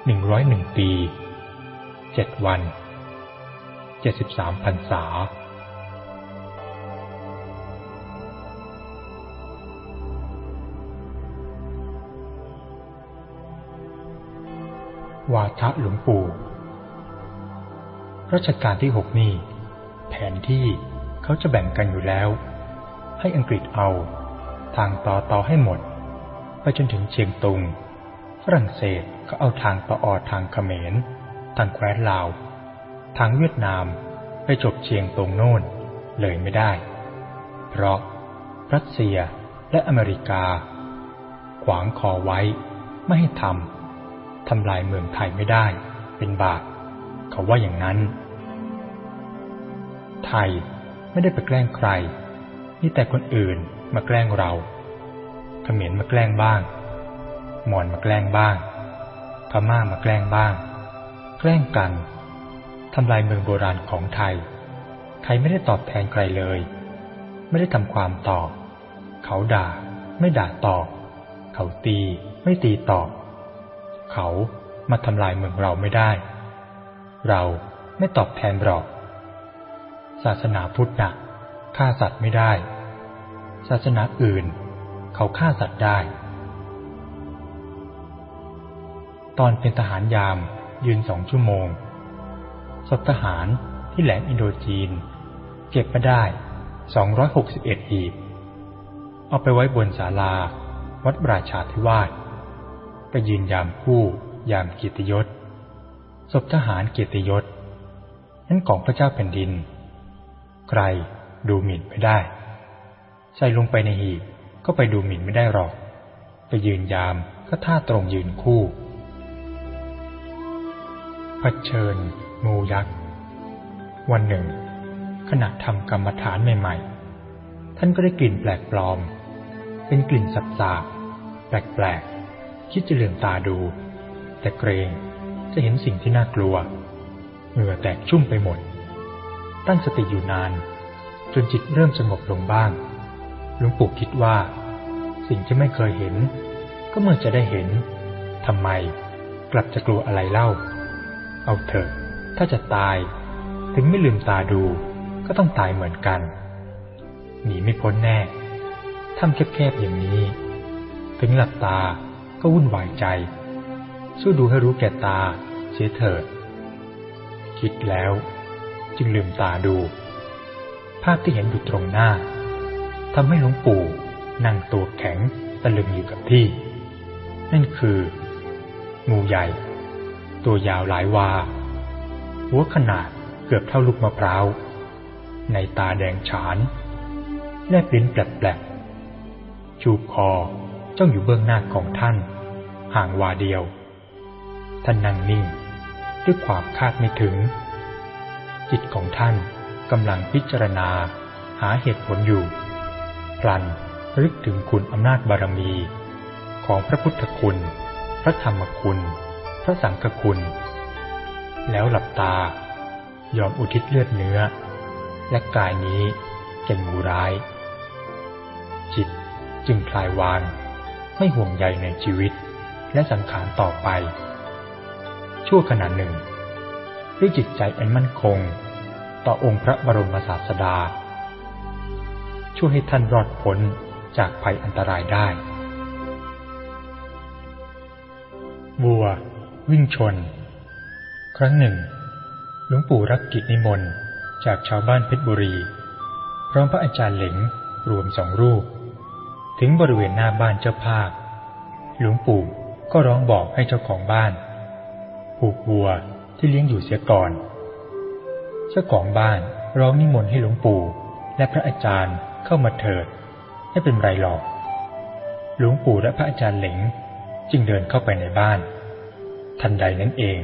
หนึ่งร้อยหนึ่งปีเจ็ดวันเจ็ดสิบสามพรรษา วาทะหลวงปู่รัชกาลที่หกนี่แผนที่เขาจะแบ่งกันอยู่แล้ว ให้อังกฤษเอา ทางต่อต่อให้หมด ไปจนถึงเชียงตุง รั่งเศสก็เอาทางต่ออทางเขมร ทางแคว้นลาว ทางเวียดนามไปจบเชียงตรงโน่นเลยไม่ได้ เพราะรัสเซียและอเมริกา ขวางคอไว้ไม่ให้ทำทำลายเมืองไทยไม่ได้ เป็นบาปเขาว่าอย่างนั้น ไทยไม่ได้ไปแกล้งใคร นี่แต่คนอื่นมาแกล้งเราเขมรมาแกล้งบ้าง มอนมาแกล้งบ้าง พม่ามาแกล้งบ้าง แกล้งกันทำลายเมืองโบราณของไทย ไทยไม่ได้ตอบแทนใครเลย ไม่ได้ทำความตอบ เขาด่า ไม่ด่าตอบ เขาตีไม่ตีตอบ เขามาทำลายเมืองเราไม่ได้ เราไม่ตอบแทนหรอก ศาสนาพุทธนะฆ่าสัตว์ไม่ได้ ศาสนาอื่น เขาฆ่าสัตว์ได้ ตอนเป็นทหารยามยืนสองชั่วโมงศพทหารที่แหลมอินโดจีน เก็บมาได้ 261หีบ เอาไปไว้บนศาลา วัดราชาธิวาสไปยืนยามคู่ยามกียรติยศศพทหารเกียรติยศนั้นของพระเจ้าแผ่นดิน ใครดูหมิ่นไม่ได้ ใส่ลงไปในหีบก็ไปดูหมิ่นไม่ได้หรอก ไปยืนยามก็ท่าตรงยืนคู่ เผชิญ งูยักษ์ วันหนึ่ง ขณะทำกรรมฐานใหม่ๆ ท่านก็ได้กลิ่นแปลกปลอม เป็นกลิ่นสับสาบแปลกๆ คิดจะเหลือมตาดู แต่เกรงจะเห็นสิ่งที่น่ากลัว เหงื่อแตกชุ่มไปหมด ตั้งสติอยู่นาน จนจิตเริ่มสงบลงบ้าง หลวงปู่คิดว่า สิ่งที่ไม่เคยเห็น ก็เมื่อจะได้เห็นทำไมกลับจะกลัวอะไรเล่า เอาเถอะ ถ้าจะตาย ถึงไม่ลืมตาดู ก็ต้องตายเหมือนกัน หนีไม่พ้นแน่ถ้ำแคบๆอย่างนี้ ถึงหลับตาก็วุ่นวายใจ สู้ดูให้รู้แก่ตาเสียเถิด คิดแล้ว จึงลืมตาดู ภาพที่เห็นอยู่ตรงหน้าทำให้หลวงปู่นั่งตัวแข็งตะลึงอยู่กับที่ นั่นคือ งูใหญ่ ตัวยาวหลายวา หัวขนาดเกือบเท่าลูกมะพร้าว ในตาแดงฉาน แลบลิ้นแปลกๆชูคอจ้องอยู่เบื้องหน้าของท่าน ห่างวาเดียว ท่านนั่งนิ่งด้วยความคาดไม่ถึง จิตของท่านกำลังพิจารณาหาเหตุผลอยู่พลันรึกถึงคุณอำนาจบารมี ของพระพุทธคุณ พระธรรมคุณ พระสังฆคุณ แล้วหลับตายอมอุทิศเลือดเนื้อ และกายนี้แก่งูร้าย จิตจึงคลายวางไม่ห่วงใยในชีวิตและสังขารต่อไป ชั่วขณะหนึ่ง ด้วยจิตใจอันมั่นคง ต่อองค์พระบรมศาสดา ช่วยให้ท่านรอดพ้นจากภัยอันตรายได้ บัว วิ่งชน ครั้งหนึ่งหลวงปู่รับกิจนิมนต์จากชาวบ้านเพชรบุรี พร้อมพระอาจารย์เหลงรวมสองรูป ถึงบริเวณหน้าบ้านเจ้าภาพ หลวงปู่ก็ร้องบอกให้เจ้าของบ้าน ผูกวัวที่เลี้ยงอยู่เสียก่อน เจ้าของบ้านร้องนิมนต์ให้หลวงปู่ และพระอาจารย์เข้ามาเถิดไม่เป็นไรหรอก หลวงปู่และพระอาจารย์เหลงจึงเดินเข้าไปในบ้าน ทันใดนั้นเอง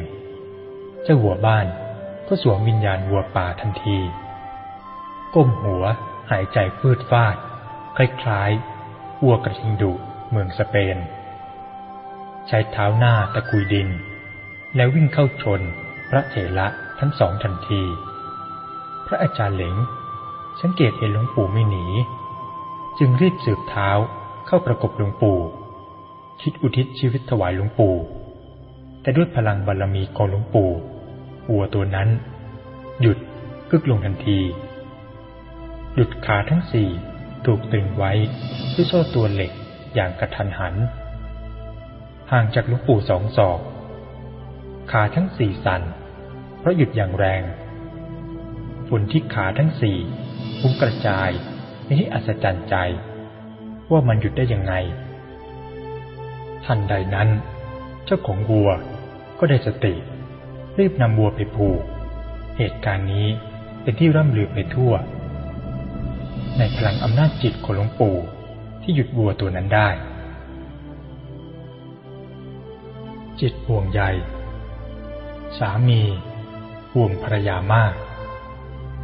เจ้าหัวบ้านก็สวมวิญญาณวัวป่าทันที ก้มหัวหายใจฟืดฟาด คล้ายๆวัวกระทิงดุเมืองสเปน ใช้เท้าหน้าตะกุยดิน แล้ววิ่งเข้าชนพระเถระทั้งสองทันที พระอาจารย์เหลงสังเกตเห็นหลวงปู่ไม่หนี จึงรีบสืบเท้าเข้าประกบหลวงปู่ คิดอุทิศชีวิตถวายหลวงปู่ แต่ด้วยพลังบารรมีของหลวงปู่วัวตัวนั้น หยุดกึกลงทันที หยุดขาทั้งสี่ถูกตึงไว้ด้วยโซ่ตัวเหล็กอย่างกระทันหัน ห่างจากหลูกปู่สองศอก ขาทั้งสี่สั่นเพราะหยุดอย่างแรงฝุ่นที่ขาทั้งสี่พุ่งกระจายไม่ให้อัศจรรย์ใจ ว่ามันหยุดได้ยังไง ทันใดนั้น เจ้าของวัว ก็ได้สติ รีบนำวัวไปผูก เหตุการณ์นี้เป็นที่ร่ำลือไปทั่ว ในพลังอำนาจจิตของหลวงปู่ที่หยุดวัวตัวนั้นได้ จิตห่วงใยสามีห่วงภรรยามาก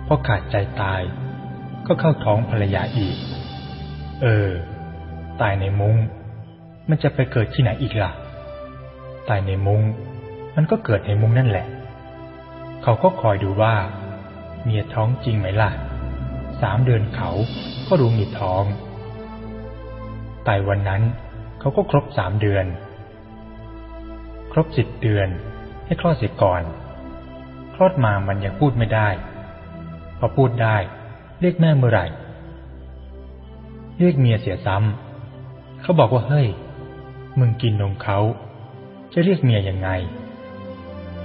พอขาดใจตายก็เข้าท้องภรรยาอีก เออ ตายในมุง้ง มันจะไปเกิดที่ไหนอีกล่ะ ตายในมุง้ง มันก็เกิดในมุ้งนั่นแหละ เขาก็คอยดูว่า เมียท้องจริงไหมล่ะ สามเดือนเขาก็รู้มีท้องตายวันนั้นเขาก็ครบสามเดือน ครบสิบเดือนให้คลอดเสียก่อน คลอดมามันยังพูดไม่ได้ พอพูดได้เรียกแม่เมื่อไหร่ เรียกเมียเสียซ้ำเขาบอกว่าเฮ้ย มึงกินนมเขา จะเรียกเมียยังไง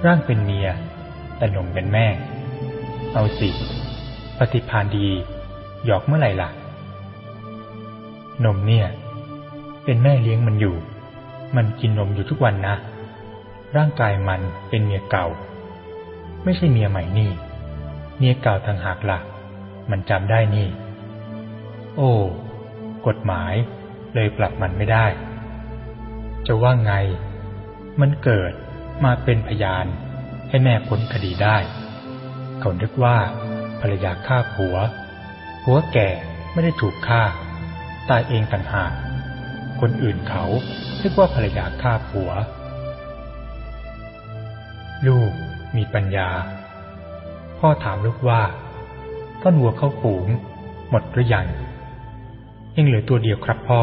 ร่างเป็นเมีย แต่นมเป็นแม่ เอาสิ ปฏิพานดี หยอกเมื่อไหร่ล่ะ นมเนี่ย เป็นแม่เลี้ยงมันอยู่ มันกินนมอยู่ทุกวันนะ ร่างกายมันเป็นเมียเก่า ไม่ใช่เมียใหม่นี่ เมียเก่าทางหากละ่ะ มันจำได้นี่ โอ้กฎหมายเลยปรับมันไม่ได้ จะว่าไง มันเกิด มาเป็นพยานให้แม่พ้นคดีได้ เขานึกว่าภรรยาฆ่าผัว ผัวแก่ไม่ได้ถูกฆ่า ตายเองต่างหาก คนอื่นเขาเรียกว่าภรรยาฆ่าผัว ลูกมีปัญญา พ่อถามลูกว่า ต้นวัวเข้าฝูง หมดหรือยัง ยังเหลือตัวเดียวครับพ่อ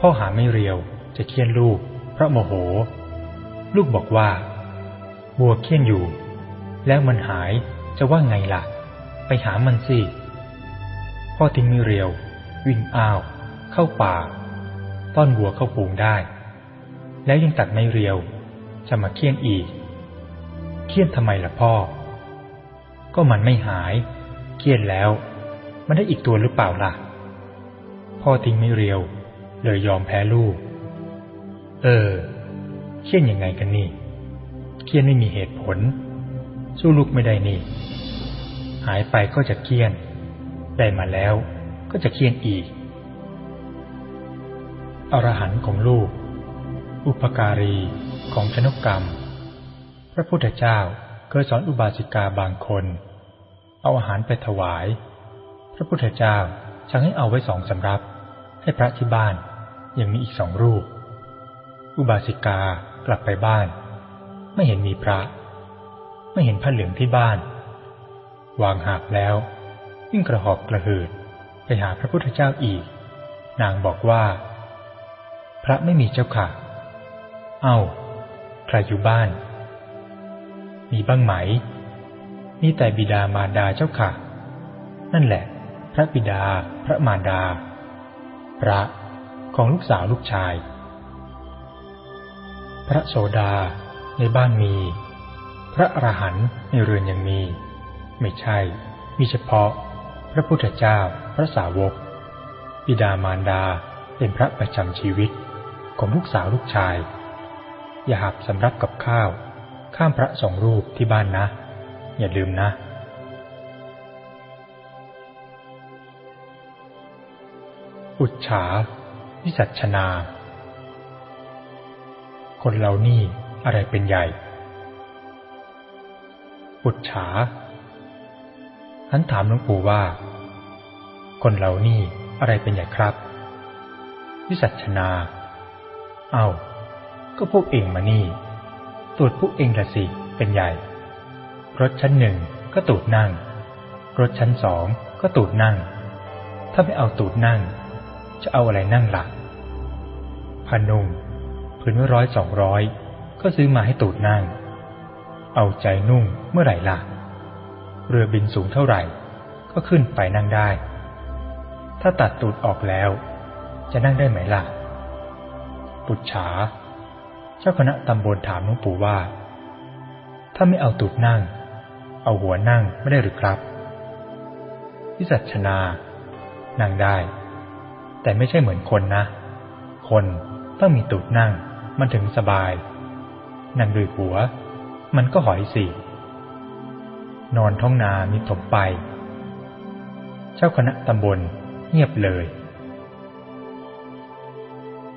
พ่อหาไม่เรียวจะเคี่ยนลูกเพราะโมโห ลูกบอกว่าวัวเคี่ยนอยู่ แล้วมันหายจะว่าไงล่ะ ไปหามันสิ พ่อทิ้งไม่เรียว วิ่งอ้าว เข้าป่า ต้อนวัวเข้าฝูงได้ แล้วยังตัดไม่เรียว จะมาเคี่ยนอีก เคี่ยนทำไมล่ะพ่อ ก็มันไม่หาย เครียดแล้ว มันได้อีกตัวหรือเปล่าล่ะ พ่อทิ้งไม่เรียว เลยยอมแพ้ลูก เออ เครียดยังไงกันนี่ เครียดไม่มีเหตุผล สู้ลูกไม่ได้นี่ หายไปก็จะเครียดได้มาแล้วก็จะเครียดอีก อรหันต์ของลูก อุปการีของชนกกรรม พระพุทธเจ้าเคยสอนอุบาสิกาบางคน เอาอาหารไปถวาย พระพุทธเจ้าชังให้เอาไว้สองสำรับ ให้พระที่บ้านยังมีอีกสองรูป อุบาสิกา กลับไปบ้าน ไม่เห็นมีพระ ไม่เห็นผ้าเหลืองที่บ้าน วางหาบแล้ววิ่งกระหอบกระหืดไปหาพระพุทธเจ้าอีก นางบอกว่า พระไม่มีเจ้าค่ะ เอา้า ใครอยู่บ้าน มีบ้างไหม นี่แต่บิดามารดาเจ้าค่ะ นั่นแหละ พระบิดา พระมารดา พระของลูกสาวลูกชาย พระโสดาในบ้านมี พระอรหันต์ในเรือนยังมี ไม่ใช่ มีเฉพาะ พระพุทธเจ้า พระสาวกบิดามารดาเป็นพระประจำชีวิต ของลูกสาวลูกชาย อย่าหับสำรับกับข้าว ข้ามพระสองรูปที่บ้านนะ อย่าลืมนะอุจฉาวิสัชนา คนเรานี่อะไรเป็นใหญ่อุจฉาฉันถามหลวงปู่ว่า คนเรานี่อะไรเป็นใหญ่ครับ วิสัชนา เอา้า ก็พวกเองมานี่ ตูดพวกเองละสิ เป็นใหญ่ รถชั้นหนึ่งก็ตูดนั่ง รถชั้นสองก็ตูดนั่ง ถ้าไม่เอาตูดนั่ง จะเอาอะไรนั่งละ่ะพานุง พื้นไว้ร้อยสองร้อยก็ซื้อมาให้ตูดนั่ง เอาใจนุ่งเมื่อไหร่ล่ะ เรือบินสูงเท่าไหร่ ก็ขึ้นไปนั่งได้ ถ้าตัดตูดออกแล้ว จะนั่งได้ไหมล่ะ ปุจฉา เจ้าคณะตำบลถามหลวงปู่ว่า ถ้าไม่เอาตูดนั่ง เอาหัวนั่งไม่ได้หรือครับ วิสัชนา นั่งได้ แต่ไม่ใช่เหมือนคนนะ คนต้องมีตูดนั่ง มันถึงสบาย นั่งด้วยหัว มันก็หอยสินอนท้องนามีถมไป เจ้าคณะตำบลเงียบเลย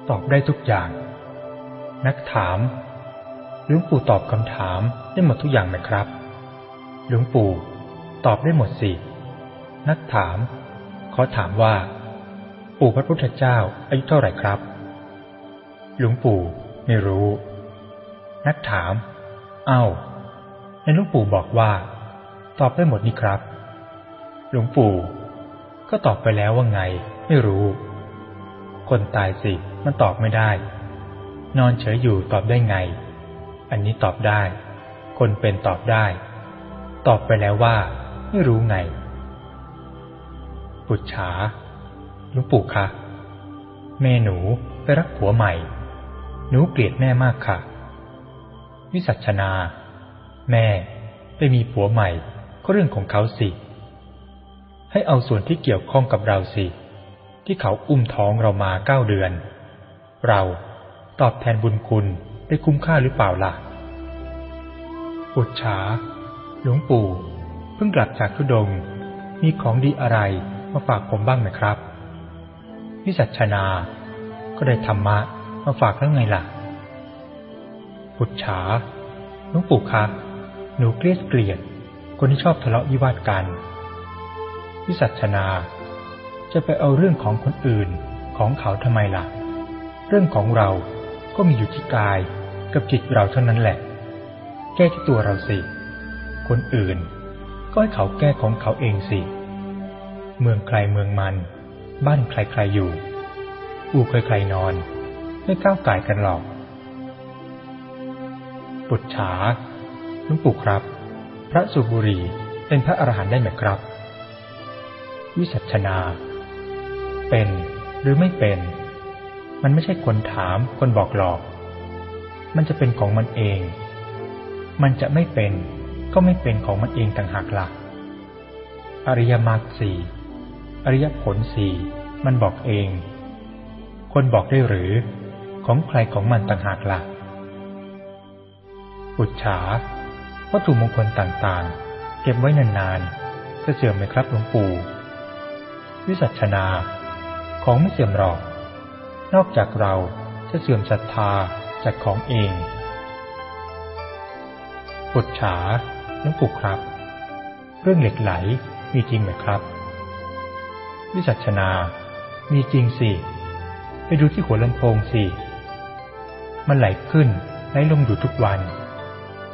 ตอบได้ทุกอย่าง นักถามหลวงปู่ตอบคำถามได้หมดทุกอย่างไหมครับหลวงปู่ตอบได้หมดสิ นักถามขอถามว่า ปู่พระพุทธเจ้าอายุเท่าไหร่ครับ หลวงปู่ ไม่รู้ นักถาม เอา้าในหลวงปู่บอกว่า ตอบได้หมดนี่ครับ หลวงปู่ ก็ตอบไปแล้วว่าไง ไม่รู้ คนตายสิมันตอบไม่ได้ นอนเฉยอยู่ตอบได้ไง อันนี้ตอบได้ คนเป็นตอบได้ ตอบไปแล้วว่า ไม่รู้ไง ปุจฉาหลวงปู่คะแม่หนูไปรักผัวใหม่ หนูเกลียดแม่มากค่ะ วิสัชนา แม่ไปมีผัวใหม่ก็เรื่องของเขาสิ ให้เอาส่วนที่เกี่ยวข้องกับเราสิ ที่เขาอุ้มท้องเรามาเก้าเดือน เราตอบแทนบุญคุณได้คุ้มค่าหรือเปล่าล่ะปุจฉา หลวงปู่ เพิ่งกลับจากทุดง มีของดีอะไรมาฝากผมบ้างไหมครับ วิสัชนา ก็ได้ธรรมะ มาฝากแล้วไงล่ะ ปุจฉาหลวงปู่คะหนูเกลียดเกลียด คนที่ชอบทะเลาะวิวาทกัน วิสัชนา จะไปเอาเรื่องของคนอื่นของเขาทำไมล่ะ เรื่องของเราก็มีอยู่ที่กายกับจิตเราเท่านั้นแหละ แก้ที่ตัวเราสิ คนอื่น ก็ให้เขาแก้ของเขาเองสิ เมืองใครเมืองมัน บ้านใครใครอยู่ อู่ใครใครนอน ไม่ก้าวไก่กันหรอกปุจฉาหลวงปู่ครับ พระสุบุรีเป็นพระอรหันต์ได้ไหมครับ วิสัชนา เป็นหรือไม่เป็น มันไม่ใช่คนถามคนบอกหลอก มันจะเป็นของมันเอง มันจะไม่เป็นก็ไม่เป็นของมันเองต่างหากละ่ะอริยมรรคสี่อริยผลสี่มันบอกเอง คนบอกได้หรือ ของใครของมันต่างหากละ่ะปุจฉาวัตถุมงคลต่างๆ เก็บไว้นานๆ จะเสื่อมไหมครับหลวงปู่วิสัชนา ของไม่เสื่อมหรอก นอกจากเราจะเสื่อมศรัทธาจากของเองปุจฉาหลวงปู่ครับ เรื่องเหล็กไหลมีจริงไหมครับ วิสัชนา มีจริงสิ ไปดูที่หัวลำโพงสิ มันไหลขึ้นไหลลงอยู่ทุกวัน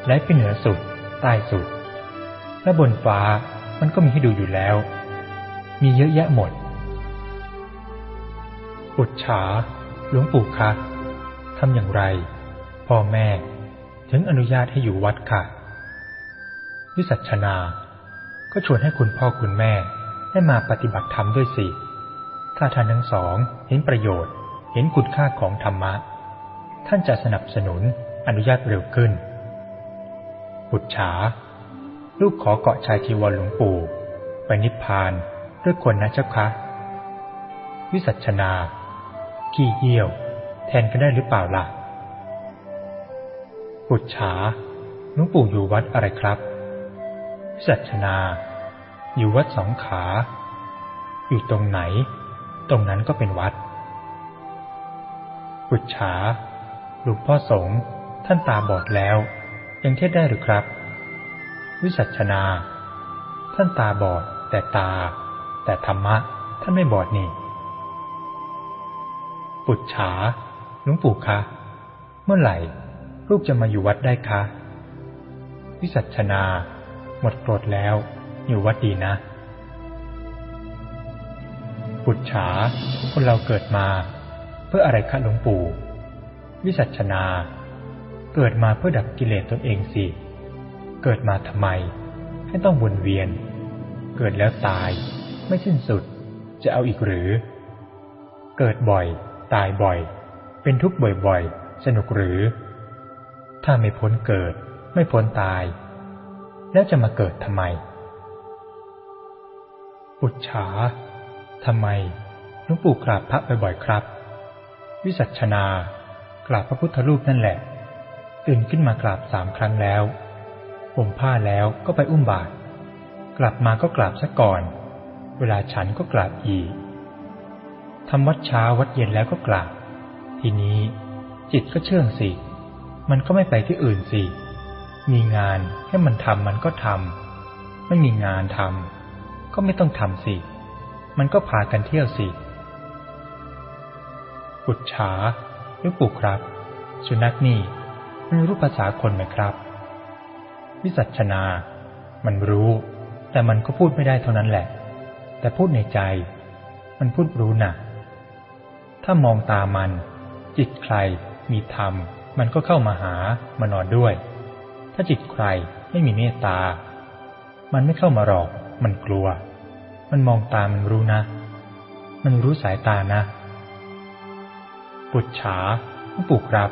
ไหลไปเหนือสุดใต้สุด และบนฟ้ามันก็มีให้ดูอยู่แล้ว มีเยอะแยะหมด ปุจฉาหลวงปู่คะทำอย่างไร พ่อแม่ ถึงอนุญาตให้อยู่วัดค่ะ วิสัชนา ก็ชวนให้คุณพ่อคุณแม่ได้มาปฏิบัติธรรมด้วยสิ ถ้าท่านทั้งสองเห็นประโยชน์ เห็นคุณค่าของธรรมะ ท่านจะสนับสนุนอนุญาตเร็วขึ้นปุจฉา ลูกขอเกาะชายจีวรหลวงปู่ ไปนิพพานด้วยคนนะเจ้าคะ วิสัชนา ขี้เยี่ยว แทนกันได้หรือเปล่าล่ะปุจฉาหลวงปู่อยู่วัดอะไรครับ วิสัชนา อยู่วัดสองขา อยู่ตรงไหน ตรงนั้นก็เป็นวัดปุจฉา หลวงพ่อสงฆ์ท่านตาบอดแล้ว ยังเทศได้หรือครับ วิสัชนา ท่านตาบอดแต่ตา แต่ธรรมะ ท่านไม่บอดนี่ ปุจฉาหลวงปู่คะ เมื่อไหร่ลูกจะมาอยู่วัดได้คะ วิสัชนา หมดโกรธแล้ว อยู่วัดดีนะ ปุจฉาคนเราเกิดมา เพื่ออะไรคะหลวงปู่ วิสัชนา เกิดมาเพื่อดับกิเลสตนเองสิ เกิดมาทำไม ให้ต้องวนเวียน เกิดแล้วตายไม่สิ้นสุด จะเอาอีกหรือ เกิดบ่อย ตายบ่อย เป็นทุกข์บ่อยๆ สนุกหรือ ถ้าไม่พ้นเกิด ไม่พ้นตาย แล้วจะมาเกิดทำไมปุจฉาทำไมหลวงปู่กราบพระบ่อยๆครับ วิสัชนา กราบพระพุทธรูปนั่นแหละ ตื่นขึ้นมากราบสามครั้งแล้วห่มผ้าแล้วก็ไปอุ้มบาตรกลับมาก็กราบซะก่อน เวลาฉันก็กราบอีกทำวัดเช้าวัดเย็นแล้วก็กราบ ทีนี้จิตก็เชื่องสิ มันก็ไม่ไปที่อื่นสิ มีงานให้มันทำมันก็ทำ ไม่มีงานทำก็ไม่ต้องทำสิ มันก็พากันเที่ยวสิปุจฉา หรือปู่ครับ สุนัขนี่มันรู้ภาษาคนไหมครับ วิสัชนา มันรู้ แต่มันก็พูดไม่ได้เท่านั้นแหละ แต่พูดในใจ มันพูดรู้นะ่ะ ถ้ามองตามัน จิตใครมีธรรม มันก็เข้ามาหามานอนด้วย ถ้าจิตใครไม่มีเมตตา มันไม่เข้ามาหรอก มันกลัว มันมองตามันรู้นะ มันรู้สายตานะ ปุจฉาผู้ปู่ครับ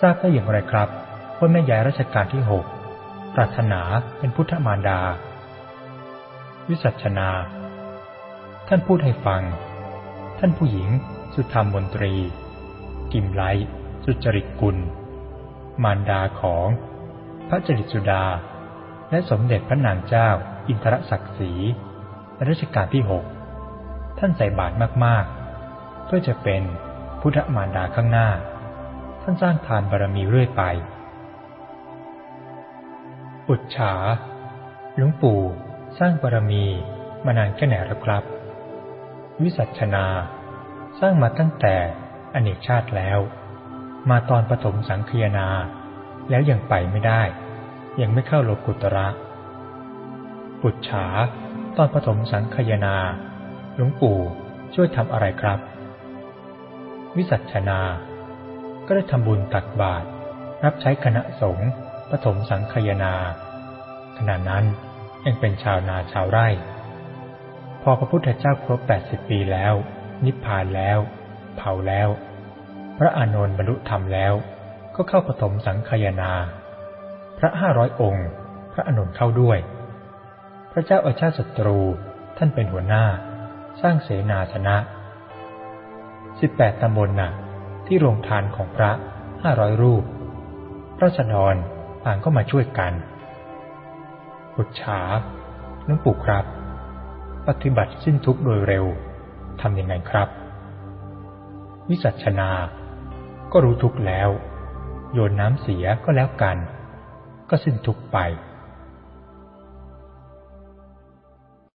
ทราบได้อย่างไรครับว่าแม่ยายรัชกาลที่หกปรารถนาเป็นพุทธมารดา วิสัชนา ท่านพูดให้ฟัง ท่านผู้หญิง สุธรรมมนตรี กิมไลสุจริตกุล มารดาของ พระจริตสุดา และสมเด็จพระนางเจ้า อินทรศักดิ์ศรีรัชกาลที่หกท่านใส่บาตรมากๆ เพื่อจะเป็นพุทธมารดาข้างหน้า ท่านสร้างทานบารมีเรื่อยไป อุจฉาหลวงปู่สร้างบารมีมานานแค่ไหนแล้วครับ วิสัชนาสร้างมาตั้งแต่อเนกชาติแล้ว มาตอนปฐมสังคยนา แล้วยังไปไม่ได้ ยังไม่เข้าโลกุตระ ปุจฉาตอนปฐมสังคยนา หลวงปู่ช่วยทำอะไรครับ วิสัชนา ก็ได้ทำบุญตักบาตรรับใช้คณะสงฆ์ปฐมสังคยนา ขณะนั้นยังเป็นชาวนาชาวไร่ พอพระพุทธเจ้าครบแปดสิบปีแล้ว นิพพานแล้ว เผาแล้ว พระอานนท์บรรลุธรรมแล้ว ก็เข้าปฐมสังคยนา พระห้าร้อยองค์ พระอานนท์เข้าด้วย พระเจ้าอาชาติศัตรูท่านเป็นหัวหน้า สร้างเสนาสนะ สิบแปดตำบลน่ะที่โรงทานของพระห้าร้อยรูปพระสนรต่างก็มาช่วยกันปุจฉาหลวงปู่ครับ ปฏิบัติสิ้นทุกโดยเร็วทำยังไงครับ วิสัชนา ก็รู้ทุกแล้ว โยนน้ำเสียก็แล้วกัน ก็สิ้นทุกไป